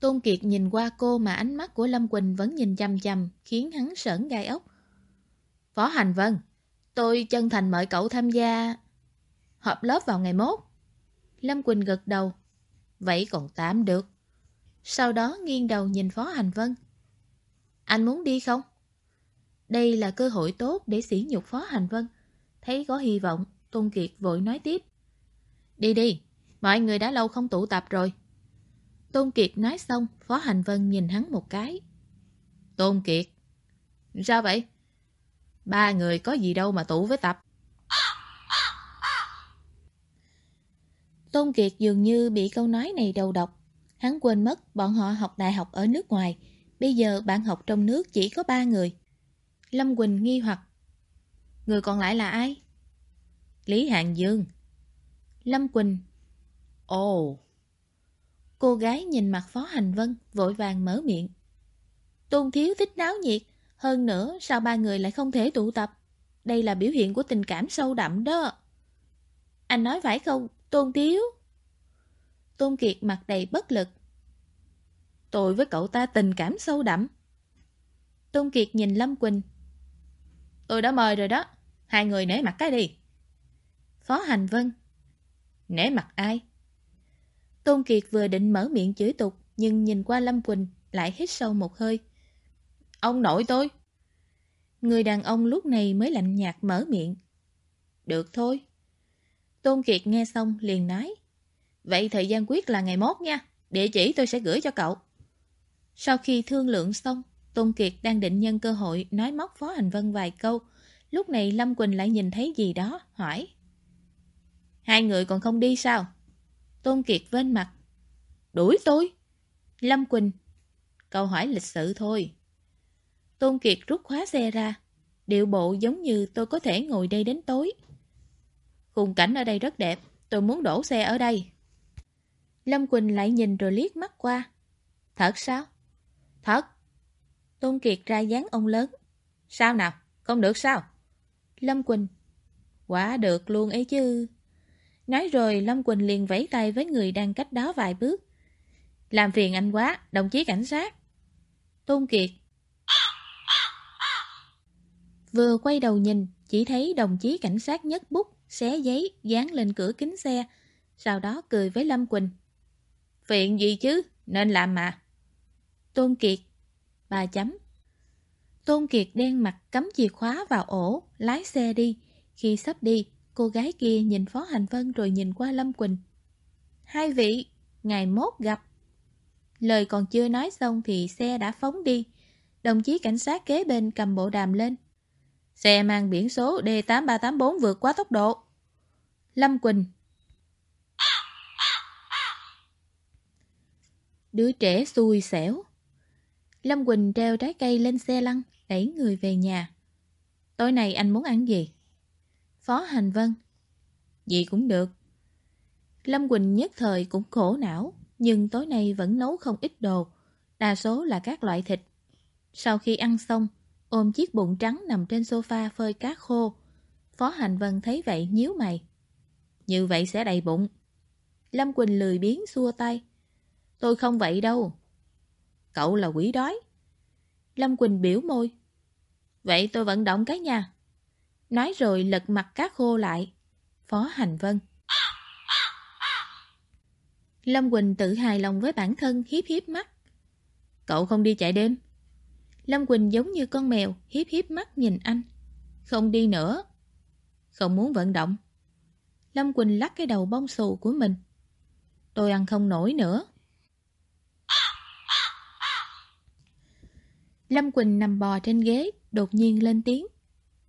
Tôn Kiệt nhìn qua cô mà ánh mắt của Lâm Quỳnh vẫn nhìn chăm chăm, khiến hắn sởn gai ốc. Phó Hành Vân, tôi chân thành mời cậu tham gia họp lớp vào ngày mốt. Lâm Quỳnh gật đầu. Vậy còn tám được. Sau đó nghiêng đầu nhìn Phó Hành Vân. Anh muốn đi không? Đây là cơ hội tốt để sỉ nhục Phó Hành Vân. Thấy có hy vọng, Tôn Kiệt vội nói tiếp. Đi đi, mọi người đã lâu không tụ tập rồi. Tôn Kiệt nói xong, Phó Hành Vân nhìn hắn một cái. Tôn Kiệt. Sao vậy? Ba người có gì đâu mà tụ với tập. Tôn Kiệt dường như bị câu nói này đầu độc. Hắn quên mất bọn họ học đại học ở nước ngoài. Bây giờ bạn học trong nước chỉ có ba người. Lâm Quỳnh nghi hoặc. Người còn lại là ai? Lý Hạng Dương. Lâm Quỳnh. Ồ. Cô gái nhìn mặt Phó Hành Vân, vội vàng mở miệng. Tôn Thiếu thích náo nhiệt, hơn nữa sao ba người lại không thể tụ tập? Đây là biểu hiện của tình cảm sâu đậm đó. Anh nói phải không, Tôn tiếu Tôn Kiệt mặt đầy bất lực. Tôi với cậu ta tình cảm sâu đậm. Tôn Kiệt nhìn Lâm Quỳnh. Tôi đã mời rồi đó, hai người nể mặt cái đi. Phó Hành Vân. Nể mặt ai? Tôn Kiệt vừa định mở miệng chửi tục, nhưng nhìn qua Lâm Quỳnh, lại hít sâu một hơi. Ông nội tôi. Người đàn ông lúc này mới lạnh nhạt mở miệng. Được thôi. Tôn Kiệt nghe xong liền nói. Vậy thời gian quyết là ngày mốt nha. Địa chỉ tôi sẽ gửi cho cậu. Sau khi thương lượng xong, Tôn Kiệt đang định nhân cơ hội nói móc Phó Hành Vân vài câu. Lúc này Lâm Quỳnh lại nhìn thấy gì đó, hỏi. Hai người còn không đi sao? Tôn Kiệt vên mặt. Đuổi tôi. Lâm Quỳnh. Câu hỏi lịch sự thôi. Tôn Kiệt rút khóa xe ra. Điệu bộ giống như tôi có thể ngồi đây đến tối. Khung cảnh ở đây rất đẹp. Tôi muốn đổ xe ở đây. Lâm Quỳnh lại nhìn rồi liếc mắt qua. Thật sao? Thật. Tôn Kiệt ra dáng ông lớn. Sao nào? Không được sao? Lâm Quỳnh. Quả được luôn ấy chứ. Nói rồi Lâm Quỳnh liền vẫy tay với người đang cách đó vài bước. Làm phiền anh quá, đồng chí cảnh sát. Tôn Kiệt. Vừa quay đầu nhìn, chỉ thấy đồng chí cảnh sát nhất bút, xé giấy, dán lên cửa kính xe, sau đó cười với Lâm Quỳnh. Phiện gì chứ, nên làm mà. Tôn Kiệt, bà chấm. Tôn Kiệt đen mặt cắm chìa khóa vào ổ, lái xe đi. Khi sắp đi, cô gái kia nhìn Phó Hành Vân rồi nhìn qua Lâm Quỳnh. Hai vị, ngày mốt gặp. Lời còn chưa nói xong thì xe đã phóng đi. Đồng chí cảnh sát kế bên cầm bộ đàm lên. Xe mang biển số D8384 vượt quá tốc độ. Lâm Quỳnh Đứa trẻ xui xẻo. Lâm Quỳnh treo trái cây lên xe lăn, đẩy người về nhà. Tối nay anh muốn ăn gì? Phó Hành Vân. Gì cũng được. Lâm Quỳnh nhất thời cũng khổ não, nhưng tối nay vẫn nấu không ít đồ, đa số là các loại thịt. Sau khi ăn xong, ôm chiếc bụng trắng nằm trên sofa phơi cá khô. Phó Hành Vân thấy vậy nhíu mày. Như vậy sẽ đầy bụng. Lâm Quỳnh lười biếng xua tay. Tôi không vậy đâu. Cậu là quỷ đói. Lâm Quỳnh biểu môi. Vậy tôi vận động cái nha. Nói rồi lật mặt cá khô lại. Phó Hành Vân. Lâm Quỳnh tự hài lòng với bản thân, hiếp hiếp mắt. Cậu không đi chạy đêm. Lâm Quỳnh giống như con mèo hiếp hiếp mắt nhìn anh. Không đi nữa. Không muốn vận động. Lâm Quỳnh lắc cái đầu bông xù của mình. Tôi ăn không nổi nữa. Lâm Quỳnh nằm bò trên ghế, đột nhiên lên tiếng.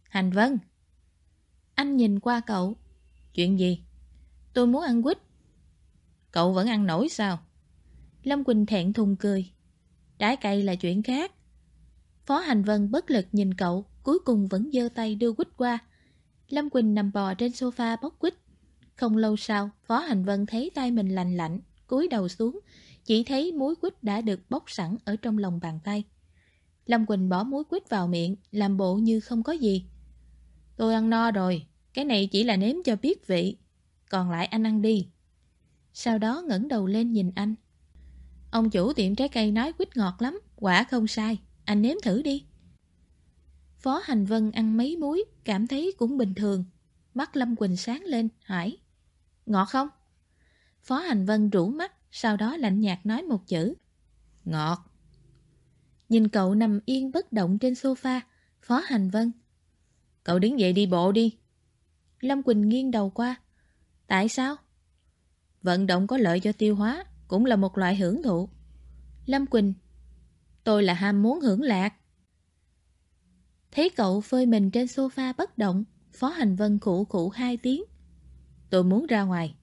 Hành Vân. Anh nhìn qua cậu. Chuyện gì? Tôi muốn ăn quýt. Cậu vẫn ăn nổi sao? Lâm Quỳnh thẹn thùng cười. Trái cây là chuyện khác. Phó Hành Vân bất lực nhìn cậu, cuối cùng vẫn giơ tay đưa quýt qua. Lâm Quỳnh nằm bò trên sofa bóc quýt. Không lâu sau, Phó Hành Vân thấy tay mình lạnh lạnh, cúi đầu xuống, chỉ thấy muối quýt đã được bóc sẵn ở trong lòng bàn tay. Lâm Quỳnh bỏ muối quýt vào miệng, làm bộ như không có gì. Tôi ăn no rồi, cái này chỉ là nếm cho biết vị. Còn lại anh ăn đi. Sau đó ngẩng đầu lên nhìn anh. Ông chủ tiệm trái cây nói quýt ngọt lắm, quả không sai, anh nếm thử đi. Phó Hành Vân ăn mấy muối, cảm thấy cũng bình thường. Mắt Lâm Quỳnh sáng lên, hỏi. Ngọt không? Phó Hành Vân rủ mắt, sau đó lạnh nhạt nói một chữ. Ngọt. Nhìn cậu nằm yên bất động trên sofa, Phó Hành Vân. Cậu đứng dậy đi bộ đi. Lâm Quỳnh nghiêng đầu qua. Tại sao? Vận động có lợi cho tiêu hóa, cũng là một loại hưởng thụ. Lâm Quỳnh. Tôi là ham muốn hưởng lạc. Thấy cậu phơi mình trên sofa bất động, Phó Hành Vân khụ khụ hai tiếng. Tôi muốn ra ngoài.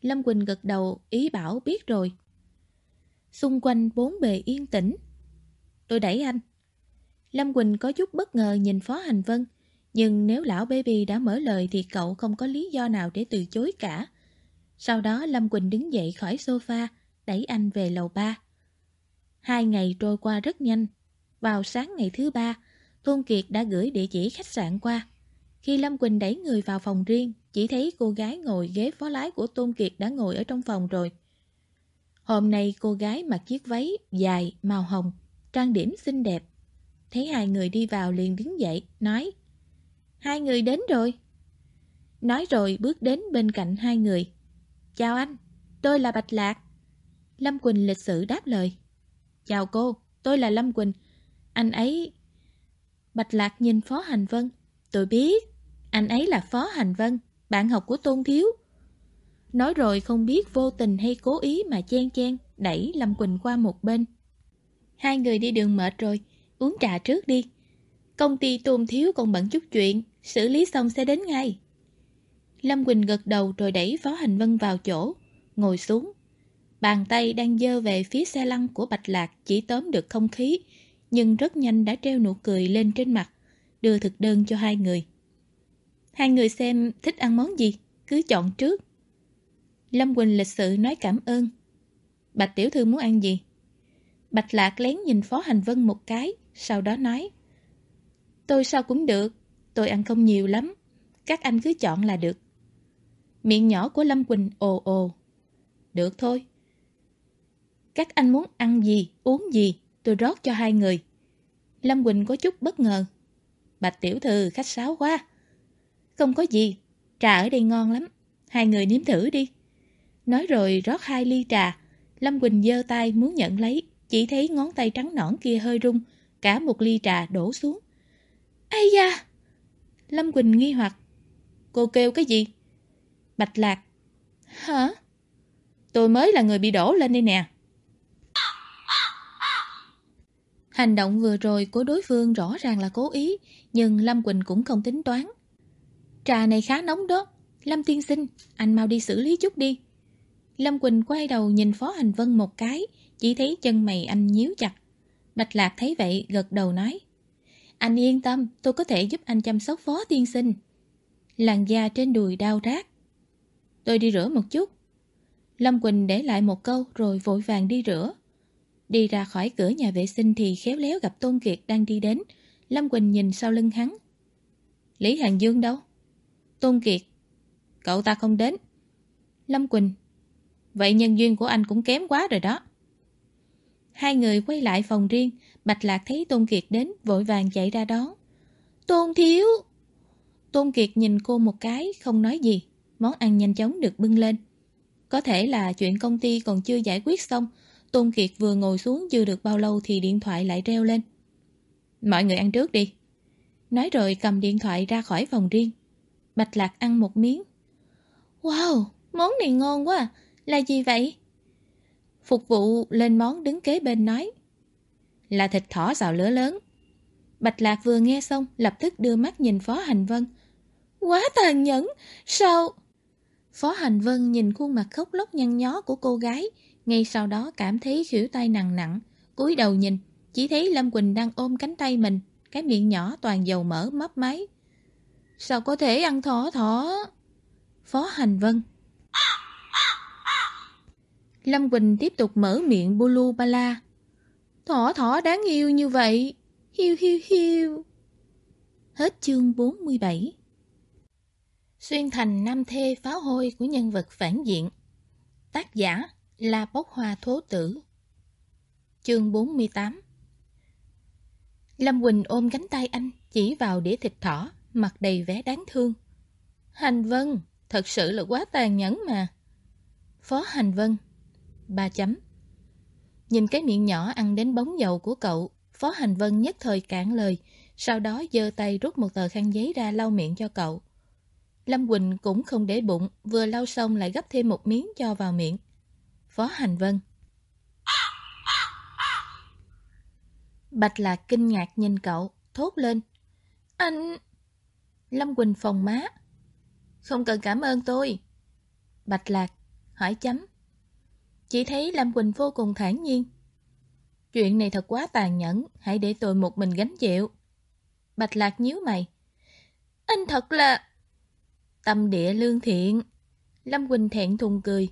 Lâm Quỳnh gật đầu, ý bảo biết rồi. Xung quanh bốn bề yên tĩnh, Tôi đẩy anh. Lâm Quỳnh có chút bất ngờ nhìn Phó Hành Vân, nhưng nếu lão baby đã mở lời thì cậu không có lý do nào để từ chối cả. Sau đó Lâm Quỳnh đứng dậy khỏi sofa, đẩy anh về lầu ba. Hai ngày trôi qua rất nhanh. Vào sáng ngày thứ ba, Tôn Kiệt đã gửi địa chỉ khách sạn qua. Khi Lâm Quỳnh đẩy người vào phòng riêng, chỉ thấy cô gái ngồi ghế phó lái của Tôn Kiệt đã ngồi ở trong phòng rồi. Hôm nay cô gái mặc chiếc váy dài, màu hồng, trang điểm xinh đẹp. Thấy hai người đi vào liền đứng dậy, nói Hai người đến rồi. Nói rồi bước đến bên cạnh hai người. Chào anh, tôi là Bạch Lạc. Lâm Quỳnh lịch sự đáp lời. Chào cô, tôi là Lâm Quỳnh. Anh ấy... Bạch Lạc nhìn Phó Hành Vân. Tôi biết, anh ấy là Phó Hành Vân, bạn học của Tôn Thiếu. Nói rồi không biết vô tình hay cố ý mà chen chen đẩy Lâm Quỳnh qua một bên. Hai người đi đường mệt rồi, uống trà trước đi. Công ty tôn thiếu còn bận chút chuyện, xử lý xong sẽ đến ngay. Lâm Quỳnh gật đầu rồi đẩy Phó Hành Vân vào chỗ, ngồi xuống. Bàn tay đang dơ về phía xe lăn của Bạch Lạc chỉ tóm được không khí, nhưng rất nhanh đã treo nụ cười lên trên mặt, đưa thực đơn cho hai người. Hai người xem thích ăn món gì, cứ chọn trước. Lâm Quỳnh lịch sự nói cảm ơn. Bạch Tiểu Thư muốn ăn gì? Bạch Lạc lén nhìn Phó Hành Vân một cái, sau đó nói Tôi sao cũng được, tôi ăn không nhiều lắm, các anh cứ chọn là được. Miệng nhỏ của Lâm Quỳnh ồ ồ. Được thôi. Các anh muốn ăn gì, uống gì, tôi rót cho hai người. Lâm Quỳnh có chút bất ngờ. Bạch tiểu thư khách sáo quá. Không có gì, trà ở đây ngon lắm. Hai người nếm thử đi. Nói rồi rót hai ly trà. Lâm Quỳnh giơ tay muốn nhận lấy, chỉ thấy ngón tay trắng nõn kia hơi rung, cả một ly trà đổ xuống. Ây da! Lâm Quỳnh nghi hoặc. Cô kêu cái gì? Bạch Lạc. Hả? Tôi mới là người bị đổ lên đây nè. Hành động vừa rồi của đối phương rõ ràng là cố ý, nhưng Lâm Quỳnh cũng không tính toán. Trà này khá nóng đó. Lâm tiên sinh, anh mau đi xử lý chút đi. Lâm Quỳnh quay đầu nhìn Phó Hành Vân một cái, chỉ thấy chân mày anh nhíu chặt. Bạch Lạc thấy vậy gật đầu nói. Anh yên tâm, tôi có thể giúp anh chăm sóc Phó tiên sinh. Làn da trên đùi đau rát. Tôi đi rửa một chút. Lâm Quỳnh để lại một câu rồi vội vàng đi rửa. Đi ra khỏi cửa nhà vệ sinh thì khéo léo gặp Tôn Kiệt đang đi đến. Lâm Quỳnh nhìn sau lưng hắn. Lý Hàng Dương đâu? Tôn Kiệt. Cậu ta không đến. Lâm Quỳnh. Vậy nhân duyên của anh cũng kém quá rồi đó. Hai người quay lại phòng riêng. Bạch Lạc thấy Tôn Kiệt đến, vội vàng chạy ra đón. Tôn Thiếu! Tôn Kiệt nhìn cô một cái, không nói gì. Món ăn nhanh chóng được bưng lên. Có thể là chuyện công ty còn chưa giải quyết xong. Tôn Kiệt vừa ngồi xuống chưa được bao lâu thì điện thoại lại reo lên. Mọi người ăn trước đi. Nói rồi cầm điện thoại ra khỏi phòng riêng. Bạch Lạc ăn một miếng. Wow, món này ngon quá à. Là gì vậy? Phục vụ lên món đứng kế bên nói. Là thịt thỏ xào lửa lớn. Bạch Lạc vừa nghe xong lập tức đưa mắt nhìn Phó Hành Vân. Quá tàn nhẫn, sao... Phó Hành Vân nhìn khuôn mặt khóc lóc nhăn nhó của cô gái, ngay sau đó cảm thấy khỉu tay nặng nặng, cúi đầu nhìn, chỉ thấy Lâm Quỳnh đang ôm cánh tay mình, cái miệng nhỏ toàn dầu mỡ mấp máy. Sao có thể ăn thỏ thỏ? Phó Hành Vân Lâm Quỳnh tiếp tục mở miệng bulu ba la. Thỏ thỏ đáng yêu như vậy. Hiu hiu hiu. Hết chương 47 Xuyên thành nam thê pháo hôi của nhân vật phản diện. Tác giả là Bốc Hoa Thố Tử. Chương 48 Lâm Quỳnh ôm cánh tay anh, chỉ vào đĩa thịt thỏ, mặt đầy vẻ đáng thương. Hành Vân, thật sự là quá tàn nhẫn mà. Phó Hành Vân Ba chấm Nhìn cái miệng nhỏ ăn đến bóng dầu của cậu, Phó Hành Vân nhất thời cản lời, sau đó giơ tay rút một tờ khăn giấy ra lau miệng cho cậu. Lâm Quỳnh cũng không để bụng, vừa lau xong lại gấp thêm một miếng cho vào miệng. Phó Hành Vân Bạch Lạc kinh ngạc nhìn cậu, thốt lên. Anh... Lâm Quỳnh phòng má. Không cần cảm ơn tôi. Bạch Lạc, hỏi chấm. Chỉ thấy Lâm Quỳnh vô cùng thản nhiên. Chuyện này thật quá tàn nhẫn, hãy để tôi một mình gánh chịu. Bạch Lạc nhíu mày. Anh thật là... Tâm địa lương thiện. Lâm Quỳnh thẹn thùng cười.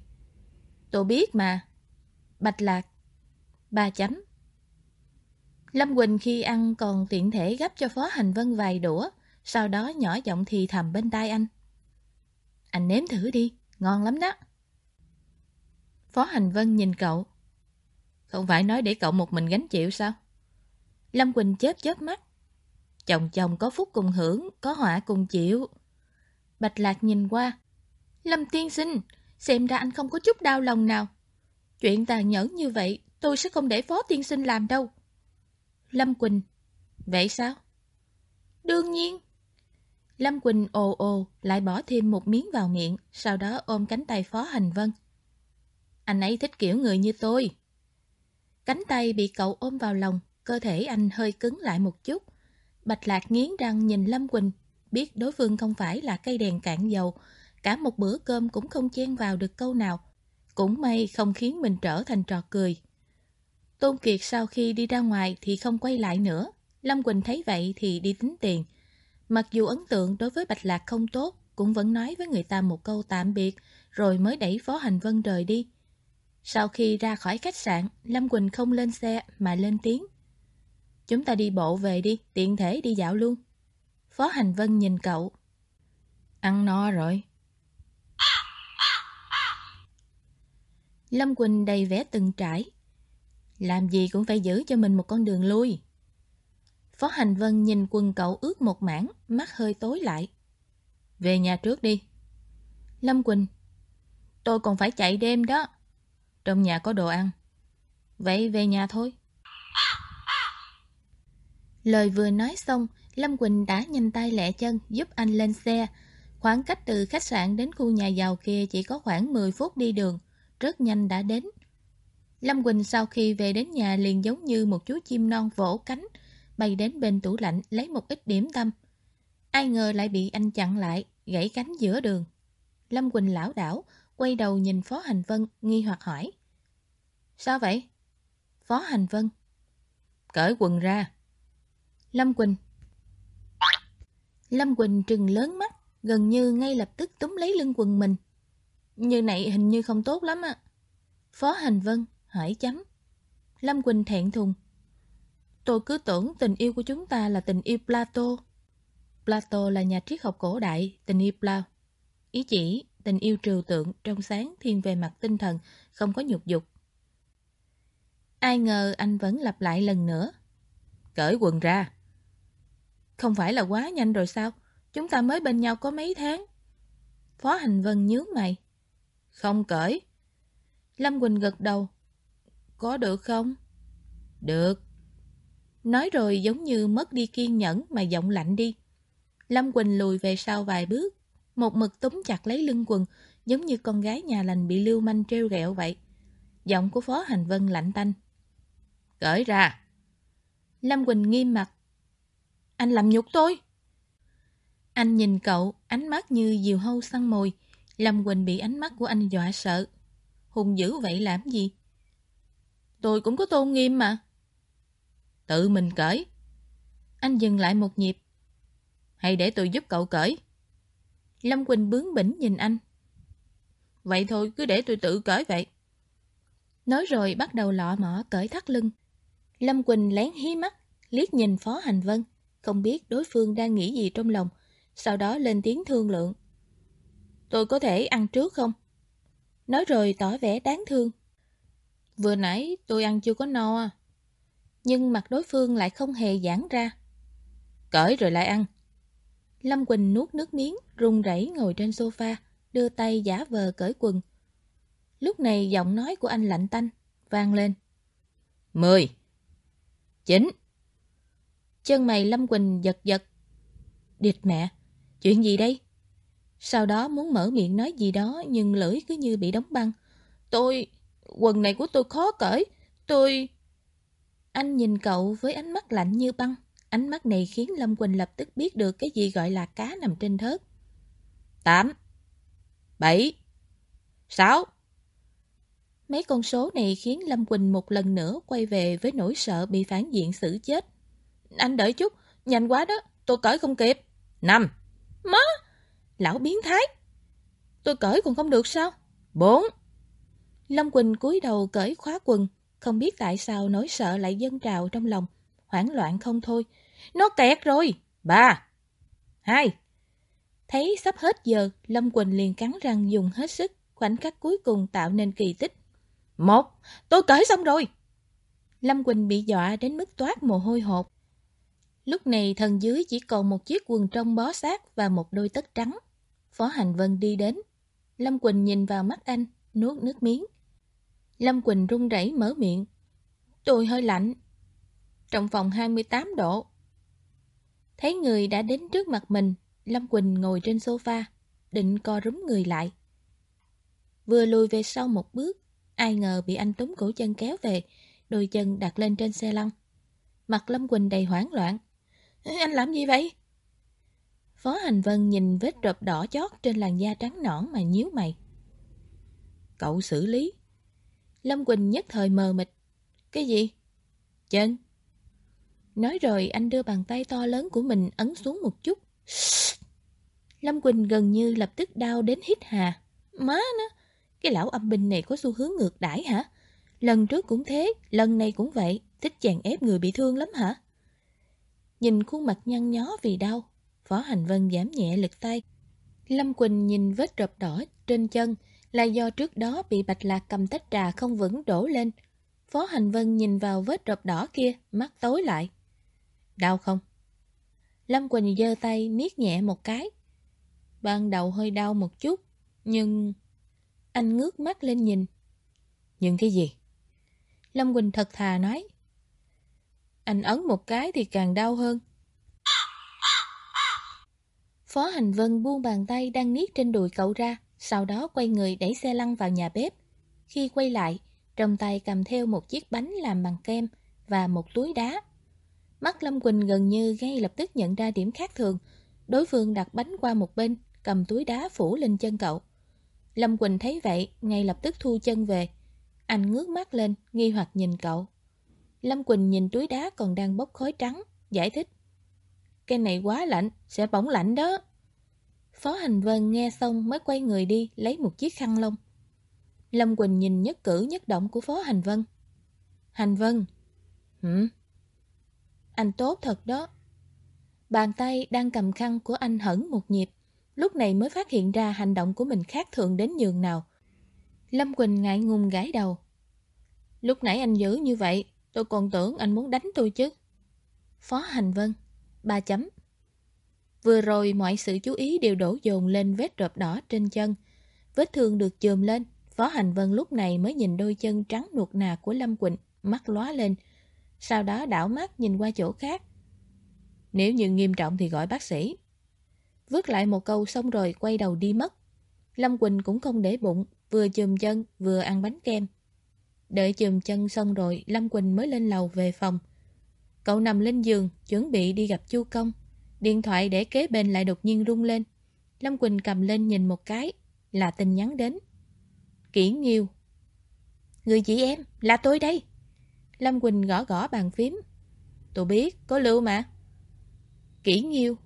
Tôi biết mà. Bạch Lạc. Ba chấm. Lâm Quỳnh khi ăn còn tiện thể gấp cho Phó Hành Vân vài đũa, sau đó nhỏ giọng thì thầm bên tai anh. Anh nếm thử đi, ngon lắm đó. Phó Hành Vân nhìn cậu. Không phải nói để cậu một mình gánh chịu sao? Lâm Quỳnh chớp chớp mắt. Chồng chồng có phúc cùng hưởng, có họa cùng chịu. Bạch Lạc nhìn qua. Lâm tiên sinh, xem ra anh không có chút đau lòng nào. Chuyện tàn nhẫn như vậy, tôi sẽ không để phó tiên sinh làm đâu. Lâm Quỳnh, vậy sao? Đương nhiên. Lâm Quỳnh ồ ồ lại bỏ thêm một miếng vào miệng, sau đó ôm cánh tay Phó Hành Vân. Anh ấy thích kiểu người như tôi. Cánh tay bị cậu ôm vào lòng, cơ thể anh hơi cứng lại một chút. Bạch Lạc nghiến răng nhìn Lâm Quỳnh, biết đối phương không phải là cây đèn cạn dầu, cả một bữa cơm cũng không chen vào được câu nào. Cũng may không khiến mình trở thành trò cười. Tôn Kiệt sau khi đi ra ngoài thì không quay lại nữa. Lâm Quỳnh thấy vậy thì đi tính tiền. Mặc dù ấn tượng đối với Bạch Lạc không tốt, cũng vẫn nói với người ta một câu tạm biệt, rồi mới đẩy Phó Hành Vân rời đi. Sau khi ra khỏi khách sạn, Lâm Quỳnh không lên xe mà lên tiếng. Chúng ta đi bộ về đi, tiện thể đi dạo luôn. Phó Hành Vân nhìn cậu. Ăn no rồi. Lâm Quỳnh đầy vẻ từng trải. Làm gì cũng phải giữ cho mình một con đường lui. Phó Hành Vân nhìn quần cậu ướt một mảng, mắt hơi tối lại. Về nhà trước đi. Lâm Quỳnh, tôi còn phải chạy đêm đó. Trong nhà có đồ ăn. Vậy về nhà thôi. Lời vừa nói xong, Lâm Quỳnh đã nhanh tay lẹ chân giúp anh lên xe. Khoảng cách từ khách sạn đến khu nhà giàu kia chỉ có khoảng 10 phút đi đường, rất nhanh đã đến. Lâm Quỳnh sau khi về đến nhà liền giống như một chú chim non vỗ cánh, bay đến bên tủ lạnh lấy một ít điểm tâm. Ai ngờ lại bị anh chặn lại, gãy cánh giữa đường. Lâm Quỳnh lão đảo, quay đầu nhìn Phó Hành Vân, nghi hoặc hỏi. Sao vậy? Phó Hành Vân. Cởi quần ra. Lâm Quỳnh. Lâm Quỳnh trừng lớn mắt, gần như ngay lập tức túm lấy lưng quần mình. Như này hình như không tốt lắm ạ. Phó Hành Vân, hỏi chấm. Lâm Quỳnh thẹn thùng. Tôi cứ tưởng tình yêu của chúng ta là tình yêu Plato. Plato là nhà triết học cổ đại, tình yêu Plato. Ý chỉ tình yêu trừu tượng, trong sáng, thiên về mặt tinh thần, không có nhục dục. Ai ngờ anh vẫn lặp lại lần nữa. Cởi quần ra. Không phải là quá nhanh rồi sao? Chúng ta mới bên nhau có mấy tháng. Phó Hành Vân nhướng mày. Không cởi. Lâm Quỳnh gật đầu. Có được không? Được. Nói rồi giống như mất đi kiên nhẫn mà giọng lạnh đi. Lâm Quỳnh lùi về sau vài bước, một mực túm chặt lấy lưng quần, giống như con gái nhà lành bị lưu manh treo ghẹo vậy. Giọng của Phó Hành Vân lạnh tanh. Cởi ra. Lâm Quỳnh nghiêm mặt. Anh làm nhục tôi. Anh nhìn cậu, ánh mắt như diều hâu săn mồi. Lâm Quỳnh bị ánh mắt của anh dọa sợ. Hùng dữ vậy làm gì? Tôi cũng có tôn nghiêm mà. Tự mình cởi. Anh dừng lại một nhịp. Hay để tôi giúp cậu cởi? Lâm Quỳnh bướng bỉnh nhìn anh. Vậy thôi, cứ để tôi tự cởi vậy. Nói rồi bắt đầu lọ mỏ cởi thắt lưng. Lâm Quỳnh lén hí mắt, liếc nhìn Phó Hành Vân, không biết đối phương đang nghĩ gì trong lòng, sau đó lên tiếng thương lượng. Tôi có thể ăn trước không? Nói rồi tỏ vẻ đáng thương. Vừa nãy tôi ăn chưa có no à. Nhưng mặt đối phương lại không hề giãn ra. Cởi rồi lại ăn. Lâm Quỳnh nuốt nước miếng, run rẩy ngồi trên sofa, đưa tay giả vờ cởi quần. Lúc này giọng nói của anh lạnh tanh, vang lên. Mười. Chín. Chân mày Lâm Quỳnh giật giật. Địt mẹ, chuyện gì đây? Sau đó muốn mở miệng nói gì đó nhưng lưỡi cứ như bị đóng băng. Tôi, quần này của tôi khó cởi, tôi... Anh nhìn cậu với ánh mắt lạnh như băng. Ánh mắt này khiến Lâm Quỳnh lập tức biết được cái gì gọi là cá nằm trên thớt. Tám. Bảy. Sáu. Mấy con số này khiến Lâm Quỳnh một lần nữa quay về với nỗi sợ bị phản diện xử chết. Anh đợi chút, nhanh quá đó, tôi cởi không kịp. Năm. Má! Lão biến thái! Tôi cởi còn không được sao? Bốn. Lâm Quỳnh cúi đầu cởi khóa quần, không biết tại sao nỗi sợ lại dâng trào trong lòng, hoảng loạn không thôi. Nó kẹt rồi! Ba. Hai. Thấy sắp hết giờ, Lâm Quỳnh liền cắn răng dùng hết sức, khoảnh khắc cuối cùng tạo nên kỳ tích. Một. Tôi cởi xong rồi! Lâm Quỳnh bị dọa đến mức toát mồ hôi hột. Lúc này thần dưới chỉ còn một chiếc quần trong bó sát và một đôi tất trắng. Phó Hành Vân đi đến. Lâm Quỳnh nhìn vào mắt anh, nuốt nước miếng. Lâm Quỳnh run rẩy mở miệng. Tôi hơi lạnh. Trong phòng 28 độ. Thấy người đã đến trước mặt mình, Lâm Quỳnh ngồi trên sofa, định co rúm người lại. Vừa lùi về sau một bước, ai ngờ bị anh túm cổ chân kéo về, đôi chân đặt lên trên xe lăn. Mặt Lâm Quỳnh đầy hoảng loạn. Anh làm gì vậy? Phó Hành Vân nhìn vết rộp đỏ chót trên làn da trắng nõn mà nhíu mày. Cậu xử lý. Lâm Quỳnh nhất thời mờ mịt. Cái gì? Chân. Nói rồi anh đưa bàn tay to lớn của mình ấn xuống một chút. Lâm Quỳnh gần như lập tức đau đến hít hà. Má nó, cái lão âm binh này có xu hướng ngược đãi hả? Lần trước cũng thế, lần này cũng vậy, thích chàng ép người bị thương lắm hả? Nhìn khuôn mặt nhăn nhó vì đau, Phó Hành Vân giảm nhẹ lực tay. Lâm Quỳnh nhìn vết rộp đỏ trên chân là do trước đó bị Bạch Lạc cầm tách trà không vững đổ lên. Phó Hành Vân nhìn vào vết rộp đỏ kia, mắt tối lại. Đau không? Lâm Quỳnh giơ tay niết nhẹ một cái. Ban đầu hơi đau một chút, nhưng... Anh ngước mắt lên nhìn. Nhưng cái gì? Lâm Quỳnh thật thà nói. Anh ấn một cái thì càng đau hơn. Phó Hành Vân buông bàn tay đang niết trên đùi cậu ra, sau đó quay người đẩy xe lăn vào nhà bếp. Khi quay lại, trong tay cầm theo một chiếc bánh làm bằng kem và một túi đá. Mắt Lâm Quỳnh gần như ngay lập tức nhận ra điểm khác thường. Đối phương đặt bánh qua một bên, cầm túi đá phủ lên chân cậu. Lâm Quỳnh thấy vậy, ngay lập tức thu chân về. Anh ngước mắt lên, nghi hoặc nhìn cậu. Lâm Quỳnh nhìn túi đá còn đang bốc khói trắng, giải thích. Cái này quá lạnh, sẽ bỏng lạnh đó. Phó Hành Vân nghe xong mới quay người đi lấy một chiếc khăn lông. Lâm Quỳnh nhìn nhất cử nhất động của Phó Hành Vân. Hành Vân. Hử? Anh tốt thật đó. Bàn tay đang cầm khăn của anh hẳn một nhịp. Lúc này mới phát hiện ra hành động của mình khác thường đến nhường nào. Lâm Quỳnh ngại ngùng gãi đầu. Lúc nãy anh giữ như vậy, tôi còn tưởng anh muốn đánh tôi chứ. Phó Hành Vân. Ba chấm. Vừa rồi mọi sự chú ý đều đổ dồn lên vết rộp đỏ trên chân. Vết thương được chườm lên, Phó Hành Vân lúc này mới nhìn đôi chân trắng nuột nà của Lâm Quỳnh, mắt lóa lên. Sau đó đảo mắt nhìn qua chỗ khác. Nếu như nghiêm trọng thì gọi bác sĩ. Vứt lại một câu xong rồi quay đầu đi mất. Lâm Quỳnh cũng không để bụng, vừa chùm chân vừa ăn bánh kem. Đợi chùm chân xong rồi, Lâm Quỳnh mới lên lầu về phòng. Cậu nằm lên giường, chuẩn bị đi gặp Chu Công. Điện thoại để kế bên lại đột nhiên rung lên. Lâm Quỳnh cầm lên nhìn một cái, là tin nhắn đến. Kỷ Nghiêu Người chị em, là tôi đây. Lâm Quỳnh gõ gõ bàn phím. Tôi biết, có lưu mà. Kỷ Nghiêu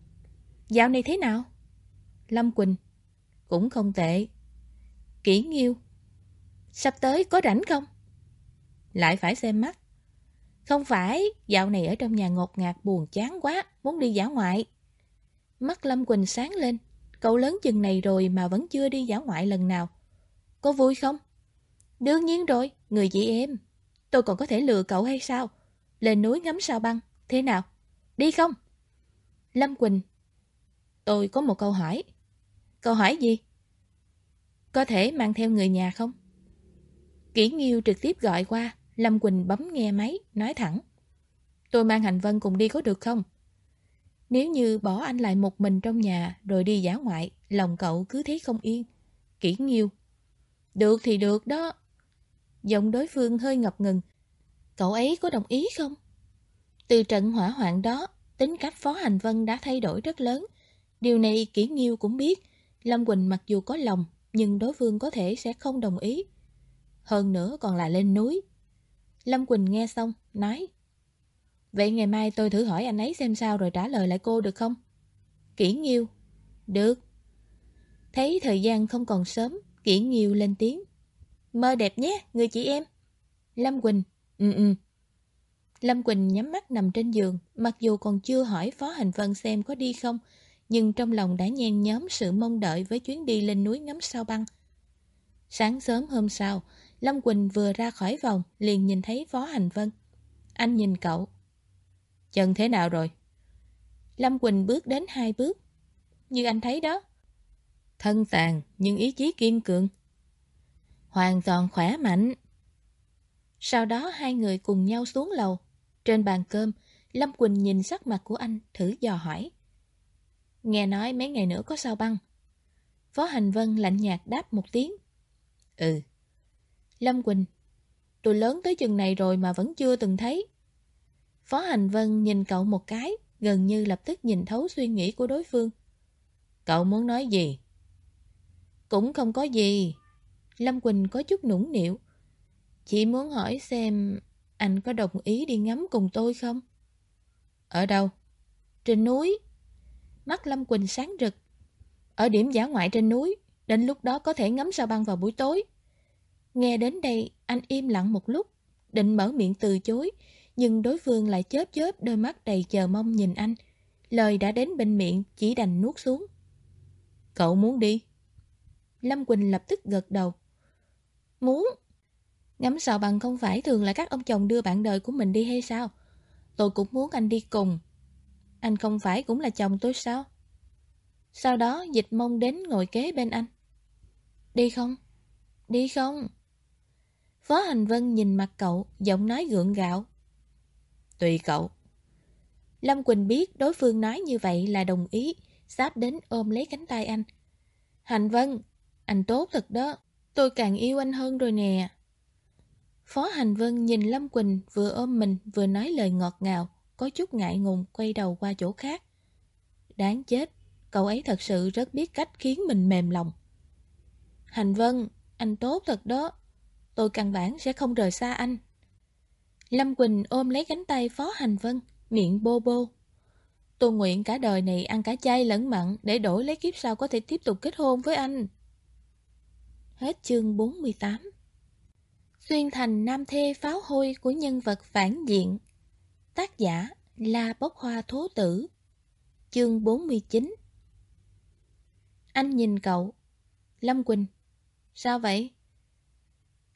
Dạo này thế nào? Lâm Quỳnh Cũng không tệ. Kỷ Nghiêu Sắp tới có rảnh không? Lại phải xem mắt. Không phải, dạo này ở trong nhà ngột ngạt buồn chán quá, muốn đi dã ngoại. Mắt Lâm Quỳnh sáng lên, cậu lớn chừng này rồi mà vẫn chưa đi dã ngoại lần nào. Có vui không? Đương nhiên rồi, người chị em. Tôi còn có thể lừa cậu hay sao? Lên núi ngắm sao băng, thế nào? Đi không? Lâm Quỳnh Tôi có một câu hỏi. Câu hỏi gì? Có thể mang theo người nhà không? Kỷ Nghiêu trực tiếp gọi qua, Lâm Quỳnh bấm nghe máy, nói thẳng. Tôi mang Hành Vân cùng đi có được không? Nếu như bỏ anh lại một mình trong nhà rồi đi giả ngoại, lòng cậu cứ thấy không yên. Kỷ Nghiêu. Được thì được đó. Giọng đối phương hơi ngập ngừng. Cậu ấy có đồng ý không? Từ trận hỏa hoạn đó, tính cách Phó Hành Vân đã thay đổi rất lớn. Điều này Kỷ Nghiêu cũng biết. Lâm Quỳnh mặc dù có lòng, nhưng đối phương có thể sẽ không đồng ý. Hơn nữa còn là lên núi. Lâm Quỳnh nghe xong, nói Vậy ngày mai tôi thử hỏi anh ấy xem sao rồi trả lời lại cô được không? Kỷ Nghiêu. Được. Thấy thời gian không còn sớm, Kỷ Nghiêu lên tiếng Mơ đẹp nhé, người chị em. Lâm Quỳnh Ừ ừ. Lâm Quỳnh nhắm mắt nằm trên giường Mặc dù còn chưa hỏi Phó Hành Vân xem có đi không Nhưng trong lòng đã nhen nhóm sự mong đợi Với chuyến đi lên núi ngắm sao băng. Sáng sớm hôm sau Lâm Quỳnh vừa ra khỏi vòng liền nhìn thấy Phó Hành Vân. Anh nhìn cậu. Chân thế nào rồi? Lâm Quỳnh bước đến hai bước. Như anh thấy đó. Thân tàn nhưng ý chí kiên cường. Hoàn toàn khỏe mạnh. Sau đó hai người cùng nhau xuống lầu. Trên bàn cơm, Lâm Quỳnh nhìn sắc mặt của anh thử dò hỏi. Nghe nói mấy ngày nữa có sao băng. Phó Hành Vân lạnh nhạt đáp một tiếng. Ừ. Lâm Quỳnh Tôi lớn tới chừng này rồi mà vẫn chưa từng thấy. Phó Hành Vân nhìn cậu một cái, gần như lập tức nhìn thấu suy nghĩ của đối phương. Cậu muốn nói gì? Cũng không có gì. Lâm Quỳnh có chút nũng nịu. Chỉ muốn hỏi xem anh có đồng ý đi ngắm cùng tôi không? Ở đâu? Trên núi. Mắt Lâm Quỳnh sáng rực. Ở điểm giả ngoại trên núi, đến lúc đó có thể ngắm sao băng vào buổi tối. Nghe đến đây, anh im lặng một lúc, định mở miệng từ chối, nhưng đối phương lại chớp chớp đôi mắt đầy chờ mong nhìn anh. Lời đã đến bên miệng, chỉ đành nuốt xuống. Cậu muốn đi? Lâm Quỳnh lập tức gật đầu. Muốn. Ngắm sò bằng không phải thường là các ông chồng đưa bạn đời của mình đi hay sao? Tôi cũng muốn anh đi cùng, Anh không phải cũng là chồng tôi sao? Sau đó dịch mông đến ngồi kế bên anh. Đi không? Đi không? Phó Hành Vân nhìn mặt cậu, giọng nói gượng gạo. Tùy cậu. Lâm Quỳnh biết đối phương nói như vậy là đồng ý, sắp đến ôm lấy cánh tay anh. Hành Vân, anh tốt thật đó, tôi càng yêu anh hơn rồi nè. Phó Hành Vân nhìn Lâm Quỳnh vừa ôm mình vừa nói lời ngọt ngào, có chút ngại ngùng quay đầu qua chỗ khác. Đáng chết, cậu ấy thật sự rất biết cách khiến mình mềm lòng. Hành Vân, anh tốt thật đó, tôi căn bản sẽ không rời xa anh. Lâm Quỳnh ôm lấy cánh tay Phó Hành Vân, miệng bô bô. Tôi nguyện cả đời này ăn cả chay lẫn mặn để đổi lấy kiếp sau có thể tiếp tục kết hôn với anh. Hết chương 48 Xuyên thành nam thê pháo hôi của nhân vật phản diện Tác giả La Bốc Hoa Thố Tử Chương 49 Anh nhìn cậu Lâm Quỳnh Sao vậy?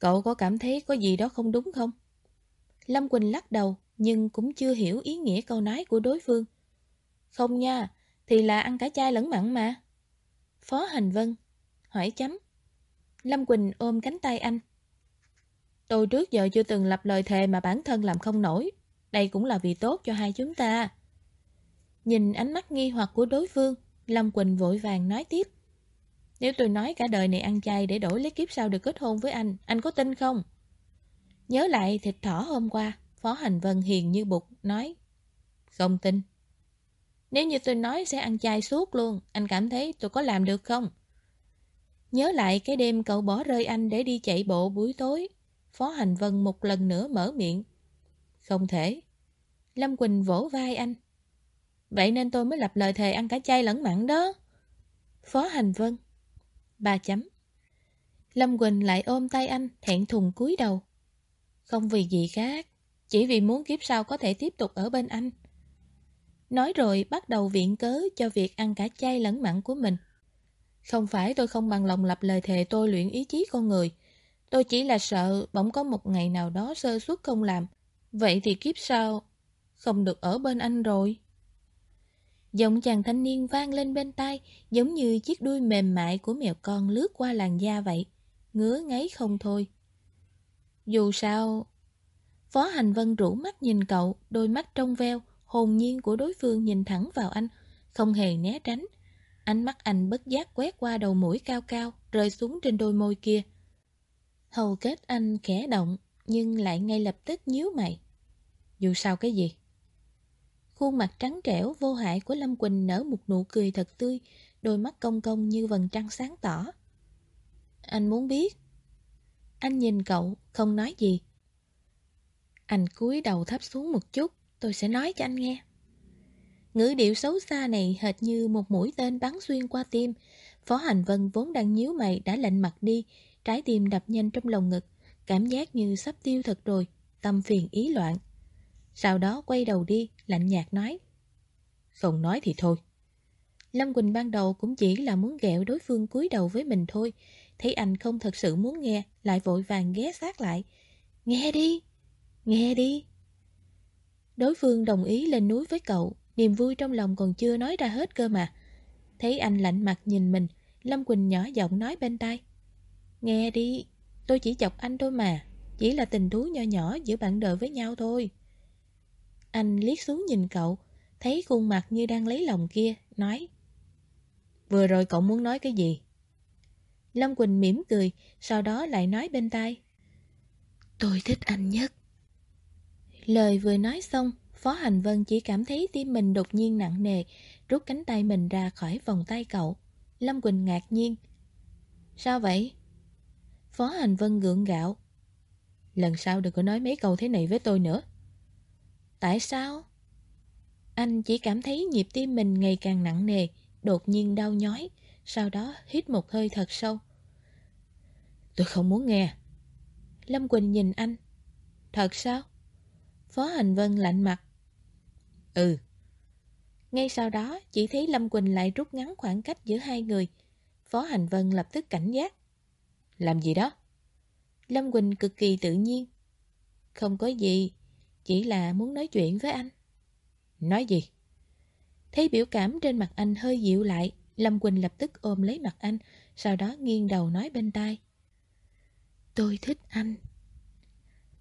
Cậu có cảm thấy có gì đó không đúng không? Lâm Quỳnh lắc đầu nhưng cũng chưa hiểu ý nghĩa câu nói của đối phương. Không nha, thì là ăn cả chai lẫn mặn mà. Phó Hành Vân hỏi chấm. Lâm Quỳnh ôm cánh tay anh. Tôi trước giờ chưa từng lập lời thề mà bản thân làm không nổi. Đây cũng là vì tốt cho hai chúng ta. Nhìn ánh mắt nghi hoặc của đối phương, Lâm Quỳnh vội vàng nói tiếp. Nếu tôi nói cả đời này ăn chay để đổi lấy kiếp sau được kết hôn với anh, anh có tin không? Nhớ lại thịt thỏ hôm qua, Phó Hành Vân hiền như bụt nói. Không tin. Nếu như tôi nói sẽ ăn chay suốt luôn, anh cảm thấy tôi có làm được không? Nhớ lại cái đêm cậu bỏ rơi anh để đi chạy bộ buổi tối, Phó Hành Vân một lần nữa mở miệng. Không thể. Lâm Quỳnh vỗ vai anh. Vậy nên tôi mới lập lời thề ăn cả chay lẫn mặn đó. Phó Hành Vân. Ba chấm. Lâm Quỳnh lại ôm tay anh, thẹn thùng cúi đầu. Không vì gì khác, chỉ vì muốn kiếp sau có thể tiếp tục ở bên anh. Nói rồi bắt đầu viện cớ cho việc ăn cả chay lẫn mặn của mình. Không phải tôi không bằng lòng lập lời thề tôi luyện ý chí con người. Tôi chỉ là sợ bỗng có một ngày nào đó sơ suất không làm. Vậy thì kiếp sau không được ở bên anh rồi. Giọng chàng thanh niên vang lên bên tai giống như chiếc đuôi mềm mại của mèo con lướt qua làn da vậy. Ngứa ngáy không thôi. Dù sao... Phó Hành Vân rủ mắt nhìn cậu, đôi mắt trong veo, hồn nhiên của đối phương nhìn thẳng vào anh, không hề né tránh. Ánh mắt anh bất giác quét qua đầu mũi cao cao, rơi xuống trên đôi môi kia. Hầu kết anh khẽ động, nhưng lại ngay lập tức nhíu mày. Dù sao cái gì? Khuôn mặt trắng trẻo vô hại của Lâm Quỳnh nở một nụ cười thật tươi, đôi mắt cong cong như vầng trăng sáng tỏ. Anh muốn biết. Anh nhìn cậu, không nói gì. Anh cúi đầu thấp xuống một chút, tôi sẽ nói cho anh nghe. Ngữ điệu xấu xa này hệt như một mũi tên bắn xuyên qua tim. Phó Hành Vân vốn đang nhíu mày đã lạnh mặt đi, trái tim đập nhanh trong lồng ngực, cảm giác như sắp tiêu thật rồi, tâm phiền ý loạn. Sau đó quay đầu đi, lạnh nhạt nói. Không nói thì thôi. Lâm Quỳnh ban đầu cũng chỉ là muốn ghẹo đối phương cúi đầu với mình thôi. Thấy anh không thật sự muốn nghe, lại vội vàng ghé sát lại. Nghe đi, nghe đi. Đối phương đồng ý lên núi với cậu, niềm vui trong lòng còn chưa nói ra hết cơ mà. Thấy anh lạnh mặt nhìn mình, Lâm Quỳnh nhỏ giọng nói bên tai. Nghe đi, tôi chỉ chọc anh thôi mà, chỉ là tình thú nho nhỏ giữa bạn đời với nhau thôi. Anh liếc xuống nhìn cậu, thấy khuôn mặt như đang lấy lòng kia, nói Vừa rồi cậu muốn nói cái gì? Lâm Quỳnh mỉm cười, sau đó lại nói bên tai Tôi thích anh nhất. Lời vừa nói xong, Phó Hành Vân chỉ cảm thấy tim mình đột nhiên nặng nề, rút cánh tay mình ra khỏi vòng tay cậu. Lâm Quỳnh ngạc nhiên. Sao vậy? Phó Hành Vân gượng gạo. Lần sau đừng có nói mấy câu thế này với tôi nữa. Tại sao? Anh chỉ cảm thấy nhịp tim mình ngày càng nặng nề, đột nhiên đau nhói, sau đó hít một hơi thật sâu. Tôi không muốn nghe. Lâm Quỳnh nhìn anh. Thật sao? Phó Hành Vân lạnh mặt. Ừ. Ngay sau đó, chỉ thấy Lâm Quỳnh lại rút ngắn khoảng cách giữa hai người. Phó Hành Vân lập tức cảnh giác. Làm gì đó? Lâm Quỳnh cực kỳ tự nhiên. Không có gì, chỉ là muốn nói chuyện với anh. Nói gì? Thấy biểu cảm trên mặt anh hơi dịu lại, Lâm Quỳnh lập tức ôm lấy mặt anh, sau đó nghiêng đầu nói bên tai. Tôi thích anh.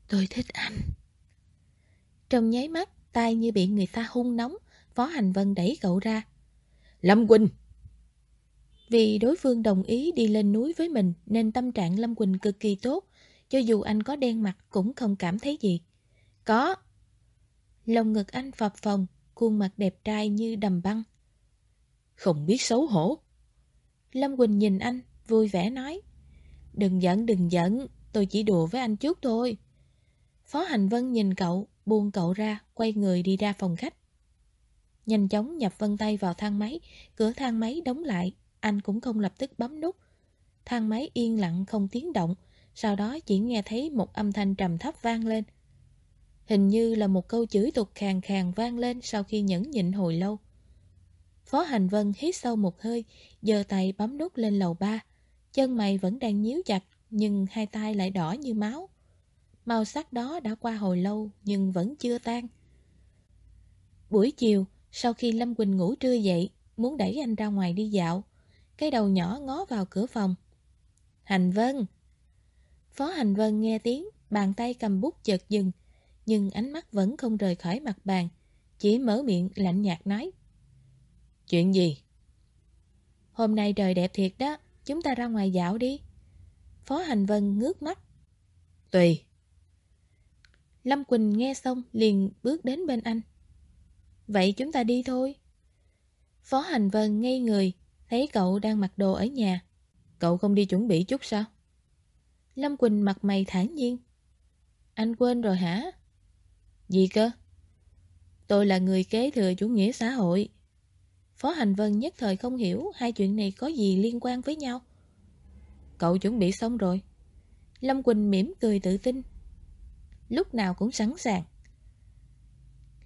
Tôi thích anh. Trong nháy mắt, tay như bị người ta hung nóng, Phó Hành Vân đẩy cậu ra. Lâm Quỳnh! Vì đối phương đồng ý đi lên núi với mình nên tâm trạng Lâm Quỳnh cực kỳ tốt, cho dù anh có đen mặt cũng không cảm thấy gì. Có! Lồng ngực anh phập phồng, khuôn mặt đẹp trai như đầm băng. Không biết xấu hổ. Lâm Quỳnh nhìn anh, vui vẻ nói. Đừng giận, đừng giận, tôi chỉ đùa với anh chút thôi. Phó Hành Vân nhìn cậu, buông cậu ra, quay người đi ra phòng khách. Nhanh chóng nhập vân tay vào thang máy, cửa thang máy đóng lại, anh cũng không lập tức bấm nút. Thang máy yên lặng không tiếng động, sau đó chỉ nghe thấy một âm thanh trầm thấp vang lên. Hình như là một câu chửi tục khàn khàn vang lên sau khi nhẫn nhịn hồi lâu. Phó Hành Vân hít sâu một hơi, giơ tay bấm nút lên lầu ba. Chân mày vẫn đang nhíu chặt, nhưng hai tay lại đỏ như máu. Màu sắc đó đã qua hồi lâu nhưng vẫn chưa tan. Buổi chiều, sau khi Lâm Quỳnh ngủ trưa dậy, muốn đẩy anh ra ngoài đi dạo, cái đầu nhỏ ngó vào cửa phòng. Hành Vân! Phó Hành Vân nghe tiếng, bàn tay cầm bút chợt dừng, nhưng ánh mắt vẫn không rời khỏi mặt bàn, chỉ mở miệng lạnh nhạt nói. Chuyện gì? Hôm nay trời đẹp thiệt đó, chúng ta ra ngoài dạo đi. Phó Hành Vân ngước mắt. Tùy. Lâm Quỳnh nghe xong liền bước đến bên anh. Vậy chúng ta đi thôi. Phó Hành Vân ngây người, thấy cậu đang mặc đồ ở nhà. Cậu không đi chuẩn bị chút sao? Lâm Quỳnh mặt mày thản nhiên. Anh quên rồi hả? Gì cơ? Tôi là người kế thừa chủ nghĩa xã hội. Phó Hành Vân nhất thời không hiểu hai chuyện này có gì liên quan với nhau. Cậu chuẩn bị xong rồi. Lâm Quỳnh mỉm cười tự tin. Lúc nào cũng sẵn sàng.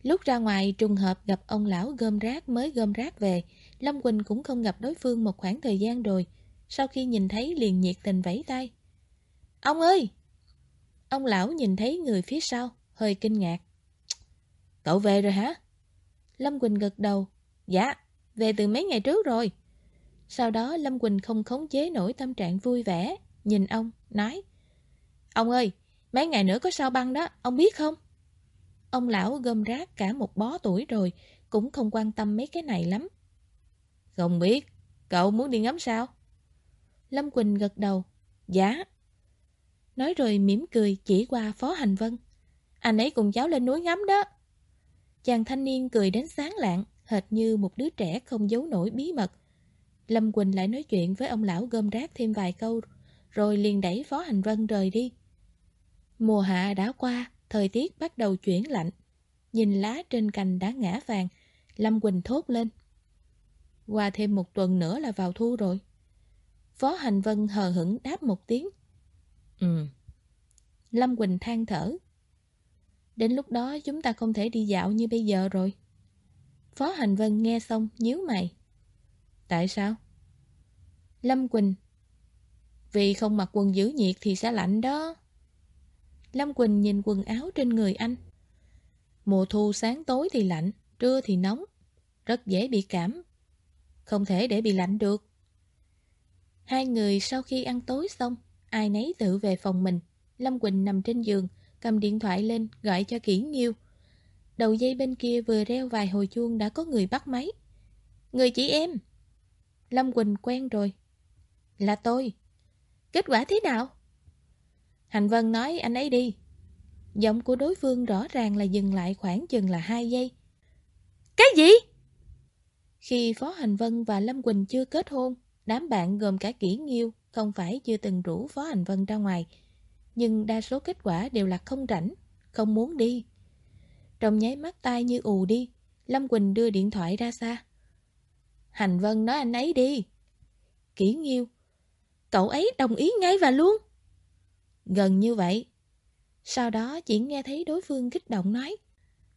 Lúc ra ngoài trùng hợp gặp ông lão gom rác mới gom rác về, Lâm Quỳnh cũng không gặp đối phương một khoảng thời gian rồi. Sau khi nhìn thấy liền nhiệt tình vẫy tay. Ông ơi! Ông lão nhìn thấy người phía sau, hơi kinh ngạc. Cậu về rồi hả? Lâm Quỳnh gật đầu. Dạ, về từ mấy ngày trước rồi. Sau đó Lâm Quỳnh không khống chế nổi tâm trạng vui vẻ, nhìn ông, nói Ông ơi, mấy ngày nữa có sao băng đó, ông biết không? Ông lão gom rác cả một bó tuổi rồi, cũng không quan tâm mấy cái này lắm. Không biết, cậu muốn đi ngắm sao? Lâm Quỳnh gật đầu, dạ. Nói rồi mỉm cười chỉ qua Phó Hành Vân. Anh ấy cùng cháu lên núi ngắm đó. Chàng thanh niên cười đến sáng lạng, hệt như một đứa trẻ không giấu nổi bí mật. Lâm Quỳnh lại nói chuyện với ông lão gom rác thêm vài câu, rồi liền đẩy Phó Hành Vân rời đi. Mùa hạ đã qua, thời tiết bắt đầu chuyển lạnh. Nhìn lá trên cành đã ngã vàng, Lâm Quỳnh thốt lên. Qua thêm một tuần nữa là vào thu rồi. Phó Hành Vân hờ hững đáp một tiếng. Ừ. Lâm Quỳnh than thở. Đến lúc đó chúng ta không thể đi dạo như bây giờ rồi. Phó Hành Vân nghe xong nhíu mày. Tại sao? Lâm Quỳnh Vì không mặc quần giữ nhiệt thì sẽ lạnh đó. Lâm Quỳnh nhìn quần áo trên người anh. Mùa thu sáng tối thì lạnh, trưa thì nóng. Rất dễ bị cảm. Không thể để bị lạnh được. Hai người sau khi ăn tối xong, ai nấy tự về phòng mình. Lâm Quỳnh nằm trên giường, cầm điện thoại lên, gọi cho Kỷ Nghiêu. Đầu dây bên kia vừa reo vài hồi chuông đã có người bắt máy. Người chị em. Lâm Quỳnh quen rồi. Là tôi. Kết quả thế nào? Hành Vân nói anh ấy đi. Giọng của đối phương rõ ràng là dừng lại khoảng chừng là 2 giây. Cái gì? Khi Phó Hành Vân và Lâm Quỳnh chưa kết hôn, đám bạn gồm cả Kỷ Nghiêu không phải chưa từng rủ Phó Hành Vân ra ngoài, nhưng đa số kết quả đều là không rảnh, không muốn đi. Trong nháy mắt tay như ù đi, Lâm Quỳnh đưa điện thoại ra xa. Hành Vân nói anh ấy đi. Kỷ Nghiêu, cậu ấy đồng ý ngay và luôn. Gần như vậy. Sau đó chỉ nghe thấy đối phương kích động nói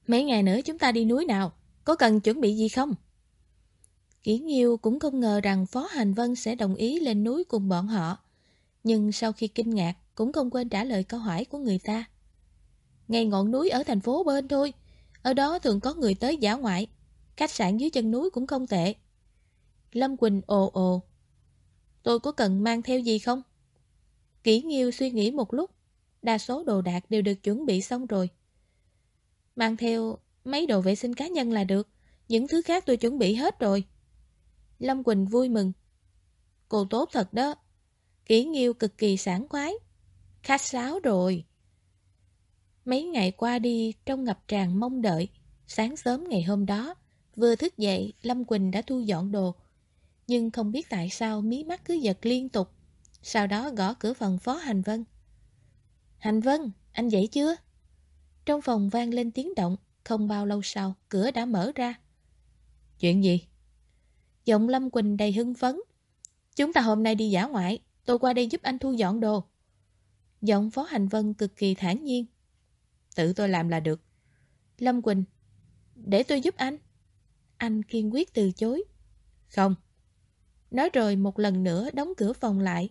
Mấy ngày nữa chúng ta đi núi nào, có cần chuẩn bị gì không? Kỷ Nghiêu cũng không ngờ rằng Phó Hành Vân sẽ đồng ý lên núi cùng bọn họ. Nhưng sau khi kinh ngạc, cũng không quên trả lời câu hỏi của người ta. Ngay ngọn núi ở thành phố bên thôi, ở đó thường có người tới giả ngoại. khách sạn dưới chân núi cũng không tệ. Lâm Quỳnh ồ ồ. Tôi có cần mang theo gì không? Kỷ Nghiêu suy nghĩ một lúc, đa số đồ đạc đều được chuẩn bị xong rồi. Mang theo mấy đồ vệ sinh cá nhân là được, những thứ khác tôi chuẩn bị hết rồi. Lâm Quỳnh vui mừng. Cô tốt thật đó. Kỷ Nghiêu cực kỳ sảng khoái. Khách sáo rồi. Mấy ngày qua đi trong ngập tràn mong đợi. Sáng sớm ngày hôm đó, vừa thức dậy, Lâm Quỳnh đã thu dọn đồ. Nhưng không biết tại sao mí mắt cứ giật liên tục. Sau đó gõ cửa phòng Phó Hành Vân. Hành Vân, anh dậy chưa? Trong phòng vang lên tiếng động, không bao lâu sau, cửa đã mở ra. Chuyện gì? Giọng Lâm Quỳnh đầy hưng phấn. Chúng ta hôm nay đi giả ngoại, tôi qua đây giúp anh thu dọn đồ. Giọng Phó Hành Vân cực kỳ thản nhiên. Tự tôi làm là được. Lâm Quỳnh, để tôi giúp anh. Anh kiên quyết từ chối. Không. Nói rồi một lần nữa đóng cửa phòng lại.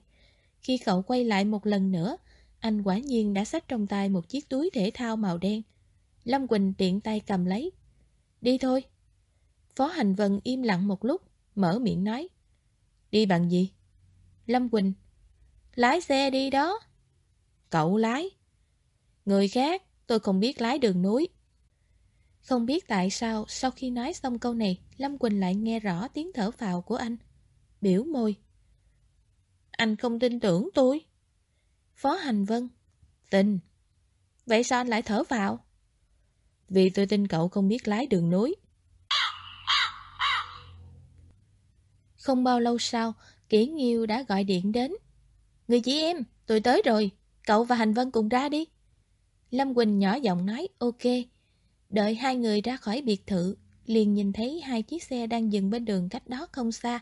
Khi cậu quay lại một lần nữa, anh quả nhiên đã xách trong tay một chiếc túi thể thao màu đen. Lâm Quỳnh tiện tay cầm lấy. Đi thôi. Phó Hành Vân im lặng một lúc, mở miệng nói. Đi bằng gì? Lâm Quỳnh. Lái xe đi đó. Cậu lái. Người khác, tôi không biết lái đường núi. Không biết tại sao, sau khi nói xong câu này, Lâm Quỳnh lại nghe rõ tiếng thở phào của anh. Biểu môi. Anh không tin tưởng tôi. Phó Hành Vân. Tin. Vậy sao anh lại thở vào? Vì tôi tin cậu không biết lái đường núi. Không bao lâu sau, Kỷ Nghiêu đã gọi điện đến. Người chị em, tôi tới rồi. Cậu và Hành Vân cùng ra đi. Lâm Quỳnh nhỏ giọng nói ok. Đợi hai người ra khỏi biệt thự, liền nhìn thấy hai chiếc xe đang dừng bên đường cách đó không xa.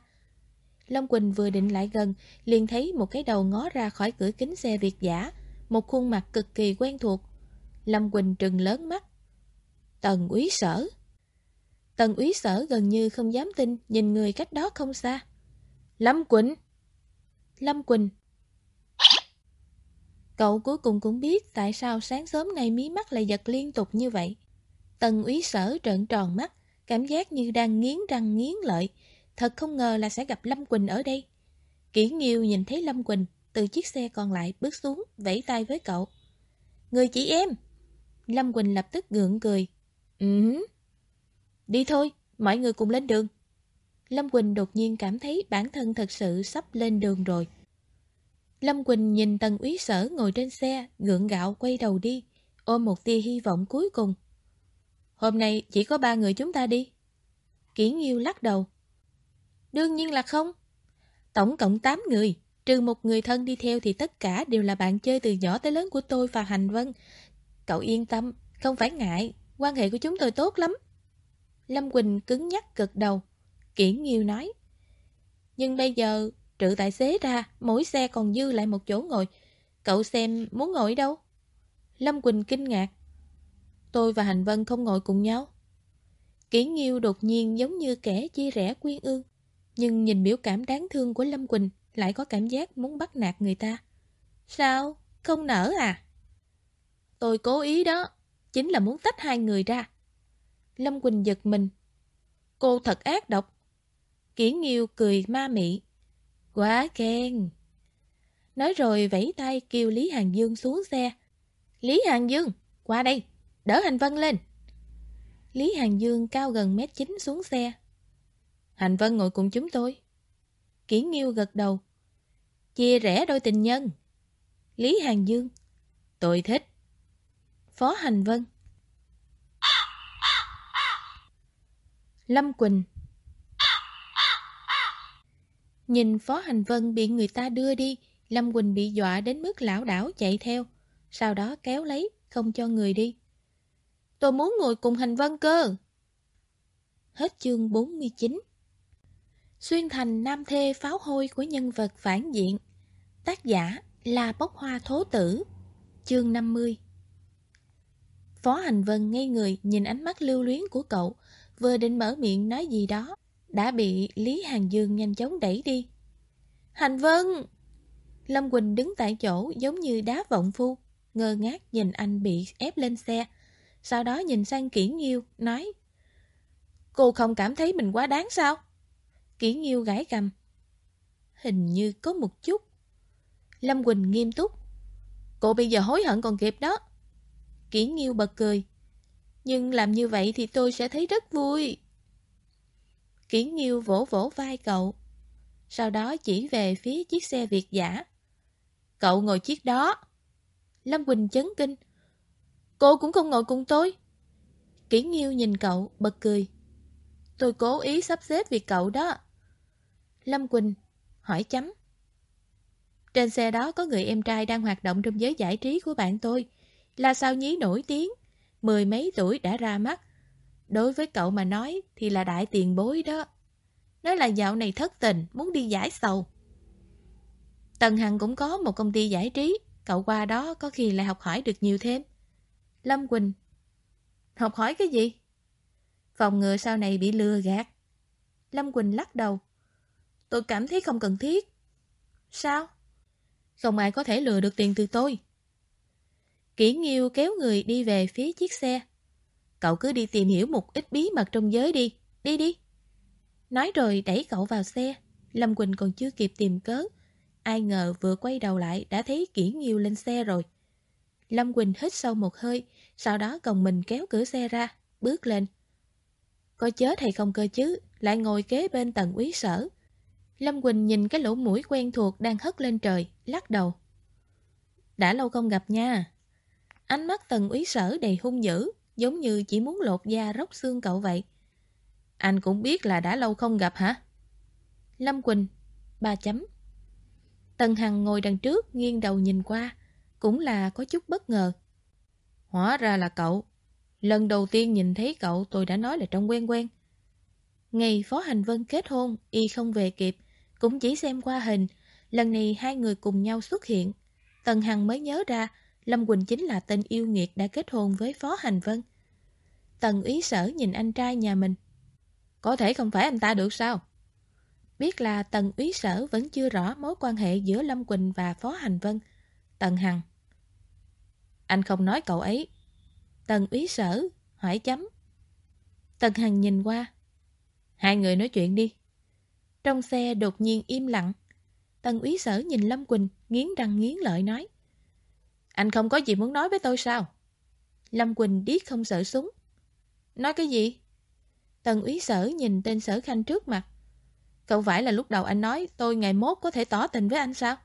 Lâm Quỳnh vừa định lại gần, liền thấy một cái đầu ngó ra khỏi cửa kính xe Việt giả, một khuôn mặt cực kỳ quen thuộc. Lâm Quỳnh trừng lớn mắt. Tần úy sở. Tần úy sở gần như không dám tin, nhìn người cách đó không xa. Lâm Quỳnh! Lâm Quỳnh! Cậu cuối cùng cũng biết tại sao sáng sớm nay mí mắt lại giật liên tục như vậy. Tần úy sở trợn tròn mắt, cảm giác như đang nghiến răng nghiến lợi, Thật không ngờ là sẽ gặp Lâm Quỳnh ở đây. Kỷ Nghiêu nhìn thấy Lâm Quỳnh từ chiếc xe còn lại bước xuống, vẫy tay với cậu. Người chị em! Lâm Quỳnh lập tức gượng cười. Ừ. Đi thôi, mọi người cùng lên đường. Lâm Quỳnh đột nhiên cảm thấy bản thân thật sự sắp lên đường rồi. Lâm Quỳnh nhìn tần úy sở ngồi trên xe, gượng gạo quay đầu đi, ôm một tia hy vọng cuối cùng. Hôm nay chỉ có ba người chúng ta đi. Kỷ Nghiêu lắc đầu. Đương nhiên là không. Tổng cộng 8 người, trừ một người thân đi theo thì tất cả đều là bạn chơi từ nhỏ tới lớn của tôi và Hành Vân. Cậu yên tâm, không phải ngại, quan hệ của chúng tôi tốt lắm. Lâm Quỳnh cứng nhắc cực đầu. Kiển Nghiêu nói. Nhưng bây giờ, trừ tài xế ra, mỗi xe còn dư lại một chỗ ngồi. Cậu xem muốn ngồi đâu? Lâm Quỳnh kinh ngạc. Tôi và Hành Vân không ngồi cùng nhau. kỷ Nghiêu đột nhiên giống như kẻ chia rẽ quyên ương. Nhưng nhìn biểu cảm đáng thương của Lâm Quỳnh lại có cảm giác muốn bắt nạt người ta. Sao? Không nở à? Tôi cố ý đó, chính là muốn tách hai người ra. Lâm Quỳnh giật mình. Cô thật ác độc. kỷ Nghiêu cười ma mị. Quá khen. Nói rồi vẫy tay kêu Lý Hàng Dương xuống xe. Lý Hàng Dương, qua đây, đỡ Hành Vân lên. Lý Hàng Dương cao gần mét chín xuống xe, Hành Vân ngồi cùng chúng tôi. Kiến Nghiêu gật đầu. Chia rẽ đôi tình nhân. Lý Hàng Dương. Tôi thích. Phó Hành Vân. Lâm Quỳnh. Nhìn Phó Hành Vân bị người ta đưa đi, Lâm Quỳnh bị dọa đến mức lão đảo chạy theo, sau đó kéo lấy, không cho người đi. Tôi muốn ngồi cùng Hành Vân cơ. Hết chương 49 xuyên thành nam thê pháo hôi của nhân vật phản diện. Tác giả là Bốc Hoa Thố Tử. Chương 50 Phó Hành Vân ngây người nhìn ánh mắt lưu luyến của cậu, vừa định mở miệng nói gì đó, đã bị Lý Hàng Dương nhanh chóng đẩy đi. Hành Vân! Lâm Quỳnh đứng tại chỗ giống như đá vọng phu, ngơ ngác nhìn anh bị ép lên xe, sau đó nhìn sang Kỷ Nghiêu, nói Cô không cảm thấy mình quá đáng sao? Kỷ Nghiêu gãi cầm. Hình như có một chút. Lâm Quỳnh nghiêm túc. Cô bây giờ hối hận còn kịp đó. Kỷ Nghiêu bật cười. Nhưng làm như vậy thì tôi sẽ thấy rất vui. Kiển Nghiêu vỗ vỗ vai cậu. Sau đó chỉ về phía chiếc xe Việt giả. Cậu ngồi chiếc đó. Lâm Quỳnh chấn kinh. Cô cũng không ngồi cùng tôi. Kiển Nghiêu nhìn cậu, bật cười. Tôi cố ý sắp xếp việc cậu đó. Lâm Quỳnh hỏi chấm. Trên xe đó có người em trai đang hoạt động trong giới giải trí của bạn tôi. Là sao nhí nổi tiếng. Mười mấy tuổi đã ra mắt. Đối với cậu mà nói thì là đại tiền bối đó. Nói là dạo này thất tình, muốn đi giải sầu. Tần Hằng cũng có một công ty giải trí. Cậu qua đó có khi lại học hỏi được nhiều thêm. Lâm Quỳnh Học hỏi cái gì? Phòng ngừa sau này bị lừa gạt. Lâm Quỳnh lắc đầu. Tôi cảm thấy không cần thiết. Sao? Không ai có thể lừa được tiền từ tôi. Kỷ Nghiêu kéo người đi về phía chiếc xe. Cậu cứ đi tìm hiểu một ít bí mật trong giới đi. Đi đi. Nói rồi đẩy cậu vào xe. Lâm Quỳnh còn chưa kịp tìm cớ. Ai ngờ vừa quay đầu lại đã thấy Kỷ Nghiêu lên xe rồi. Lâm Quỳnh hít sâu một hơi, sau đó gồng mình kéo cửa xe ra, bước lên. Có chết hay không cơ chứ, lại ngồi kế bên tầng úy sở. Lâm Quỳnh nhìn cái lỗ mũi quen thuộc đang hất lên trời, lắc đầu. Đã lâu không gặp nha. Ánh mắt tầng úy sở đầy hung dữ, giống như chỉ muốn lột da róc xương cậu vậy. Anh cũng biết là đã lâu không gặp hả? Lâm Quỳnh, ba chấm. Tần Hằng ngồi đằng trước, nghiêng đầu nhìn qua, cũng là có chút bất ngờ. Hóa ra là cậu. Lần đầu tiên nhìn thấy cậu tôi đã nói là trong quen quen. Ngày Phó Hành Vân kết hôn, y không về kịp, cũng chỉ xem qua hình. Lần này hai người cùng nhau xuất hiện. Tần Hằng mới nhớ ra Lâm Quỳnh chính là tên yêu nghiệt đã kết hôn với Phó Hành Vân. Tần ý sở nhìn anh trai nhà mình. Có thể không phải anh ta được sao? Biết là Tần Ý sở vẫn chưa rõ mối quan hệ giữa Lâm Quỳnh và Phó Hành Vân. Tần Hằng Anh không nói cậu ấy. Tần Ý sở, hỏi chấm. Tần Hằng nhìn qua. Hai người nói chuyện đi. Trong xe đột nhiên im lặng. Tần úy sở nhìn Lâm Quỳnh, nghiến răng nghiến lợi nói. Anh không có gì muốn nói với tôi sao? Lâm Quỳnh điếc không sợ súng. Nói cái gì? Tần úy sở nhìn tên sở khanh trước mặt. Cậu phải là lúc đầu anh nói tôi ngày mốt có thể tỏ tình với anh sao?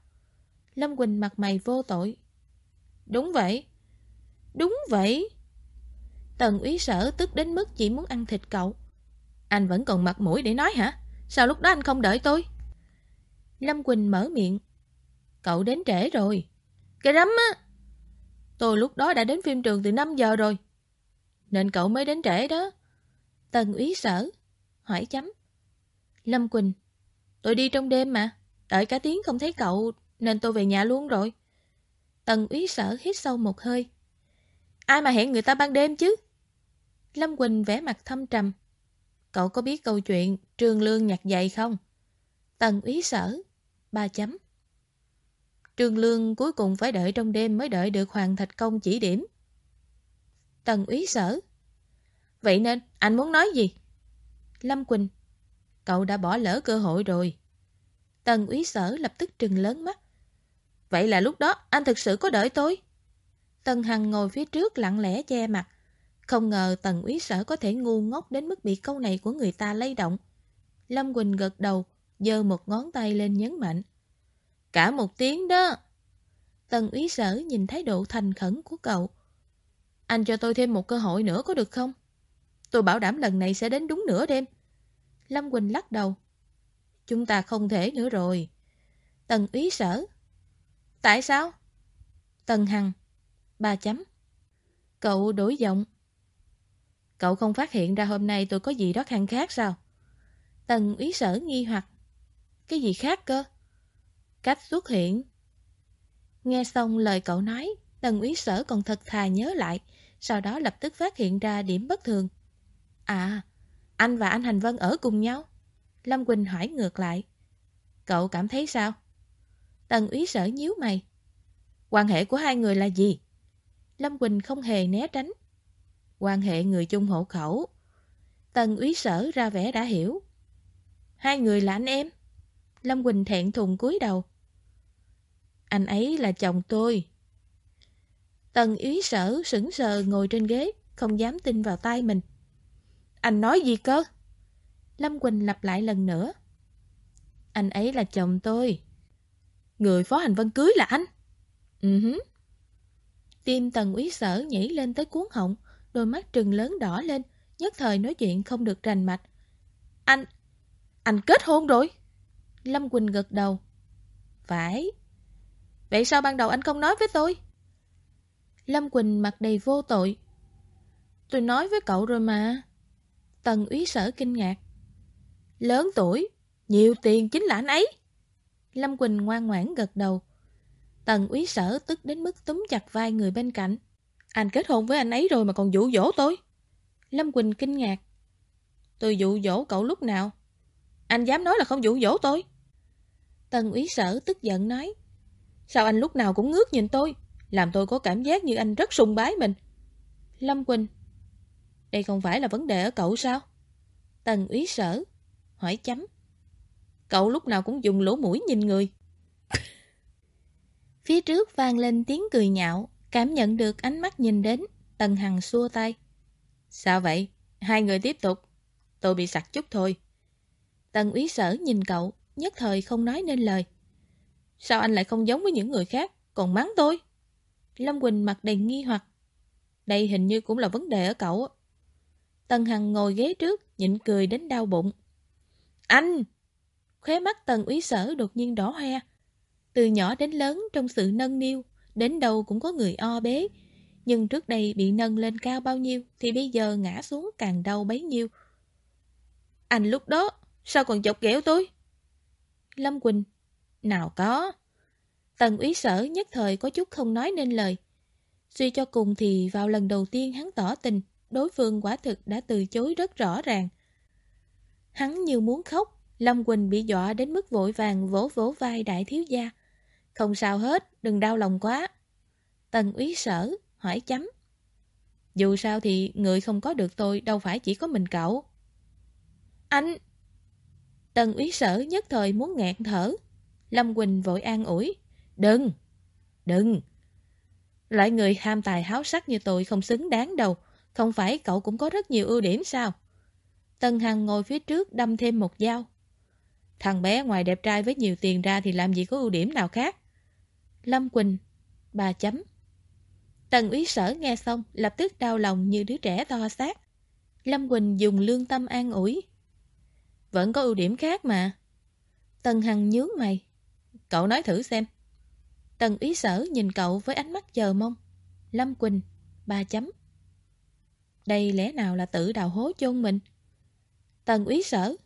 Lâm Quỳnh mặt mày vô tội. Đúng vậy. Đúng vậy. Tần úy sở tức đến mức chỉ muốn ăn thịt cậu. Anh vẫn còn mặt mũi để nói hả? Sao lúc đó anh không đợi tôi? Lâm Quỳnh mở miệng. Cậu đến trễ rồi. Cái rắm á. Tôi lúc đó đã đến phim trường từ 5 giờ rồi. Nên cậu mới đến trễ đó. Tần úy sở. Hỏi chấm. Lâm Quỳnh. Tôi đi trong đêm mà. Đợi cả tiếng không thấy cậu, nên tôi về nhà luôn rồi. Tần úy sở hít sâu một hơi. Ai mà hẹn người ta ban đêm chứ? Lâm Quỳnh vẽ mặt thâm trầm. Cậu có biết câu chuyện trường Lương nhặt giày không? Tần úy sở. Ba chấm. Trương Lương cuối cùng phải đợi trong đêm mới đợi được Hoàng Thạch Công chỉ điểm. Tần úy sở. Vậy nên, anh muốn nói gì? Lâm Quỳnh. Cậu đã bỏ lỡ cơ hội rồi. Tần úy sở lập tức trừng lớn mắt. Vậy là lúc đó anh thực sự có đợi tôi? Tần Hằng ngồi phía trước lặng lẽ che mặt. Không ngờ tần úy sở có thể ngu ngốc đến mức bị câu này của người ta lay động. Lâm Quỳnh gật đầu, giơ một ngón tay lên nhấn mạnh. Cả một tiếng đó. Tần úy sở nhìn thái độ thành khẩn của cậu. Anh cho tôi thêm một cơ hội nữa có được không? Tôi bảo đảm lần này sẽ đến đúng nửa đêm. Lâm Quỳnh lắc đầu. Chúng ta không thể nữa rồi. Tần úy sở. Tại sao? Tần Hằng. Ba chấm. Cậu đổi giọng. Cậu không phát hiện ra hôm nay tôi có gì đó khăn khác sao? Tần úy sở nghi hoặc. Cái gì khác cơ? Cách xuất hiện. Nghe xong lời cậu nói, tần úy sở còn thật thà nhớ lại, sau đó lập tức phát hiện ra điểm bất thường. À, anh và anh Hành Vân ở cùng nhau? Lâm Quỳnh hỏi ngược lại. Cậu cảm thấy sao? Tần úy sở nhíu mày. Quan hệ của hai người là gì? Lâm Quỳnh không hề né tránh. Quan hệ người chung hộ khẩu. Tần úy sở ra vẻ đã hiểu. Hai người là anh em. Lâm Quỳnh thẹn thùng cúi đầu. Anh ấy là chồng tôi. Tần úy sở sững sờ ngồi trên ghế, không dám tin vào tay mình. Anh nói gì cơ? Lâm Quỳnh lặp lại lần nữa. Anh ấy là chồng tôi. Người phó hành vân cưới là anh. Ừ hứ. Tim tần úy sở nhảy lên tới cuốn họng, đôi mắt trừng lớn đỏ lên, nhất thời nói chuyện không được rành mạch. Anh, anh kết hôn rồi? Lâm Quỳnh gật đầu. Phải. Vậy sao ban đầu anh không nói với tôi? Lâm Quỳnh mặt đầy vô tội. Tôi nói với cậu rồi mà. Tần úy sở kinh ngạc. Lớn tuổi, nhiều tiền chính là anh ấy. Lâm Quỳnh ngoan ngoãn gật đầu. Tần úy sở tức đến mức túm chặt vai người bên cạnh. Anh kết hôn với anh ấy rồi mà còn dụ dỗ tôi. Lâm Quỳnh kinh ngạc. Tôi dụ dỗ cậu lúc nào? Anh dám nói là không dụ dỗ tôi. Tần úy sở tức giận nói. Sao anh lúc nào cũng ngước nhìn tôi? Làm tôi có cảm giác như anh rất sùng bái mình. Lâm Quỳnh. Đây không phải là vấn đề ở cậu sao? Tần úy sở. Hỏi chấm. Cậu lúc nào cũng dùng lỗ mũi nhìn người. Phía trước vang lên tiếng cười nhạo, cảm nhận được ánh mắt nhìn đến, Tần Hằng xua tay. Sao vậy? Hai người tiếp tục. Tôi bị sặc chút thôi. Tần úy sở nhìn cậu, nhất thời không nói nên lời. Sao anh lại không giống với những người khác, còn mắng tôi? Lâm Quỳnh mặt đầy nghi hoặc. Đây hình như cũng là vấn đề ở cậu. Tần Hằng ngồi ghế trước, nhịn cười đến đau bụng. Anh! Khóe mắt tần úy sở đột nhiên đỏ hoe. Từ nhỏ đến lớn trong sự nâng niu, đến đâu cũng có người o bế. Nhưng trước đây bị nâng lên cao bao nhiêu thì bây giờ ngã xuống càng đau bấy nhiêu. Anh lúc đó, sao còn chọc ghẹo tôi? Lâm Quỳnh, nào có. Tần úy sở nhất thời có chút không nói nên lời. Suy cho cùng thì vào lần đầu tiên hắn tỏ tình, đối phương quả thực đã từ chối rất rõ ràng. Hắn như muốn khóc, Lâm Quỳnh bị dọa đến mức vội vàng vỗ vỗ vai đại thiếu gia. Không sao hết, đừng đau lòng quá. Tần úy sở, hỏi chấm. Dù sao thì người không có được tôi đâu phải chỉ có mình cậu. Anh! Tần úy sở nhất thời muốn ngẹn thở. Lâm Quỳnh vội an ủi. Đừng! Đừng! Loại người ham tài háo sắc như tôi không xứng đáng đâu. Không phải cậu cũng có rất nhiều ưu điểm sao? Tân Hằng ngồi phía trước đâm thêm một dao. Thằng bé ngoài đẹp trai với nhiều tiền ra thì làm gì có ưu điểm nào khác. Lâm Quỳnh, bà chấm. Tần úy sở nghe xong, lập tức đau lòng như đứa trẻ to xác. Lâm Quỳnh dùng lương tâm an ủi. Vẫn có ưu điểm khác mà. Tần Hằng nhướng mày. Cậu nói thử xem. Tần ý sở nhìn cậu với ánh mắt chờ mong. Lâm Quỳnh, ba chấm. Đây lẽ nào là tự đào hố chôn mình? Tần úy sở.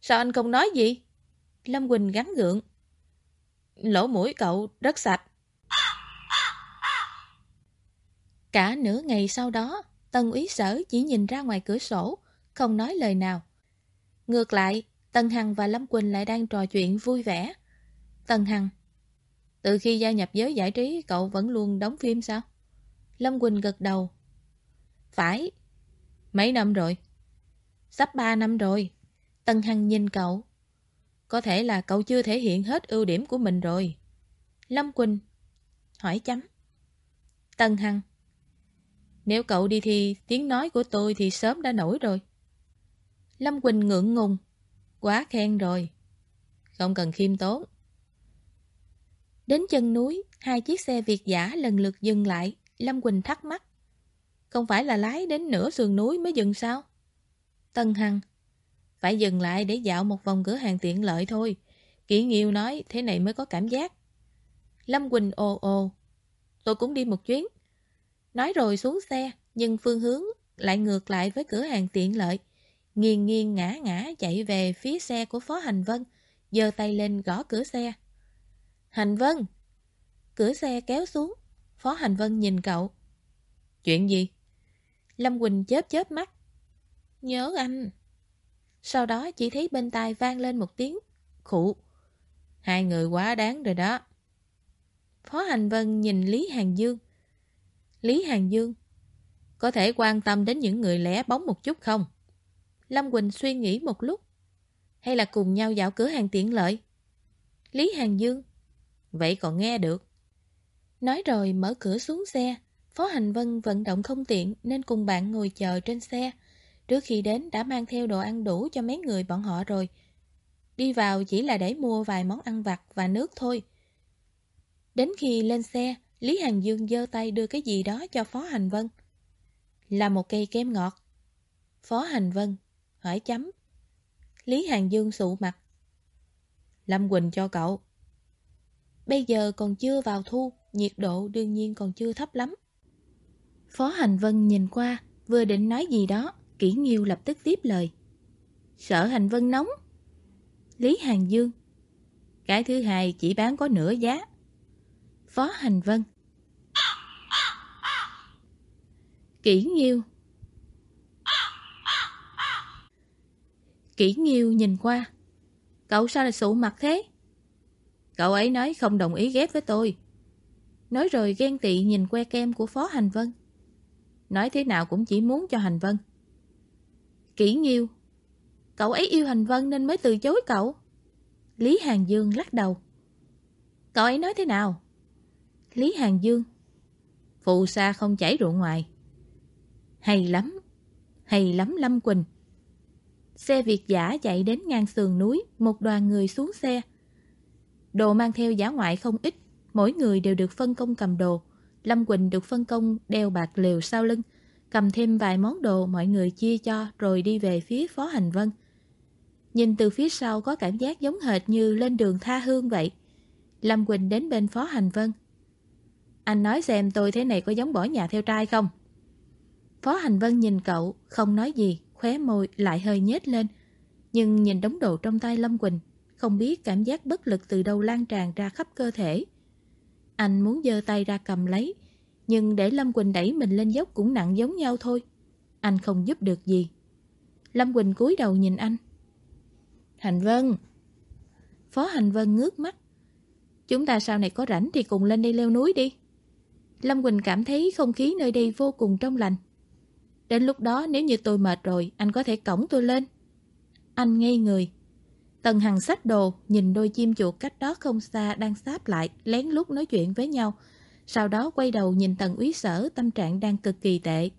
Sao anh không nói gì? Lâm Quỳnh gắn gượng. Lỗ mũi cậu rất sạch. Cả nửa ngày sau đó, Tần úy sở chỉ nhìn ra ngoài cửa sổ, không nói lời nào. Ngược lại, Tần Hằng và Lâm Quỳnh lại đang trò chuyện vui vẻ. Tân Hằng Từ khi gia nhập giới giải trí, cậu vẫn luôn đóng phim sao? Lâm Quỳnh gật đầu. Phải. Mấy năm rồi? Sắp ba năm rồi. Tân Hằng nhìn cậu. Có thể là cậu chưa thể hiện hết ưu điểm của mình rồi. Lâm Quỳnh hỏi chấm. Tân Hằng Nếu cậu đi thì tiếng nói của tôi thì sớm đã nổi rồi. Lâm Quỳnh ngượng ngùng. Quá khen rồi. Không cần khiêm tốn. Đến chân núi, hai chiếc xe Việt giả lần lượt dừng lại. Lâm Quỳnh thắc mắc. Không phải là lái đến nửa sườn núi mới dừng sao? Tân Hằng Phải dừng lại để dạo một vòng cửa hàng tiện lợi thôi. Kỷ Nghiêu nói thế này mới có cảm giác. Lâm Quỳnh ồ ồ. Tôi cũng đi một chuyến. Nói rồi xuống xe, nhưng phương hướng lại ngược lại với cửa hàng tiện lợi. Nghiêng nghiêng ngã ngã chạy về phía xe của Phó Hành Vân, giơ tay lên gõ cửa xe. Hành Vân! Cửa xe kéo xuống. Phó Hành Vân nhìn cậu. Chuyện gì? Lâm Quỳnh chớp chớp mắt. Nhớ anh. Sau đó chỉ thấy bên tai vang lên một tiếng. Khụ. Hai người quá đáng rồi đó. Phó Hành Vân nhìn Lý Hàng Dương. Lý Hàng Dương. Có thể quan tâm đến những người lẻ bóng một chút không? Lâm Quỳnh suy nghĩ một lúc. Hay là cùng nhau dạo cửa hàng tiện lợi? Lý Hàng Dương. Vậy còn nghe được. Nói rồi mở cửa xuống xe. Phó Hành Vân vận động không tiện nên cùng bạn ngồi chờ trên xe. Trước khi đến đã mang theo đồ ăn đủ cho mấy người bọn họ rồi. Đi vào chỉ là để mua vài món ăn vặt và nước thôi. Đến khi lên xe, Lý Hàng Dương giơ tay đưa cái gì đó cho Phó Hành Vân. Là một cây kem ngọt. Phó Hành Vân, hỏi chấm. Lý Hàng Dương sụ mặt. Lâm Quỳnh cho cậu. Bây giờ còn chưa vào thu, nhiệt độ đương nhiên còn chưa thấp lắm. Phó Hành Vân nhìn qua, vừa định nói gì đó, Kỷ Nghiêu lập tức tiếp lời. Sợ Hành Vân nóng. Lý Hàng Dương. Cái thứ hai chỉ bán có nửa giá. Phó Hành Vân. Kỷ Nghiêu. Kỷ Nghiêu nhìn qua. Cậu sao lại sụ mặt thế? Cậu ấy nói không đồng ý ghép với tôi. Nói rồi ghen tị nhìn que kem của Phó Hành Vân. Nói thế nào cũng chỉ muốn cho Hành Vân. Kỷ Nghiêu. Cậu ấy yêu Hành Vân nên mới từ chối cậu. Lý Hàng Dương lắc đầu. Cậu ấy nói thế nào? Lý Hàng Dương. Phù sa không chảy ruộng ngoài. Hay lắm. Hay lắm Lâm Quỳnh. Xe Việt giả chạy đến ngang sườn núi, một đoàn người xuống xe. Đồ mang theo giả ngoại không ít, mỗi người đều được phân công cầm đồ. Lâm Quỳnh được phân công đeo bạc liều sau lưng, cầm thêm vài món đồ mọi người chia cho rồi đi về phía Phó Hành Vân. Nhìn từ phía sau có cảm giác giống hệt như lên đường tha hương vậy. Lâm Quỳnh đến bên Phó Hành Vân. Anh nói xem tôi thế này có giống bỏ nhà theo trai không? Phó Hành Vân nhìn cậu, không nói gì, khóe môi lại hơi nhếch lên. Nhưng nhìn đống đồ trong tay Lâm Quỳnh, không biết cảm giác bất lực từ đâu lan tràn ra khắp cơ thể. Anh muốn giơ tay ra cầm lấy, nhưng để Lâm Quỳnh đẩy mình lên dốc cũng nặng giống nhau thôi. Anh không giúp được gì. Lâm Quỳnh cúi đầu nhìn anh. Hành Vân. Phó Hành Vân ngước mắt. Chúng ta sau này có rảnh thì cùng lên đây leo núi đi. Lâm Quỳnh cảm thấy không khí nơi đây vô cùng trong lành. Đến lúc đó nếu như tôi mệt rồi, anh có thể cổng tôi lên. Anh ngây người. Tần Hằng sách đồ, nhìn đôi chim chuột cách đó không xa đang sáp lại, lén lút nói chuyện với nhau. Sau đó quay đầu nhìn tần úy sở tâm trạng đang cực kỳ tệ.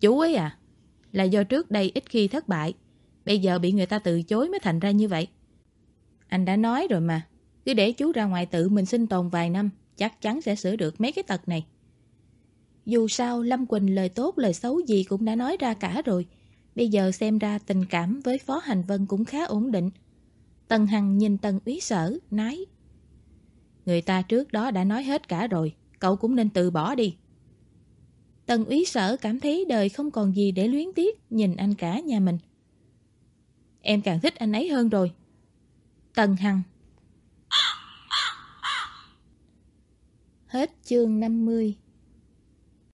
Chú ấy à, là do trước đây ít khi thất bại. Bây giờ bị người ta từ chối mới thành ra như vậy. Anh đã nói rồi mà, cứ để chú ra ngoài tự mình sinh tồn vài năm, chắc chắn sẽ sửa được mấy cái tật này. Dù sao, Lâm Quỳnh lời tốt lời xấu gì cũng đã nói ra cả rồi. Bây giờ xem ra tình cảm với Phó Hành Vân cũng khá ổn định. Tần Hằng nhìn Tần úy sở, nói Người ta trước đó đã nói hết cả rồi, cậu cũng nên từ bỏ đi. Tần úy sở cảm thấy đời không còn gì để luyến tiếc, nhìn anh cả nhà mình. Em càng thích anh ấy hơn rồi. Tần Hằng Hết chương 50